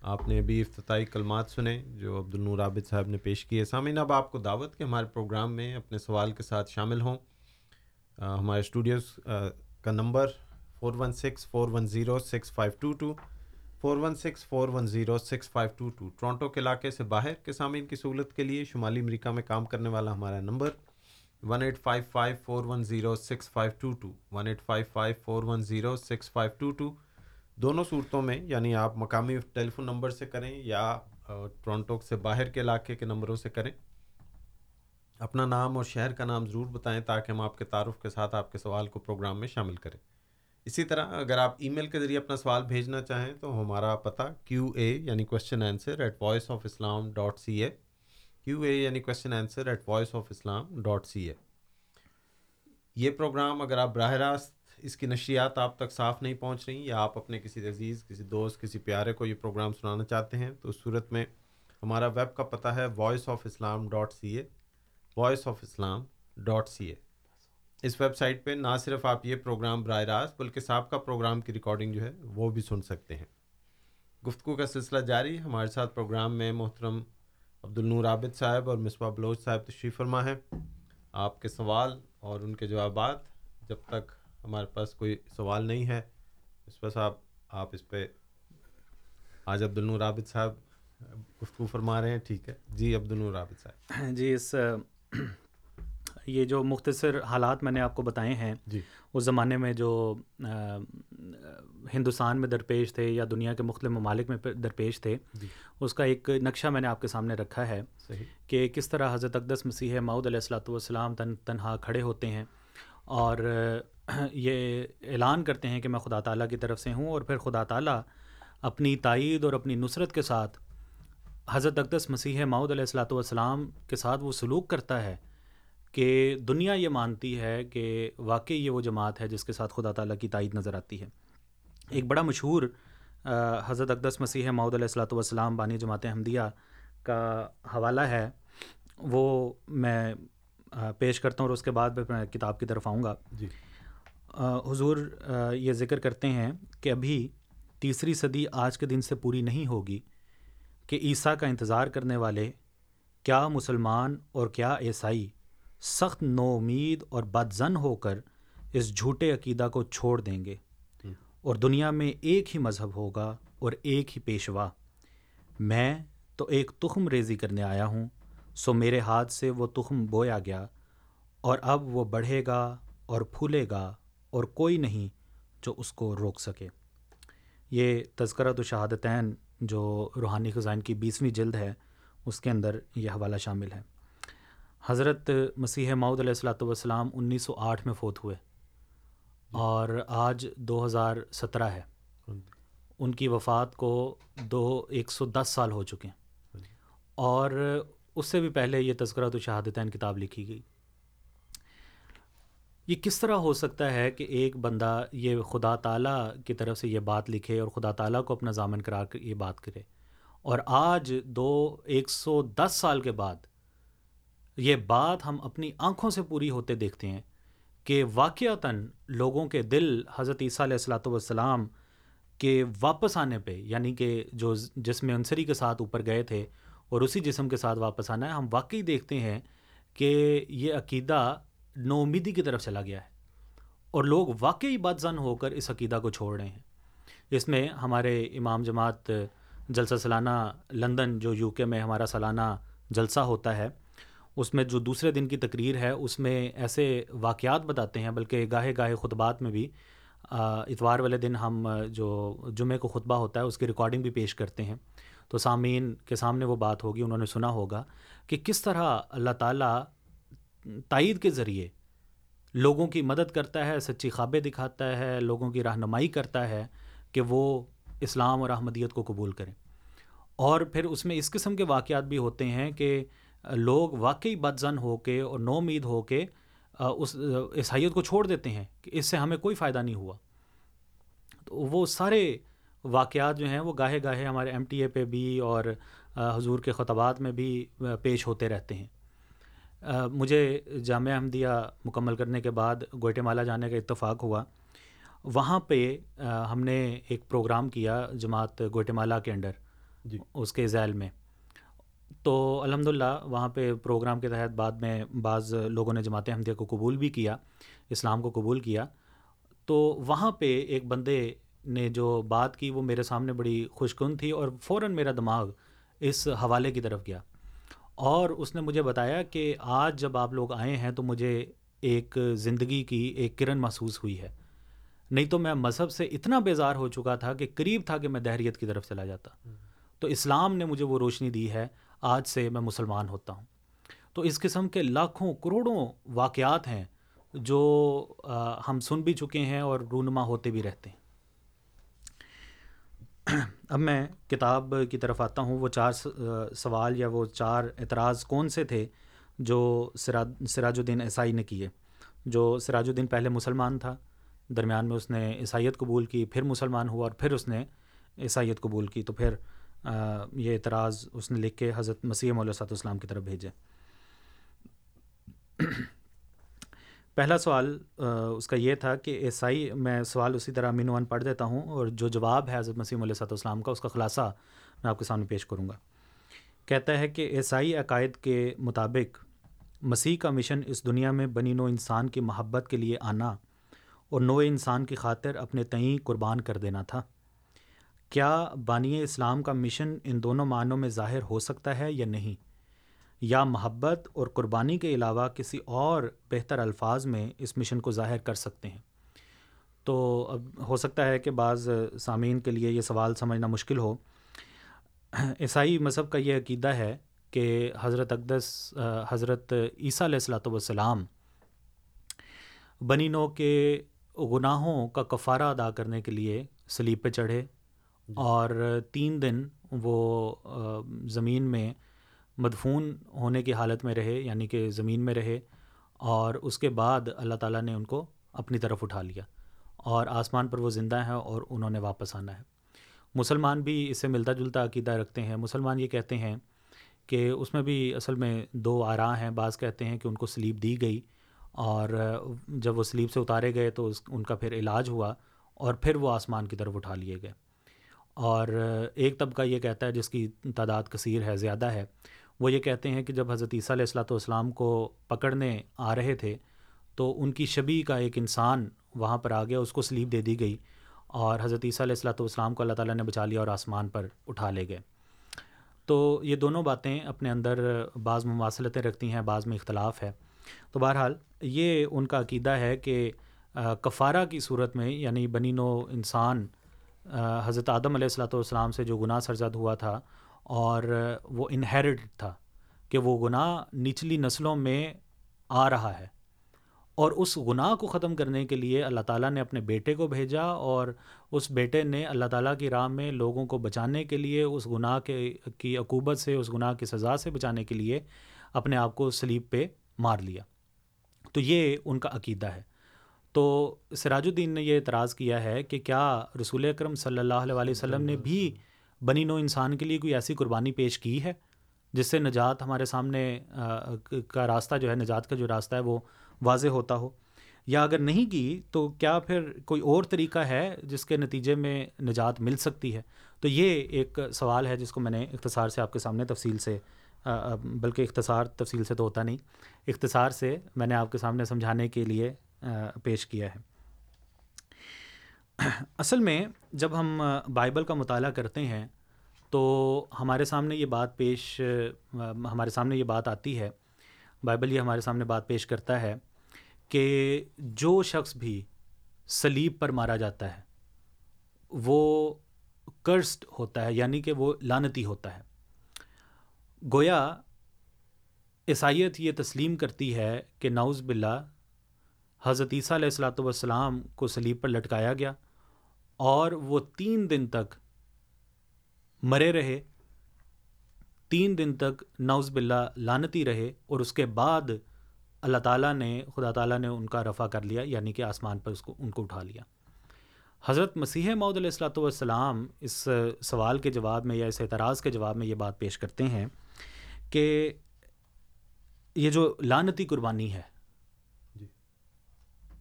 آپ نے ابھی افتتاحی کلمات سنے جو عبد النور عابد صاحب نے پیش کیے۔ سامعین، اب آپ کو دعوت کے ہمارے پروگرام میں اپنے سوال کے ساتھ شامل ہوں۔ ہمارے اسٹوڈیوز کا number four one six four one zero six five two two four one six four one zero six five two two Toronto کے علاقے سے باہر کے سامعین کی سہولت کے لیے شمالی امریکہ میں کام کرنے والا ہمارا number one eight five five four one zero six five two two one eight five five four one zero six five two two دونوں صورتوں میں یعنی آپ مقامی ٹیلی فون نمبر سے کریں یا ٹورانٹو سے باہر کے علاقے کے نمبروں سے کریں۔ اپنا نام اور شہر کا نام ضرور بتائیں تاکہ ہم آپ کے تعارف کے ساتھ آپ کے سوال کو پروگرام میں شامل کریں۔ اسی طرح اگر آپ ای میل کے ذریعے اپنا سوال بھیجنا چاہیں تو ہمارا پتہ، کیو اے یعنی question answer at voice of Islam dot C A Q A یعنی question answer at voice of Islam dot C A یہ پروگرام اگر آپ براہ راست اس کی نشریات آپ تک صاف نہیں پہنچ رہی یا آپ اپنے کسی عزیز، کسی دوست، کسی پیارے کو یہ پروگرام سنانا چاہتے ہیں، تو اس صورت میں ہمارا ویب کا پتہ ہے voice of Islam dot C A voice of Islam dot C A us website پہ نہ صرف آپ یہ پروگرام براہ راست بلکہ سابقہ پروگرام کی ریکارڈنگ جو ہے وہ بھی سن سکتے ہیں۔ گفتگو کا سلسلہ جاری، ہمارے ساتھ پروگرام میں محترم عبد النور عابد صاحب اور مصباح بلوچ صاحب تشریف فرما ہے آپ کے سوال اور ان کے جوابات جب تک ہمارے پاس کوئی سوال نہیں ہے، اس صاحب آپ اس پہ آج عبد النور عابد صاحب گفتگو فرما رہے ہیں، ٹھیک ہے۔ جی عبد النور عابد صاحب۔ جی اس یہ جو مختصر حالات میں نے آپ کو بتائے ہیں جی۔ اس زمانے میں جو ہندوستان میں درپیش تھے یا دنیا کے مختلف ممالک میں درپیش تھے جی۔ اس کا ایک نقشہ میں نے آپ کے سامنے رکھا ہے کہ کس طرح حضرت اقدس مسیح معود علیہ السلاۃ والسلام تن تنہا کھڑے ہوتے ہیں اور یہ اعلان کرتے ہیں کہ میں خدا تعالیٰ کی طرف سے ہوں اور پھر خدا تعالیٰ اپنی تائید اور اپنی نصرت کے ساتھ حضرت اقدس مسیح معود علیہ السلاۃ والسلام کے ساتھ وہ سلوک کرتا ہے کہ دنیا یہ مانتی ہے کہ واقعی یہ وہ جماعت ہے جس کے ساتھ خدا تعالیٰ کی تائید نظر آتی ہے۔ ایک بڑا مشہور حضرت اقدس مسیح معود علیہ السلاۃ والسلام بانی جماعت احمدیہ کا حوالہ ہے۔ وہ میں پیش کرتا ہوں اور اس کے بعد میں کتاب کی طرف آؤں گا۔ جی۔ حضور یہ ذکر کرتے ہیں کہ ابھی تیسری صدی آج کے دن سے پوری نہیں ہوگی کہ عیسیٰ کا انتظار کرنے والے کیا مسلمان اور کیا عیسائی سخت نو امید اور بد زن ہو کر اس جھوٹے عقیدہ کو چھوڑ دیں گے۔ اور دنیا میں ایک ہی مذہب ہوگا اور ایک ہی پیشوا۔ میں تو ایک تخم ریزی کرنے آیا ہوں، سو میرے ہاتھ سے وہ تخم بویا گیا اور اب وہ بڑھے گا اور پھولے گا اور کوئی نہیں جو اس کو روک سکے۔ یہ تذکرہ تو شہادتین جو روحانی خزائن کی بیسویں جلد ہے، اس کے اندر یہ حوالہ شامل ہے۔ حضرت مسیح معود علیہ السلاۃ والسلام انیس سو آٹھ میں فوت ہوئے اور آج دو ہزار سترہ ہے۔ ان کی وفات کو دو، ایک سو دس سال ہو چکے ہیں۔ اور اس سے بھی پہلے یہ تذکرہ تو شہادتین کتاب لکھی گئی۔ یہ کس طرح ہو سکتا ہے کہ ایک بندہ یہ خدا تعالیٰ کی طرف سے یہ بات لکھے اور خدا تعالیٰ کو اپنا ضامن کرا کر یہ بات کرے؟ اور آج دو، ایک سو دس سال کے بعد یہ بات ہم اپنی آنکھوں سے پوری ہوتے دیکھتے ہیں کہ واقعتاً لوگوں کے دل حضرت عیسیٰ علیہ السلاۃ والسلام کے واپس آنے پہ یعنی کہ جو جسم عنصری کے ساتھ اوپر گئے تھے اور اسی جسم کے ساتھ واپس آنا ہے، ہم واقعی دیکھتے ہیں کہ یہ عقیدہ نو امیدی کی طرف چلا گیا ہے اور لوگ واقعی بد زن ہو کر اس عقیدہ کو چھوڑ رہے ہیں۔ اس میں ہمارے امام جماعت جلسہ سالانہ لندن، جو یو کے میں ہمارا سالانہ جلسہ ہوتا ہے اس میں جو دوسرے دن کی تقریر ہے، اس میں ایسے واقعات بتاتے ہیں، بلکہ گاہے گاہے خطبات میں بھی اتوار والے دن ہم جو جمعے کو خطبہ ہوتا ہے، اس کی ریکارڈنگ بھی پیش کرتے ہیں۔ تو سامعین کے سامنے وہ بات ہوگی، انہوں نے سنا ہوگا کہ کس طرح اللہ تعالیٰ تائید کے ذریعے لوگوں کی مدد کرتا ہے، سچی خوابیں دکھاتا ہے، لوگوں کی رہنمائی کرتا ہے کہ وہ اسلام اور احمدیت کو قبول کریں۔ اور پھر اس میں اس قسم کے واقعات بھی ہوتے ہیں کہ لوگ واقعی بدزن ہو کے اور نو امید ہو کے اس عیسائیت کو چھوڑ دیتے ہیں کہ اس سے ہمیں کوئی فائدہ نہیں ہوا۔ تو وہ سارے واقعات جو ہیں وہ گاہے گاہے ہمارے ایم ٹی اے پہ بھی اور حضور کے خطبات میں بھی پیش ہوتے رہتے ہیں۔ مجھے جامعہ احمدیہ مکمل کرنے کے بعد گوئٹے مالا جانے کا اتفاق ہوا۔ وہاں پہ ہم نے ایک پروگرام کیا جماعت گوئٹے مالا کے انڈر جی۔ اس کے ذیل میں۔ تو الحمد للہ وہاں پہ پروگرام کے تحت بعد میں بعض لوگوں نے جماعت احمدیہ کو قبول بھی کیا، اسلام کو قبول کیا۔ تو وہاں پہ ایک بندے نے جو بات کی وہ میرے سامنے بڑی خوش کن تھی اور فوراً میرا دماغ اس حوالے کی طرف گیا۔ اور اس نے مجھے بتایا کہ آج جب آپ لوگ آئے ہیں تو مجھے ایک زندگی کی ایک کرن محسوس ہوئی ہے۔ نہیں تو میں مذہب سے اتنا بیزار ہو چکا تھا کہ قریب تھا کہ میں دہریت کی طرف چلا جاتا۔ تو اسلام نے مجھے وہ روشنی دی ہے آج سے میں مسلمان ہوتا ہوں۔ تو اس قسم کے لاکھوں کروڑوں واقعات ہیں جو ہم سن بھی چکے ہیں اور رونما ہوتے بھی رہتے ہیں۔ <clears throat> اب میں کتاب کی طرف آتا ہوں۔ وہ چار سوال یا وہ چار اعتراض کون سے تھے جو سراج الدین عیسائی نے کیے؟ جو سراج الدین پہلے مسلمان تھا، درمیان میں اس نے عیسائیت قبول کی، پھر مسلمان ہوا اور پھر اس نے عیسائیت قبول کی۔ تو پھر یہ اعتراض اس نے لکھ کے حضرت مسیح علیہ صاحب اسلام کی طرف بھیجے۔ پہلا سوال اس کا یہ تھا کہ عیسائی، میں سوال اسی طرح مینو ون پڑھ دیتا ہوں اور جو جواب ہے حضرت مسیم علیہ صاحب السلام کا، اس کا خلاصہ میں آپ کے سامنے پیش کروں گا۔ کہتا ہے کہ عیسائی عقائد کے مطابق مسیح کا مشن اس دنیا میں بنی نو انسان کی محبت کے لیے آنا اور نو انسان کی خاطر اپنے تئیں قربان کر دینا تھا۔ کیا بانی اسلام کا مشن ان دونوں معنوں میں ظاہر ہو سکتا ہے یا نہیں؟ یا محبت اور قربانی کے علاوہ کسی اور بہتر الفاظ میں اس مشن کو ظاہر کر سکتے ہیں؟ تو اب ہو سکتا ہے کہ بعض سامعین کے لیے یہ سوال سمجھنا مشکل ہو۔ عیسائی مذہب کا یہ عقیدہ ہے کہ حضرت اقدس، حضرت عیسیٰ علیہ السلاۃ والسلام بنی نو کے گناہوں کا کفارہ ادا کرنے کے لیے سلیب پہ چڑھے۔ اور تین دن وہ زمین میں مدفون ہونے کی حالت میں رہے یعنی کہ زمین میں رہے، اور اس کے بعد اللہ تعالیٰ نے ان کو اپنی طرف اٹھا لیا اور آسمان پر وہ زندہ ہیں اور انہوں نے واپس آنا ہے۔ مسلمان بھی اس سے ملتا جلتا عقیدہ رکھتے ہیں۔ مسلمان یہ کہتے ہیں کہ اس میں بھی اصل میں دو آراہ ہیں۔ بعض کہتے ہیں کہ ان کو سلیب دی گئی اور جب وہ سلیب سے اتارے گئے تو اس، ان کا پھر علاج ہوا اور پھر وہ آسمان کی طرف اٹھا لیے گئے۔ اور ایک طبقہ یہ کہتا ہے جس کی تعداد کثیر ہے، زیادہ ہے۔ وہ یہ کہتے ہیں کہ جب حضرت عیسیٰ علیہ السلاۃ والسلام کو پکڑنے آ رہے تھے، تو ان کی شبی کا ایک انسان وہاں پر آ گیا اس کو سلیپ دے دی گئی اور حضرت عیسیٰ علیہ السلاۃ والسلام کو اللہ تعالیٰ نے بچا لیا اور آسمان پر اٹھا لے گئے۔ تو یہ دونوں باتیں اپنے اندر بعض مواصلتیں رکھتی ہیں، بعض میں اختلاف ہے۔ تو بہرحال یہ ان کا عقیدہ ہے کہ کفارہ کی صورت میں یعنی بنی نو انسان حضرت آدم علیہ السلاۃ والسلام سے جو گناہ سرزد ہوا تھا اور وہ انہیرٹ تھا کہ وہ گناہ نچلی نسلوں میں آ رہا ہے۔ اور اس گناہ کو ختم کرنے کے لیے اللہ تعالیٰ نے اپنے بیٹے کو بھیجا اور اس بیٹے نے اللہ تعالیٰ کی راہ میں لوگوں کو بچانے کے لیے، اس گناہ کے، کی عقوبت سے، اس گناہ کی سزا سے بچانے کے لیے اپنے آپ کو سلیب پہ مار لیا۔ تو یہ ان کا عقیدہ ہے۔ تو سراج الدین نے یہ اعتراض کیا ہے کہ کیا رسول اکرم صلی اللہ علیہ وسلم نے بھی بنی نو انسان کے لیے کوئی ایسی قربانی پیش کی ہے جس سے نجات ہمارے سامنے کا راستہ جو ہے، نجات کا جو راستہ ہے، وہ واضح ہوتا ہو؟ یا اگر نہیں کی، تو کیا پھر کوئی اور طریقہ ہے جس کے نتیجے میں نجات مل سکتی ہے؟ تو یہ ایک سوال ہے جس کو میں نے اختصار سے آپ کے سامنے تفصیل سے بلکہ اختصار تفصیل سے تو ہوتا نہیں۔ اختصار سے میں نے آپ کے سامنے سمجھانے کے لیے پیش کیا ہے۔ اصل میں جب ہم بائبل کا مطالعہ کرتے ہیں تو ہمارے سامنے یہ بات پیش، ہمارے سامنے یہ بات آتی ہے، بائبل یہ ہمارے سامنے بات پیش کرتا ہے کہ جو شخص بھی سلیب پر مارا جاتا ہے، وہ کرسٹ ہوتا ہے یعنی کہ وہ لانتی ہوتا ہے۔ گویا عیسائیت یہ تسلیم کرتی ہے کہ ناؤز باللہ حضرت عیسیٰ علیہ السلاۃ والسلام کو سلیب پر لٹکایا گیا اور وہ تین دن تک مرے رہے، تین دن تک نوز باللہ لانتی رہے اور اس کے بعد اللہ تعالیٰ نے، خدا تعالیٰ نے ان کا رفع کر لیا یعنی کہ آسمان پر اس کو، ان کو اٹھا لیا۔ حضرت مسیح معود علیہ السلاۃ والسلام اس سوال کے جواب میں یا اس اعتراض کے جواب میں یہ بات پیش کرتے ہیں کہ یہ جو لانتی قربانی ہے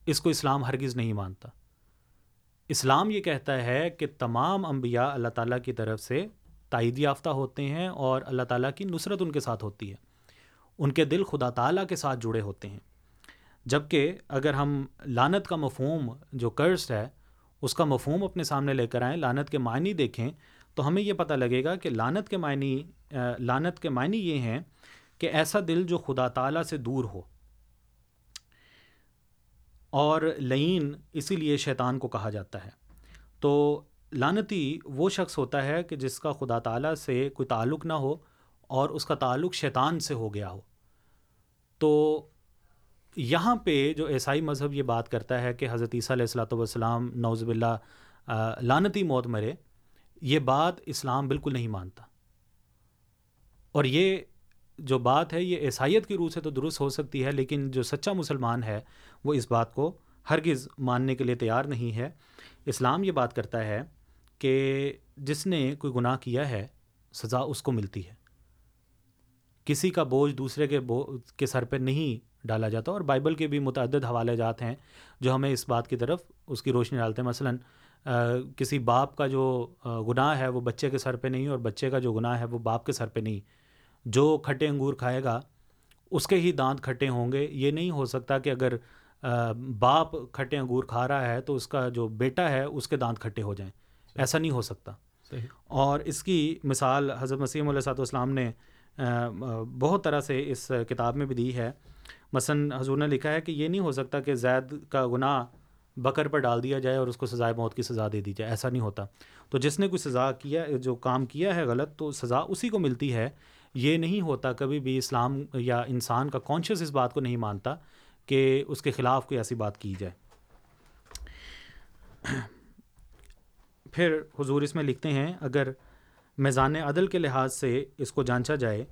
اس کو اسلام ہرگز نہیں مانتا۔ اسلام یہ کہتا ہے کہ تمام انبیاء اللہ تعالیٰ کی طرف سے تائید یافتہ ہوتے ہیں اور اللہ تعالیٰ کی نصرت ان کے ساتھ ہوتی ہے۔ ان کے دل خدا تعالیٰ کے ساتھ جڑے ہوتے ہیں۔ جبکہ اگر ہم لانت کا مفہوم جو قرض ہے، اس کا مفہوم اپنے سامنے لے کر آئیں لانت کے معنی دیکھیں، تو ہمیں یہ پتہ لگے گا کہ لانت کے معنی لانت کے معنی یہ ہیں کہ ایسا دل جو خدا تعالیٰ سے دور ہو۔ اور لعین اسی لیے شیطان کو کہا جاتا ہے۔ تو لانتی وہ شخص ہوتا ہے کہ جس کا خدا تعالیٰ سے کوئی تعلق نہ ہو اور اس کا تعلق شیطان سے ہو گیا ہو۔ تو یہاں پہ جو عیسائی مذہب یہ بات کرتا ہے کہ حضرت عیسیٰ علیہ السلاۃ والسلام نوز باللہ لانتی موت مرے، یہ بات اسلام بالکل نہیں مانتا۔ اور یہ جو بات ہے، یہ عیسائیت کی روح سے تو درست ہو سکتی ہے، لیکن جو سچا مسلمان ہے وہ اس بات کو ہرگز ماننے کے لیے تیار نہیں ہے۔ اسلام یہ بات کرتا ہے کہ جس نے کوئی گناہ کیا ہے، سزا اس کو ملتی ہے۔ کسی کا بوجھ دوسرے کے بو، کے سر پہ نہیں ڈالا جاتا اور بائبل کے بھی متعدد حوالے جات ہیں جو ہمیں اس بات کی طرف اس کی روشنی ڈالتے ہیں۔ مثلاً کسی باپ کا جو گناہ ہے وہ بچے کے سر پہ نہیں اور بچے کا جو گناہ ہے وہ باپ کے سر پہ نہیں۔ جو کھٹے انگور کھائے گا، اس کے ہی دانت کھٹے ہوں گے۔ یہ نہیں ہو سکتا کہ اگر باپ کھٹے انگور کھا رہا ہے تو اس کا جو بیٹا ہے اس کے دانت کھٹے ہو جائیں۔ ایسا نہیں ہو سکتا۔ اور اس کی مثال حضرت مسیم علیہ صاحب اسلام نے بہت طرح سے اس کتاب میں بھی دی ہے۔ مثلاً حضور نے لکھا ہے کہ یہ نہیں ہو سکتا کہ زید کا گناہ بکر پر ڈال دیا جائے اور اس کو سزائے موت کی سزا دے دی جائے۔ ایسا نہیں ہوتا۔ تو جس نے کوئی سزا کیا جو کام کیا ہے غلط تو سزا اسی کو ملتی ہے۔ یہ نہیں ہوتا کبھی بھی اسلام یا انسان کا کانشیس اس بات کو نہیں مانتا کہ اس کے خلاف کوئی ایسی بات کی جائے۔ پھر حضور اس میں لکھتے ہیں، اگر میزان عدل کے لحاظ سے اس کو جانچا جائے،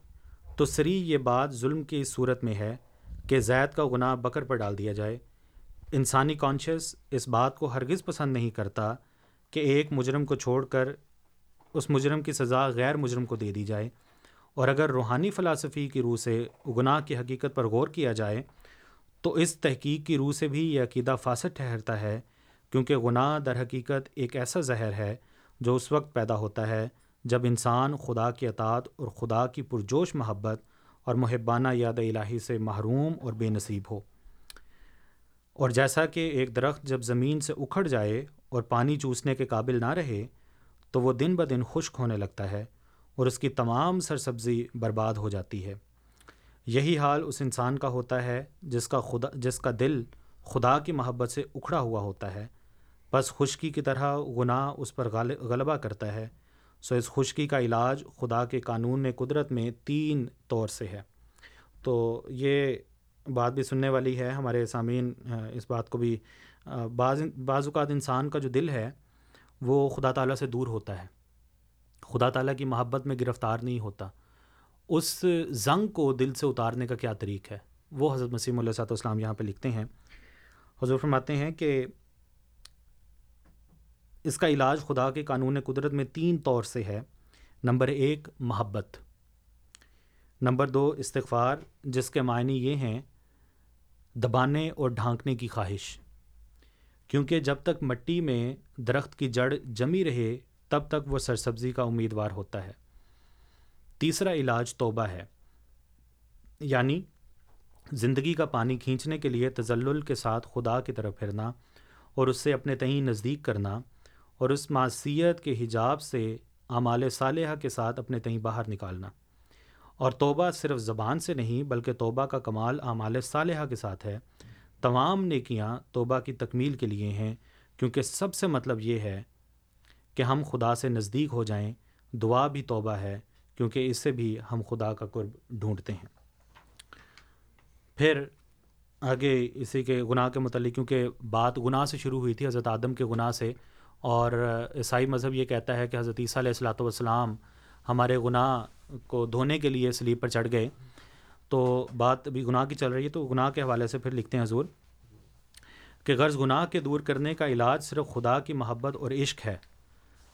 تو سری یہ بات ظلم کی صورت میں ہے کہ زید کا گناہ بکر پر ڈال دیا جائے۔ انسانی کانشیس اس بات کو ہرگز پسند نہیں کرتا کہ ایک مجرم کو چھوڑ کر اس مجرم کی سزا غیر مجرم کو دے دی جائے۔ اور اگر روحانی فلاسفی کی روح سے گناہ کی حقیقت پر غور کیا جائے تو اس تحقیق کی روح سے بھی یہ عقیدہ فاسد ٹھہرتا ہے، کیونکہ گناہ در حقیقت ایک ایسا زہر ہے جو اس وقت پیدا ہوتا ہے جب انسان خدا کی اطاعت اور خدا کی پرجوش محبت اور محبانہ یاد الہی سے محروم اور بے نصیب ہو۔ اور جیسا کہ ایک درخت جب زمین سے اکھڑ جائے اور پانی چوسنے کے قابل نہ رہے، تو وہ دن بدن خشک ہونے لگتا ہے اور اس کی تمام سرسبزی برباد ہو جاتی ہے۔ یہی حال اس انسان کا ہوتا ہے جس کا خدا جس کا دل خدا کی محبت سے اکھڑا ہوا ہوتا ہے۔ بس خشکی کی طرح گناہ اس پر غلبہ کرتا ہے۔ سو اس خشکی کا علاج خدا کے قانون قدرت میں تین طور سے ہے۔ تو یہ بات بھی سننے والی ہے۔ ہمارے سامعین اس بات کو بھی بعض بعض اوقات انسان کا جو دل ہے، وہ خدا تعالیٰ سے دور ہوتا ہے۔ خدا تعالیٰ کی محبت میں گرفتار نہیں ہوتا۔ اس زنگ کو دل سے اتارنے کا کیا طریق ہے؟ وہ حضرت مسیم علیہ صاحب اسلام یہاں پہ لکھتے ہیں۔ حضور فرماتے ہیں کہ اس کا علاج خدا کے قانون قدرت میں تین طور سے ہے۔ نمبر ایک، محبت۔ نمبر دو، استغفار، جس کے معنی یہ ہیں دبانے اور ڈھانکنے کی خواہش۔ کیونکہ جب تک مٹی میں درخت کی جڑ جمی رہے، تب تک وہ سرسبزی کا امیدوار ہوتا ہے۔ تیسرا علاج توبہ ہے۔ یعنی زندگی کا پانی کھینچنے کے لیے تزلل کے ساتھ خدا کی طرف پھرنا اور اس سے اپنے تئیں نزدیک کرنا اور اس معصیت کے حجاب سے اعمال صالحہ کے ساتھ اپنے تئیں باہر نکالنا۔ اور توبہ صرف زبان سے نہیں بلکہ توبہ کا کمال اعمال صالحہ کے ساتھ ہے۔ تمام نیکیاں توبہ کی تکمیل کے لیے ہیں، کیونکہ سب سے مطلب یہ ہے کہ ہم خدا سے نزدیک ہو جائیں، دعا بھی توبہ ہے۔ کیونکہ اس سے بھی ہم خدا کا قرب ڈھونڈتے ہیں۔ پھر آگے اسی کے گناہ کے متعلق، کیونکہ بات گناہ سے شروع ہوئی تھی حضرت آدم کے گناہ سے، اور عیسائی مذہب یہ کہتا ہے کہ حضرت عیسیٰ علیہ السلاۃ والسلام ہمارے گناہ کو دھونے کے لیے سلیپ پر چڑھ گئے۔ تو بات ابھی گناہ کی چل رہی ہے، تو گناہ کے حوالے سے پھر لکھتے ہیں حضور کہ غرض گناہ کے دور کرنے کا علاج صرف خدا کی محبت اور عشق ہے۔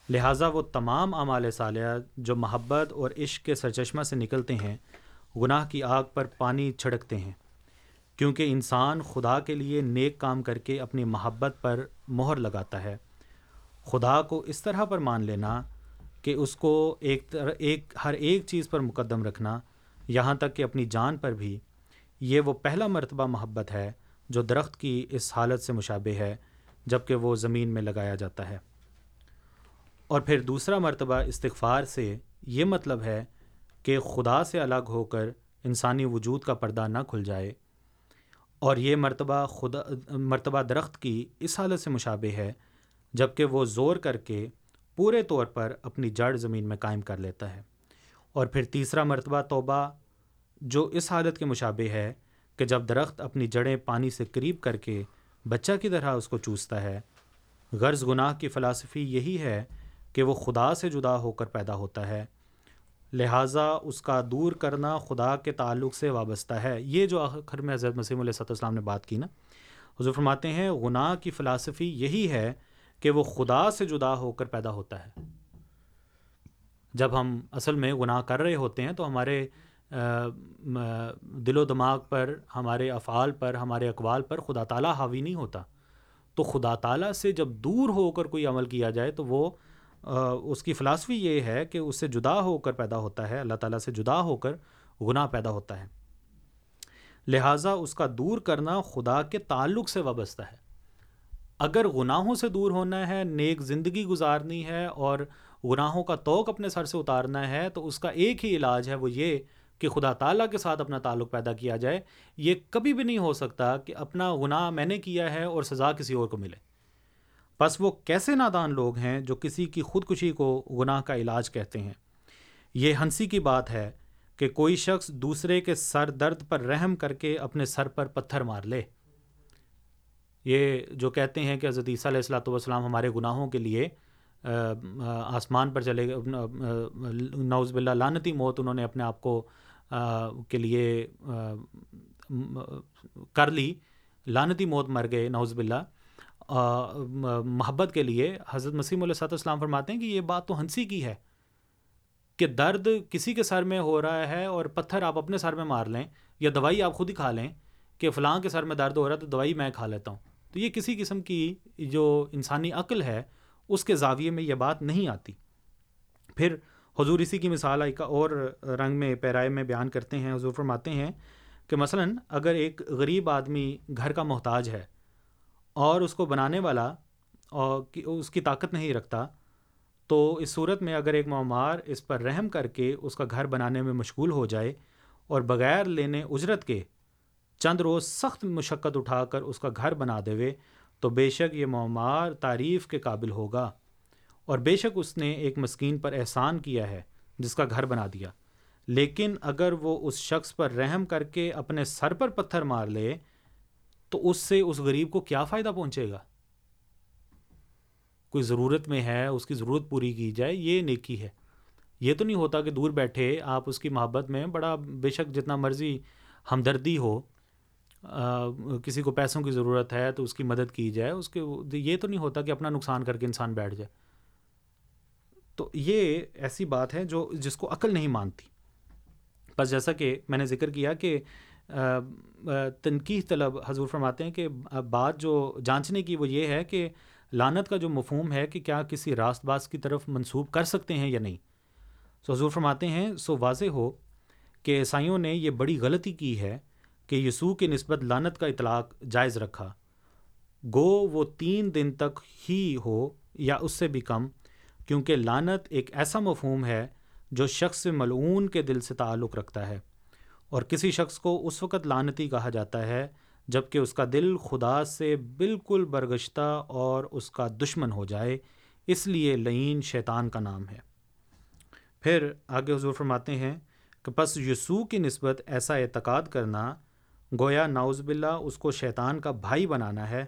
لہٰذا وہ تمام اعمال صالحہ جو محبت اور عشق کے سرچشمہ سے نکلتے ہیں، گناہ کی آگ پر پانی چھڑکتے ہیں۔ کیونکہ انسان خدا کے لیے نیک کام کر کے اپنی محبت پر مہر لگاتا ہے۔ خدا کو اس طرح پر مان لینا کہ اس کو ایک ایک، ہر ایک چیز پر مقدم رکھنا، یہاں تک کہ اپنی جان پر بھی، یہ وہ پہلا مرتبہ محبت ہے جو درخت کی اس حالت سے مشابہ ہے جبکہ وہ زمین میں لگایا جاتا ہے۔ اور پھر دوسرا مرتبہ استغفار سے یہ مطلب ہے کہ خدا سے الگ ہو کر انسانی وجود کا پردہ نہ کھل جائے۔ اور یہ مرتبہ خدا، مرتبہ درخت کی اس حالت سے مشابہ ہے جبکہ وہ زور کر کے پورے طور پر اپنی جڑ زمین میں قائم کر لیتا ہے۔ اور پھر تیسرا مرتبہ توبہ، جو اس حالت کے مشابہ ہے کہ جب درخت اپنی جڑیں پانی سے قریب کر کے بچہ کی طرح اس کو چوستا ہے۔ غرض گناہ کی فلاسفی یہی ہے کہ وہ خدا سے جدا ہو کر پیدا ہوتا ہے۔ لہٰذا اس کا دور کرنا خدا کے تعلق سے وابستہ ہے۔ یہ جو آخر میں حضرت مسیم علیہ صلاح السلام نے بات کی نا، حضور فرماتے ہیں، گناہ کی فلاسفی یہی ہے کہ وہ خدا سے جدا ہو کر پیدا ہوتا ہے۔ جب ہم اصل میں گناہ کر رہے ہوتے ہیں تو ہمارے دل و دماغ پر، ہمارے افعال پر، ہمارے اقوال پر خدا تعالیٰ حاوی نہیں ہوتا۔ تو خدا تعالیٰ سے جب دور ہو کر کوئی عمل کیا جائے تو وہ اس کی فلاسفی یہ ہے کہ اس سے جدا ہو کر پیدا ہوتا ہے، اللہ تعالیٰ سے جدا ہو کر گناہ پیدا ہوتا ہے۔ لہٰذا اس کا دور کرنا خدا کے تعلق سے وابستہ ہے۔ اگر گناہوں سے دور ہونا ہے، نیک زندگی گزارنی ہے اور گناہوں کا توق اپنے سر سے اتارنا ہے، تو اس کا ایک ہی علاج ہے وہ یہ کہ خدا تعالیٰ کے ساتھ اپنا تعلق پیدا کیا جائے۔ یہ کبھی بھی نہیں ہو سکتا کہ اپنا گناہ میں نے کیا ہے اور سزا کسی اور کو ملے۔ بس وہ کیسے نادان لوگ ہیں جو کسی کی خودکشی کو گناہ کا علاج کہتے ہیں؟ یہ ہنسی کی بات ہے کہ کوئی شخص دوسرے کے سر درد پر رحم کر کے اپنے سر پر پتھر مار لے۔ یہ جو کہتے ہیں کہ حضرت عیسیٰ علیہ السلاۃ والسلام ہمارے گناہوں کے لیے آسمان پر چلے گئے نوز باللہ لانتی موت انہوں نے اپنے آپ کو کے لیے کر لی۔ لانتی موت مر گئے نوز باللہ۔ محبت کے لیے حضرت مسیم علیہ صاحب السلام فرماتے ہیں کہ یہ بات تو ہنسی کی ہے کہ درد کسی کے سر میں ہو رہا ہے اور پتھر آپ اپنے سر میں مار لیں یا دوائی آپ خود ہی کھا لیں کہ فلاں کے سر میں درد ہو رہا ہے تو دوائی میں کھا لیتا ہوں۔ تو یہ کسی قسم کی جو انسانی عقل ہے، اس کے زاویے میں یہ بات نہیں آتی۔ پھر حضور اسی کی مثال ایک اور رنگ میں، پیرائے میں بیان کرتے ہیں۔ حضور فرماتے ہیں کہ مثلا اگر ایک غریب آدمی گھر کا محتاج ہے اور اس کو بنانے والا اور اس کی طاقت نہیں رکھتا، تو اس صورت میں اگر ایک معمار اس پر رحم کر کے اس کا گھر بنانے میں مشغول ہو جائے اور بغیر لینے اجرت کے چند روز سخت مشقت اٹھا کر اس کا گھر بنا دے، تو بے شک یہ معمار تعریف کے قابل ہوگا۔ اور بے شک اس نے ایک مسکین پر احسان کیا ہے جس کا گھر بنا دیا۔ لیکن اگر وہ اس شخص پر رحم کر کے اپنے سر پر پتھر مار لے تو اس سے اس غریب کو کیا فائدہ پہنچے گا؟ کوئی ضرورت میں ہے، اس کی ضرورت پوری کی جائے، یہ نیکی ہے۔ یہ تو نہیں ہوتا کہ دور بیٹھے آپ اس کی محبت میں بڑا بے شک جتنا مرضی ہمدردی ہو کسی کو پیسوں کی ضرورت ہے تو اس کی مدد کی جائے، اس کے یہ تو نہیں ہوتا کہ اپنا نقصان کر کے انسان بیٹھ جائے۔ تو یہ ایسی بات ہے جو، جس کو عقل نہیں مانتی۔ بس جیسا کہ میں نے ذکر کیا کہ تنقید طلب حضور فرماتے ہیں کہ بات جو جانچنے کی وہ یہ ہے کہ لانت کا جو مفہوم ہے کہ کیا کسی راست باز کی طرف منسوب کر سکتے ہیں یا نہیں۔ سو حضور فرماتے ہیں، سو واضح ہو کہ عیسائیوں نے یہ بڑی غلطی کی ہے کہ یسوع کی نسبت لانت کا اطلاق جائز رکھا۔ گو وہ تین دن تک ہی ہو یا اس سے بھی کم، کیونکہ لانت ایک ایسا مفہوم ہے جو شخص ملعون کے دل سے تعلق رکھتا ہے۔ اور کسی شخص کو اس وقت لانتی کہا جاتا ہے جبکہ اس کا دل خدا سے بالکل برگشتہ اور اس کا دشمن ہو جائے، اس لیے لعین شیطان کا نام ہے۔ پھر آگے حضور فرماتے ہیں کہ پس یسوع کی نسبت ایسا اعتقاد کرنا، گویا ناؤز باللہ اس کو شیطان کا بھائی بنانا ہے۔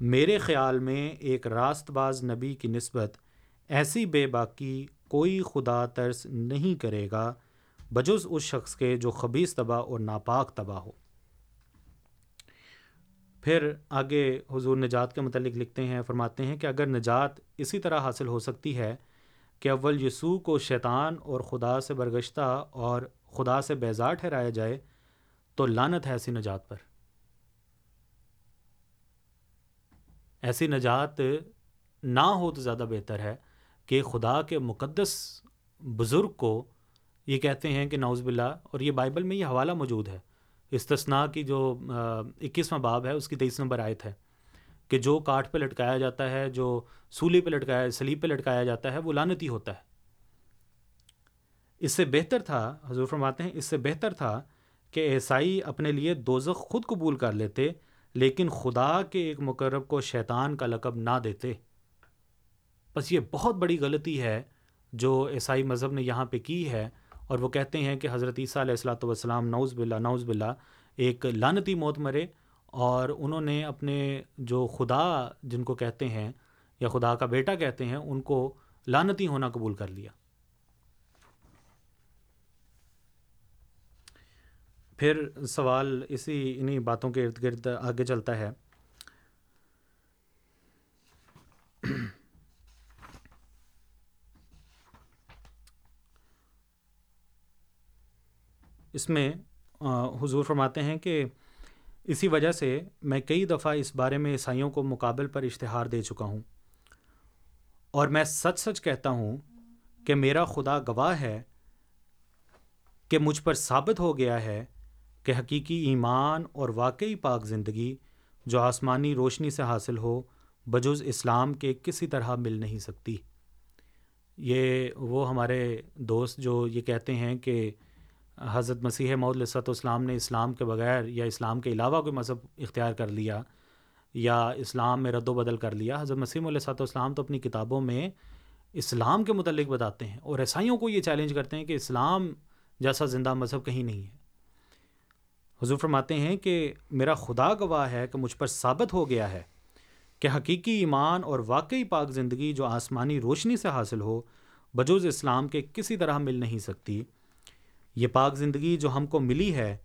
میرے خیال میں ایک راست باز نبی کی نسبت ایسی بے باکی کوئی خدا ترس نہیں کرے گا بجز اس شخص کے جو خبیص تباہ اور ناپاک تباہ ہو۔ پھر آگے حضور نجات کے متعلق لکھتے ہیں، فرماتے ہیں کہ اگر نجات اسی طرح حاصل ہو سکتی ہے کہ اول یسوع کو شیطان اور خدا سے برگشتہ اور خدا سے بیزار ٹھہرایا جائے، تو لانت ہے ایسی نجات پر۔ ایسی نجات نہ ہو تو زیادہ بہتر ہے کہ خدا کے مقدس بزرگ کو یہ کہتے ہیں کہ نوز باللہ، اور یہ بائبل میں یہ حوالہ موجود ہے۔ استثناء کی جو اکیسواں باب ہے، اس کی تیئیس نمبر آیت ہے کہ جو کاٹ پہ لٹکایا جاتا ہے، جو سولی پہ لٹکایا، سلیب پہ لٹکایا جاتا ہے، وہ لانتی ہوتا ہے۔ اس سے بہتر تھا، حضور فرماتے ہیں، اس سے بہتر تھا کہ عیسائی اپنے لیے دوزخ خود قبول کر لیتے، لیکن خدا کے ایک مقرب کو شیطان کا لقب نہ دیتے۔ بس یہ بہت بڑی غلطی ہے جو عیسائی مذہب نے یہاں پہ کی ہے۔ اور وہ کہتے ہیں کہ حضرت عیسیٰ علیہ السلاۃ والسلام نوز باللہ نوز باللہ، ایک لانتی موت مرے اور انہوں نے اپنے جو خدا جن کو کہتے ہیں یا خدا کا بیٹا کہتے ہیں، ان کو لانتی ہونا قبول کر لیا۔ پھر سوال اسی انہی باتوں کے ارد گرد آگے چلتا ہے۔ اس میں حضور فرماتے ہیں کہ اسی وجہ سے میں کئی دفعہ اس بارے میں عیسائیوں کو مقابل پر اشتہار دے چکا ہوں۔ اور میں سچ سچ کہتا ہوں کہ میرا خدا گواہ ہے کہ مجھ پر ثابت ہو گیا ہے کہ حقیقی ایمان اور واقعی پاک زندگی جو آسمانی روشنی سے حاصل ہو، بجز اسلام کے کسی طرح مل نہیں سکتی۔ یہ وہ ہمارے دوست جو یہ کہتے ہیں کہ حضرت مسیح لسۃ اسلام نے اسلام کے بغیر یا اسلام کے علاوہ کوئی مذہب اختیار کر لیا یا اسلام میں رد و بدل کر لیا، حضرت مسیم علیہ اسلام تو اپنی کتابوں میں اسلام کے متعلق بتاتے ہیں اور عیسائیوں کو یہ چیلنج کرتے ہیں کہ اسلام جیسا زندہ مذہب کہیں نہیں ہے۔ حضور فرماتے ہیں کہ میرا خدا گواہ ہے کہ مجھ پر ثابت ہو گیا ہے کہ حقیقی ایمان اور واقعی پاک زندگی جو آسمانی روشنی سے حاصل ہو، بجوز اسلام کے کسی طرح مل نہیں سکتی۔ یہ پاک زندگی جو ہم کو ملی ہے،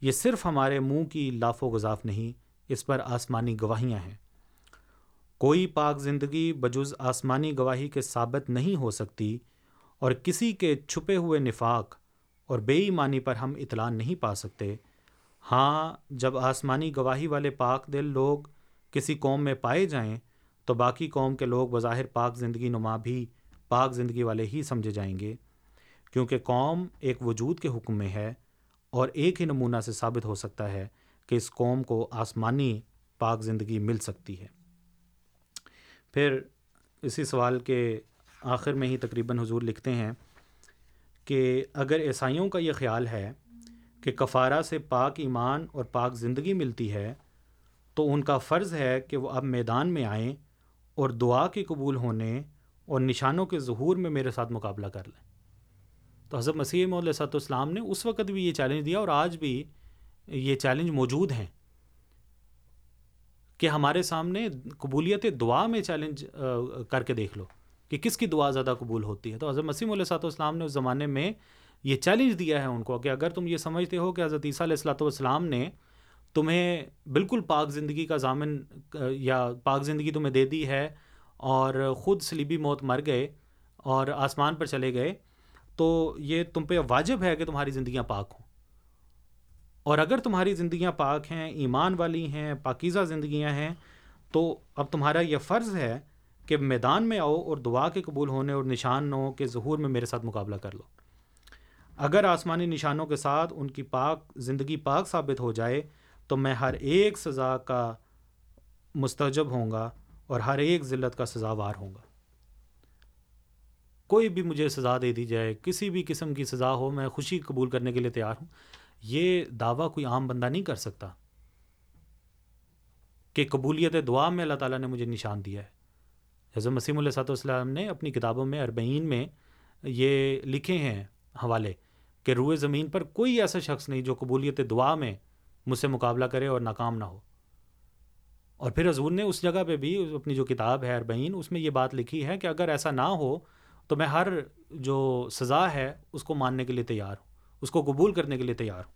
یہ صرف ہمارے منہ کی لاف و گذاف نہیں، اس پر آسمانی گواہیاں ہیں۔ کوئی پاک زندگی بجز آسمانی گواہی کے ثابت نہیں ہو سکتی اور کسی کے چھپے ہوئے نفاق اور بے ایمانی پر ہم اطلاع نہیں پا سکتے۔ ہاں جب آسمانی گواہی والے پاک دل لوگ کسی قوم میں پائے جائیں، تو باقی قوم کے لوگ بظاہر پاک زندگی نما بھی پاک زندگی والے ہی سمجھے جائیں گے۔ کیونکہ قوم ایک وجود کے حکم میں ہے اور ایک ہی نمونہ سے ثابت ہو سکتا ہے کہ اس قوم کو آسمانی پاک زندگی مل سکتی ہے۔ پھر اسی سوال کے آخر میں ہی تقریباً حضور لکھتے ہیں کہ اگر عیسائیوں کا یہ خیال ہے کہ کفارہ سے پاک ایمان اور پاک زندگی ملتی ہے، تو ان کا فرض ہے کہ وہ اب میدان میں آئیں اور دعا کے قبول ہونے اور نشانوں کے ظہور میں میرے ساتھ مقابلہ کر لیں۔ تو حضرت مسیح علیہ صاحب اسلام نے اس وقت بھی یہ چیلنج دیا اور آج بھی یہ چیلنج موجود ہیں کہ ہمارے سامنے قبولیت دعا میں چیلنج کر کے دیکھ لو کہ کس کی دعا زیادہ قبول ہوتی ہے۔ تو حضرت مسیم علیہ صاحب اسلام نے اس زمانے میں یہ چیلنج دیا ہے ان کو کہ اگر تم یہ سمجھتے ہو کہ حضرت عیسیٰ علیہ السلاۃ والسلام نے تمہیں بالکل پاک زندگی کا ضامن یا پاک زندگی تمہیں دے دی ہے اور خود سلیبی موت مر گئے اور آسمان پر چلے گئے تو یہ تم پہ واجب ہے کہ تمہاری زندگیاں پاک ہوں۔ اور اگر تمہاری زندگیاں پاک ہیں، ایمان والی ہیں، پاکیزہ زندگیاں ہیں، تو اب تمہارا یہ فرض ہے کہ میدان میں آؤ اور دعا کے قبول ہونے اور نشانوں کے ظہور میں میرے ساتھ مقابلہ کر لو۔ اگر آسمانی نشانوں کے ساتھ ان کی پاک، زندگی پاک ثابت ہو جائے، تو میں ہر ایک سزا کا مستجب ہوں گا اور ہر ایک ذلت کا سزاوار ہوں گا۔ کوئی بھی مجھے سزا دے دی جائے، کسی بھی قسم کی سزا ہو، میں خوشی قبول کرنے کے لیے تیار ہوں۔ یہ دعویٰ کوئی عام بندہ نہیں کر سکتا کہ قبولیت دعا میں اللہ تعالیٰ نے مجھے نشان دیا ہے۔ حضرت مسیم علیہ صاحب السلام نے اپنی کتابوں میں، اربعین میں یہ لکھے ہیں حوالے کہ روئے زمین پر کوئی ایسا شخص نہیں جو قبولیت دعا میں مجھ سے مقابلہ کرے اور ناکام نہ ہو۔ اور پھر حضور نے اس جگہ پہ بھی اپنی جو کتاب ہے، اربعین، اس میں یہ بات لکھی ہے کہ اگر ایسا نہ ہو تو میں ہر جو سزا ہے اس کو ماننے کے لیے تیار ہوں، اس کو قبول کرنے کے لیے تیار ہوں۔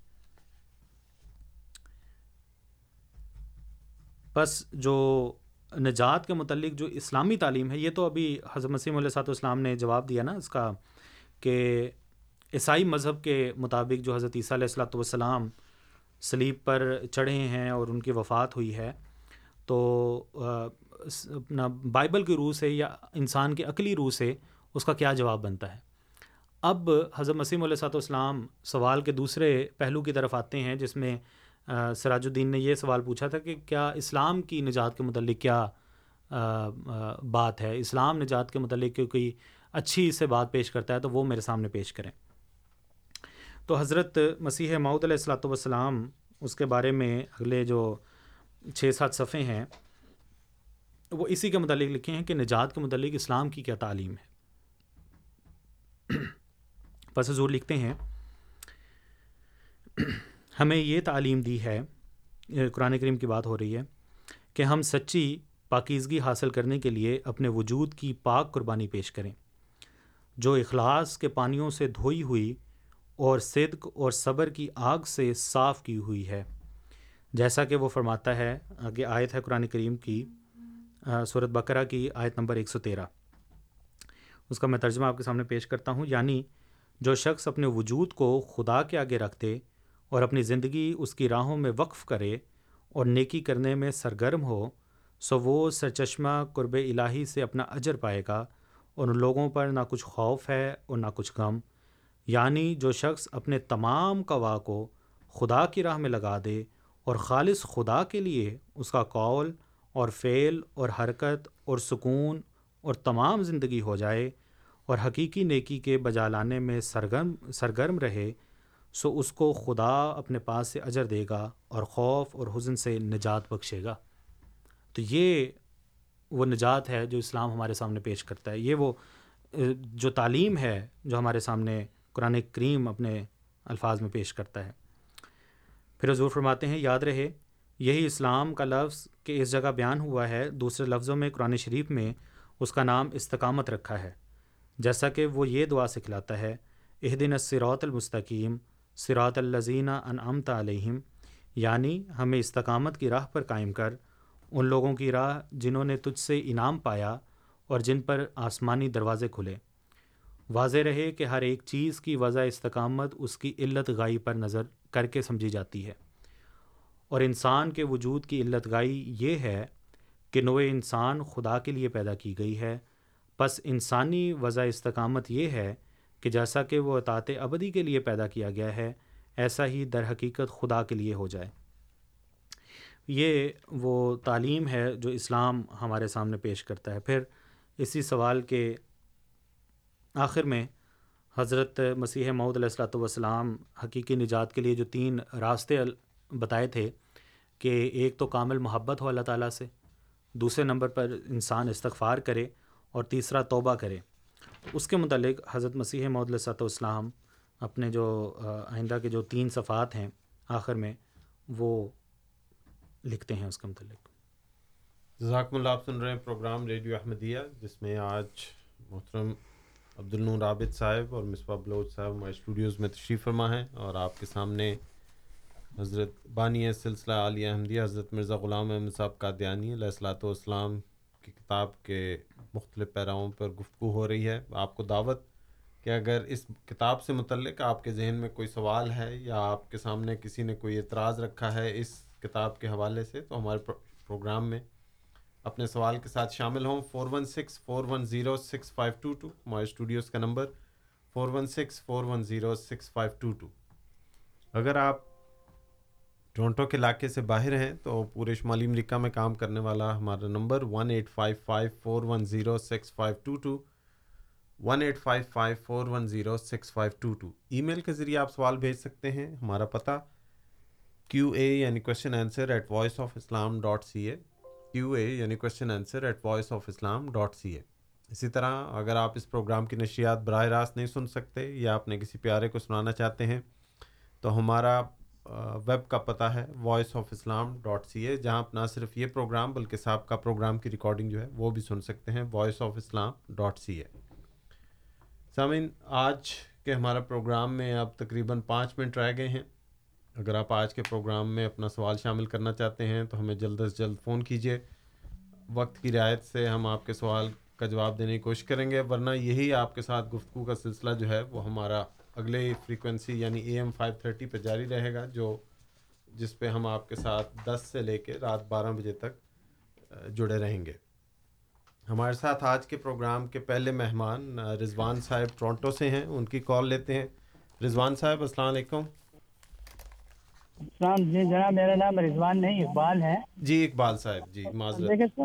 بس جو نجات کے متعلق جو اسلامی تعلیم ہے، یہ تو ابھی حضرت مسیم علیہ صاحب اسلام نے جواب دیا نا اس کا کہ عیسائی مذہب کے مطابق جو حضرت عیسیٰ علیہ السلاۃ والسلام سلیب پر چڑھے ہیں اور ان کی وفات ہوئی ہے، تو اپنا بائبل کی روح سے یا انسان کے عقلی روح سے اس کا کیا جواب بنتا ہے؟ اب حضرت مسیم علیہ صاحب اسلام سوال کے دوسرے پہلو کی طرف آتے ہیں، جس میں سراج الدین نے یہ سوال پوچھا تھا کہ کیا اسلام کی نجات کے متعلق کیا بات ہے؟ اسلام نجات کے متعلق کوئی اچھی سے بات پیش کرتا ہے تو وہ میرے سامنے پیش کریں۔ تو حضرت مسیح معود علیہ السلاۃ والسلام، اس کے بارے میں اگلے جو چھ سات صفحے ہیں، وہ اسی کے متعلق لکھے ہیں کہ نجات کے متعلق اسلام کی کیا تعلیم ہے۔ پس حضور لکھتے ہیں، ہمیں یہ تعلیم دی ہے، قرآن کریم کی بات ہو رہی ہے، کہ ہم سچی پاکیزگی حاصل کرنے کے لیے اپنے وجود کی پاک قربانی پیش کریں، جو اخلاص کے پانیوں سے دھوئی ہوئی اور صدق اور صبر کی آگ سے صاف کی ہوئی ہے۔ جیسا کہ وہ فرماتا ہے، آگے آیت ہے قرآن کریم کی صورت بکرا کی آیت نمبر ایک سو تیرہ۔ اس کا میں ترجمہ آپ کے سامنے پیش کرتا ہوں۔ یعنی جو شخص اپنے وجود کو خدا کے آگے رکھ دے اور اپنی زندگی اس کی راہوں میں وقف کرے اور نیکی کرنے میں سرگرم ہو، سو وہ سرچشمہ قرب الہی سے اپنا اجر پائے گا اور ان لوگوں پر نہ کچھ خوف ہے اور نہ کچھ غم۔ یعنی جو شخص اپنے تمام قوا کو خدا کی راہ میں لگا دے اور خالص خدا کے لیے اس کا قول اور فعل اور حرکت اور سکون اور تمام زندگی ہو جائے اور حقیقی نیکی کے بجا لانے میں سرگرم سرگرم رہے، سو اس کو خدا اپنے پاس سے اجر دے گا اور خوف اور حزن سے نجات بخشے گا۔ تو یہ وہ نجات ہے جو اسلام ہمارے سامنے پیش کرتا ہے۔ یہ وہ جو تعلیم ہے جو ہمارے سامنے قرآن کریم اپنے الفاظ میں پیش کرتا ہے۔ پھر حضور فرماتے ہیں، یاد رہے، یہی اسلام کا لفظ کہ اس جگہ بیان ہوا ہے، دوسرے لفظوں میں قرآن شریف میں اس کا نام استقامت رکھا ہے۔ جیسا کہ وہ یہ دعا سکھلاتا ہے اہ دن المستقیم سراۃ الزینہ انعمت علیہم یعنی ہمیں استقامت کی راہ پر قائم کر، ان لوگوں کی راہ جنہوں نے تجھ سے انعام پایا اور جن پر آسمانی دروازے کھلے۔ واضح رہے کہ ہر ایک چیز کی وضع استقامت اس کی علت گائی پر نظر کر کے سمجھی جاتی ہے۔ اور انسان کے وجود کی علت گائی یہ ہے کہ نوع انسان خدا کے لیے پیدا کی گئی ہے۔ بس انسانی وضع استقامت یہ ہے کہ جیسا کہ وہ اطاط ابدی کے لیے پیدا کیا گیا ہے، ایسا ہی در حقیقت خدا کے لیے ہو جائے۔ یہ وہ تعلیم ہے جو اسلام ہمارے سامنے پیش کرتا ہے۔ پھر اسی سوال کے آخر میں حضرت مسیح معود علیہ السلاۃ والسلام حقیقی نجات کے لیے جو تین راستے بتائے تھے کہ ایک تو کامل محبت ہو اللہ تعالیٰ سے دوسرے نمبر پر انسان استغفار کرے اور تیسرا توبہ کرے۔ اس کے متعلق حضرت مسیح محدود صاحب والسلام اپنے جو آئندہ کے جو تین صفحات ہیں آخر میں، وہ لکھتے ہیں اس کے متعلق۔ ذاکم اللہ، آپ سن رہے ہیں پروگرام ریڈیو احمدیہ، جس میں آج محترم عبد النور عابد صاحب اور مصباح بلوچ صاحب ہمارے اسٹوڈیوز میں تشریف فرما ہیں اور آپ کے سامنے حضرت بانی سلسلہ عالیہ احمدیہ، حضرت مرزا غلام احمد صاحب قادیانی علیہ السلاۃ والسلام کی کتاب کے مختلف پیراؤں پر گفتگو ہو رہی ہے۔ آپ کو دعوت کہ اگر اس کتاب سے متعلق آپ کے ذہن میں کوئی سوال ہے یا آپ کے سامنے کسی نے کوئی اعتراض رکھا ہے اس کتاب کے حوالے سے، تو ہمارے پروگرام میں اپنے سوال کے ساتھ شامل ہوں۔ Four one six four one zero six five two two ہمارے اسٹوڈیوز کا number four one six four one zero six five two two اگر آپ ٹورنٹو کے علاقے سے باہر ہیں، تو پورے شمالی امریکہ میں کام کرنے والا ہمارا number one eight five five four one zero six five two two one eight five five four one zero six five two two email کے ذریعے آپ سوال بھیج سکتے ہیں، ہمارا پتہ کیو اے یعنی question answer at voice of Islam dot C A. Q A یعنی question answer at voice of Islam dot C A. اسی طرح اگر آپ اس پروگرام کی نشریات براہ راست نہیں سن سکتے یا اپنے کسی پیارے کو سنانا چاہتے ہیں، تو ہمارا ویب کا پتہ ہے voice of Islam dot C A جہاں آپ نہ صرف یہ پروگرام بلکہ صاحب کا پروگرام کی ریکارڈنگ جو ہے وہ بھی سن سکتے ہیں voice of Islam dot C A سامعین، آج کے ہمارا پروگرام میں اب تقریباً پانچ منٹ رہ گئے ہیں۔ اگر آپ آج کے پروگرام میں اپنا سوال شامل کرنا چاہتے ہیں تو ہمیں جلد از جلد فون کیجیے۔ وقت کی رعایت سے ہم آپ کے سوال کا جواب دینے کی کوشش کریں گے، ورنہ یہی آپ کے ساتھ گفتگو کا سلسلہ جو ہے وہ ہمارا اگلے فریکوینسی یعنی اے ایم فائیو تھرٹی پہ جاری رہے گا جو جس پہ ہم آپ کے ساتھ دس سے لے کے رات بارہ بجے تک جڑے رہیں گے۔ ہمارے ساتھ آج کے پروگرام کے پہلے مہمان رضوان صاحب ٹورنٹو سے ہیں ان کی کال لیتے ہیں۔ رضوان صاحب السلام علیکم۔ السلام جی جناب میرا نام رضوان نہیں اقبال ہے۔ جی اقبال صاحب جی معذرت۔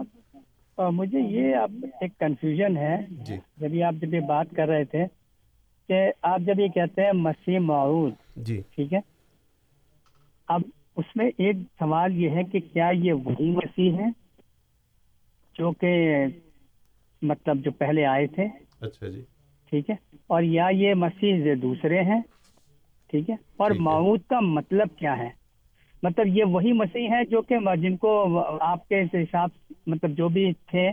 مجھے یہ اب ایک کنفیوژن ہے۔ جی۔ جب یہ آپ جب یہ بات کر رہے تھے کہ آپ جب یہ کہتے ہیں مسیح معود جی۔ ٹھیک ہے؟ اب اس میں ایک سوال یہ ہے کہ کیا یہ وہی مسیح ہے جو کہ مطلب جو پہلے آئے تھے؟ اچھا جی۔ ٹھیک ہے؟ اور یا یہ مسیح دوسرے ہیں؟ ٹھیک ہے؟ اور۔ معود کا مطلب کیا ہے؟ مطلب یہ وہی مسیح ہے جو کہ جن کو آپ کے حساب مطلب جو بھی تھے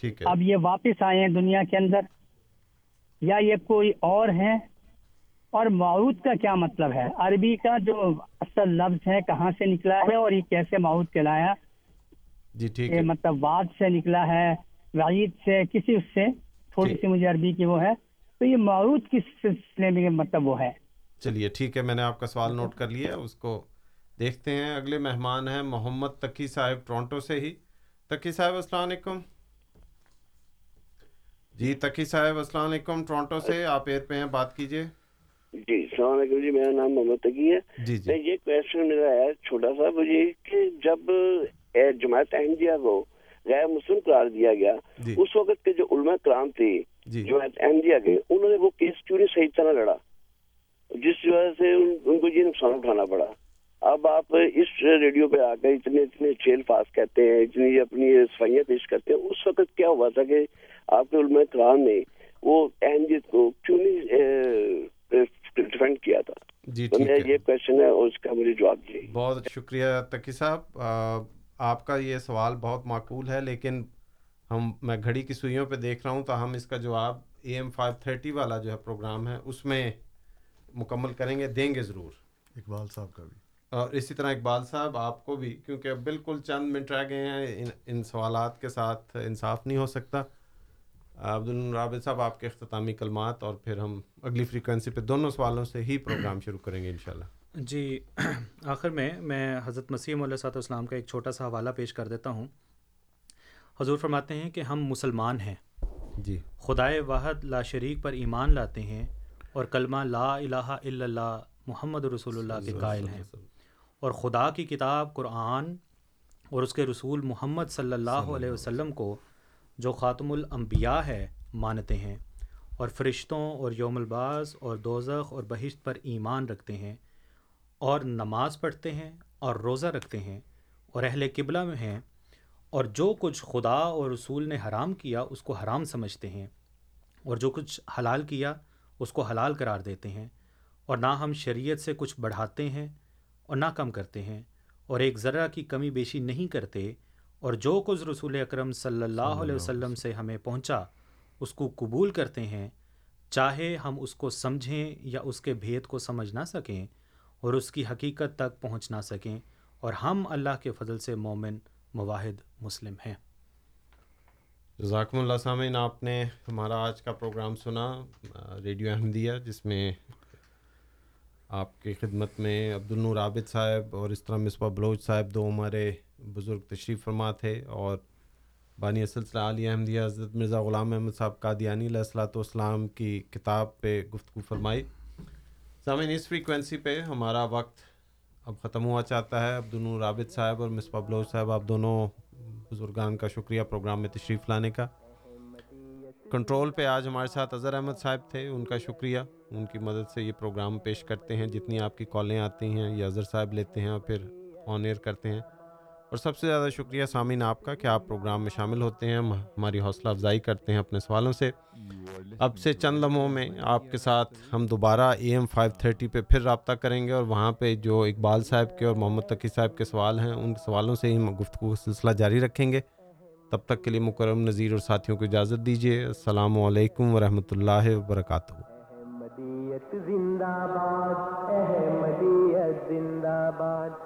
ٹھیک ہے۔ اب یہ واپس آئے ہیں دنیا کے اندر؟ یا یہ کوئی اور ہے اور معود کا کیا مطلب ہے؟ عربی کا جو اصل لفظ ہے کہاں سے نکلا ہے اور یہ کیسے معود کہلایا؟ جی ٹھیک ہے۔ مطلب واد سے نکلا ہے وعید سے کسی اس سے؟ تھوڑی۔ سی مجھے عربی کی وہ ہے۔ تو یہ معود کس سلسلے میں مطلب وہ ہے؟ چلیے ٹھیک ہے میں نے آپ کا سوال نوٹ کر لیا اس کو دیکھتے ہیں۔ اگلے مہمان ہیں محمد تقی صاحب ٹورنٹو سے ہی۔ تقی صاحب السلام علیکم۔ جی تقی صاحب السلام علیکم ٹورنٹو سے آپ ایئر پہ ہیں بات کیجیے۔ جی السلام علیکم جی میرا نام محمد تقی ہے۔ جی جی۔ یہ کوشچن میرا ہے چھوٹا سا مجھے کہ جب جماعت احمدیہ کو غیر مسلم قرار دیا گیا جی۔ اس وقت کے جو علماء کرام تھے جی۔ جماعت احمدیہ کے انہوں نے وہ کیس کیوں نہیں صحیح طرح لڑا؟ جس وجہ سے ان ان کو یہ نقصان اٹھانا پڑا۔ اب آپ اس ریڈیو پہ آ کر اتنے اتنے چیل پاس کہتے ہیں اتنی اپنی صفائیاں پیش کرتے ہیں اس وقت کیا ہوا تھا کہ آپ کے علماء کرام نے وہ احمدیت کو کیوں نہیں ڈیفینڈ کیا تھا؟ جی میرا ہے۔ یہ کوشچن ہے اور اس کا مجھے جواب چاہیے بہت شکریہ تقی صاحب۔ آپ کا یہ سوال بہت معقول ہے لیکن ہم میں گھڑی کی سوئیوں پہ دیکھ رہا ہوں تو ہم اس کا جواب اے ایم فائیو تھرٹی والا جو ہے پروگرام ہے اس میں مکمل کریں گے دیں گے ضرور۔ اقبال صاحب کا بھی۔ اور اسی طرح اقبال صاحب آپ کو بھی کیونکہ بالکل چند منٹ رہ گئے ہیں ان ان سوالات کے ساتھ انصاف نہیں ہو سکتا۔ عبد الرابط صاحب آپ کے اختتامی کلمات اور پھر ہم اگلی فریکوینسی پہ دونوں سوالوں سے ہی پروگرام شروع کریں گے انشاءاللہ۔ جی <clears throat> آخر میں میں حضرت مسیم علیہ صاحب السلام کا ایک چھوٹا سا حوالہ پیش کر دیتا ہوں۔ حضور فرماتے ہیں کہ ہم مسلمان ہیں۔ جی۔ خدائے واحد لا شریک پر ایمان لاتے ہیں اور کلمہ لا الہ الا اللہ محمد رسول اللہ کے قائل ہیں۔ اور خدا کی کتاب قرآن اور اس کے رسول محمد صلی اللہ علیہ وسلم کو جو خاتم الانبیاء ہے مانتے ہیں اور فرشتوں اور یوم الباس اور دوزخ اور بہشت پر ایمان رکھتے ہیں اور نماز پڑھتے ہیں اور روزہ رکھتے ہیں اور اہل قبلہ میں ہیں اور جو کچھ خدا اور رسول نے حرام کیا اس کو حرام سمجھتے ہیں اور جو کچھ حلال کیا اس کو حلال قرار دیتے ہیں اور نہ ہم شریعت سے کچھ بڑھاتے ہیں اور نہ کم کرتے ہیں اور ایک ذرہ کی کمی بیشی نہیں کرتے اور جو کچھ رسول اکرم صلی اللہ علیہ وسلم سے ہمیں پہنچا اس کو قبول کرتے ہیں چاہے ہم اس کو سمجھیں یا اس کے بھید کو سمجھ نہ سکیں اور اس کی حقیقت تک پہنچ نہ سکیں اور ہم اللہ کے فضل سے مومن مواحد مسلم ہیں۔ جزاکم اللہ سامعین آپ نے ہمارا آج کا پروگرام سنا ریڈیو احمدیہ جس میں آپ کی خدمت میں عبد النور عابد صاحب اور اس طرح مصباح بلوچ صاحب دو ہمارے بزرگ تشریف فرما تھے اور بانی سلسلہ علی احمدیہ حضرت مرزا غلام احمد صاحب قادیانی علیہ الصلاۃ والسلام کی کتاب پہ گفتگو فرمائی۔ سامعین، اس فریکوینسی پہ ہمارا وقت اب ختم ہوا چاہتا ہے۔ عبد النور عابد صاحب اور مصباح بلوچ صاحب، آپ دونوں بزرگان کا شکریہ پروگرام میں تشریف لانے کا۔ کنٹرول پہ آج ہمارے ساتھ اظہر احمد صاحب تھے، ان کا شکریہ۔ ان کی مدد سے یہ پروگرام پیش کرتے ہیں۔ جتنی آپ کی کالیں آتی ہیں یہ اظہر صاحب لیتے ہیں اور پھر آن ایئر کرتے ہیں۔ اور سب سے زیادہ شکریہ سامعین آپ کا کہ آپ پروگرام میں شامل ہوتے ہیں، ہم ہماری حوصلہ افزائی کرتے ہیں اپنے سوالوں سے۔ اب سے چند لمحوں میں آپ کے ساتھ ہم دوبارہ اے ایم فائیو تھرٹی پہ پھر رابطہ کریں گے اور وہاں پہ جو اقبال صاحب کے اور محمد تقی صاحب کے سوال ہیں، ان سوالوں سے ہی گفتگو کا سلسلہ جاری رکھیں گے۔ تب تک کے لیے مکرم نذیر اور ساتھیوں کو اجازت دیجیے۔ السلام علیکم ورحمۃ اللہ وبرکاتہ۔ احمدیت زندہ باد، احمدیت زندہ باد۔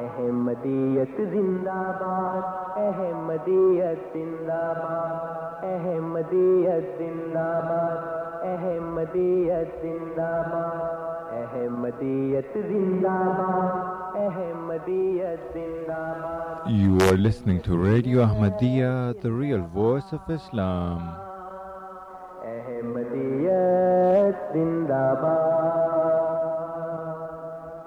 احمدیت زندہ باد احمدیت زندہ باد احمدیت زندہ باد احمدیت زندہ باد احمدیت زندہ باد احمدیت You are listening to Radio Ahmadiyya, the real voice of Islam. احمدیت زندہ باد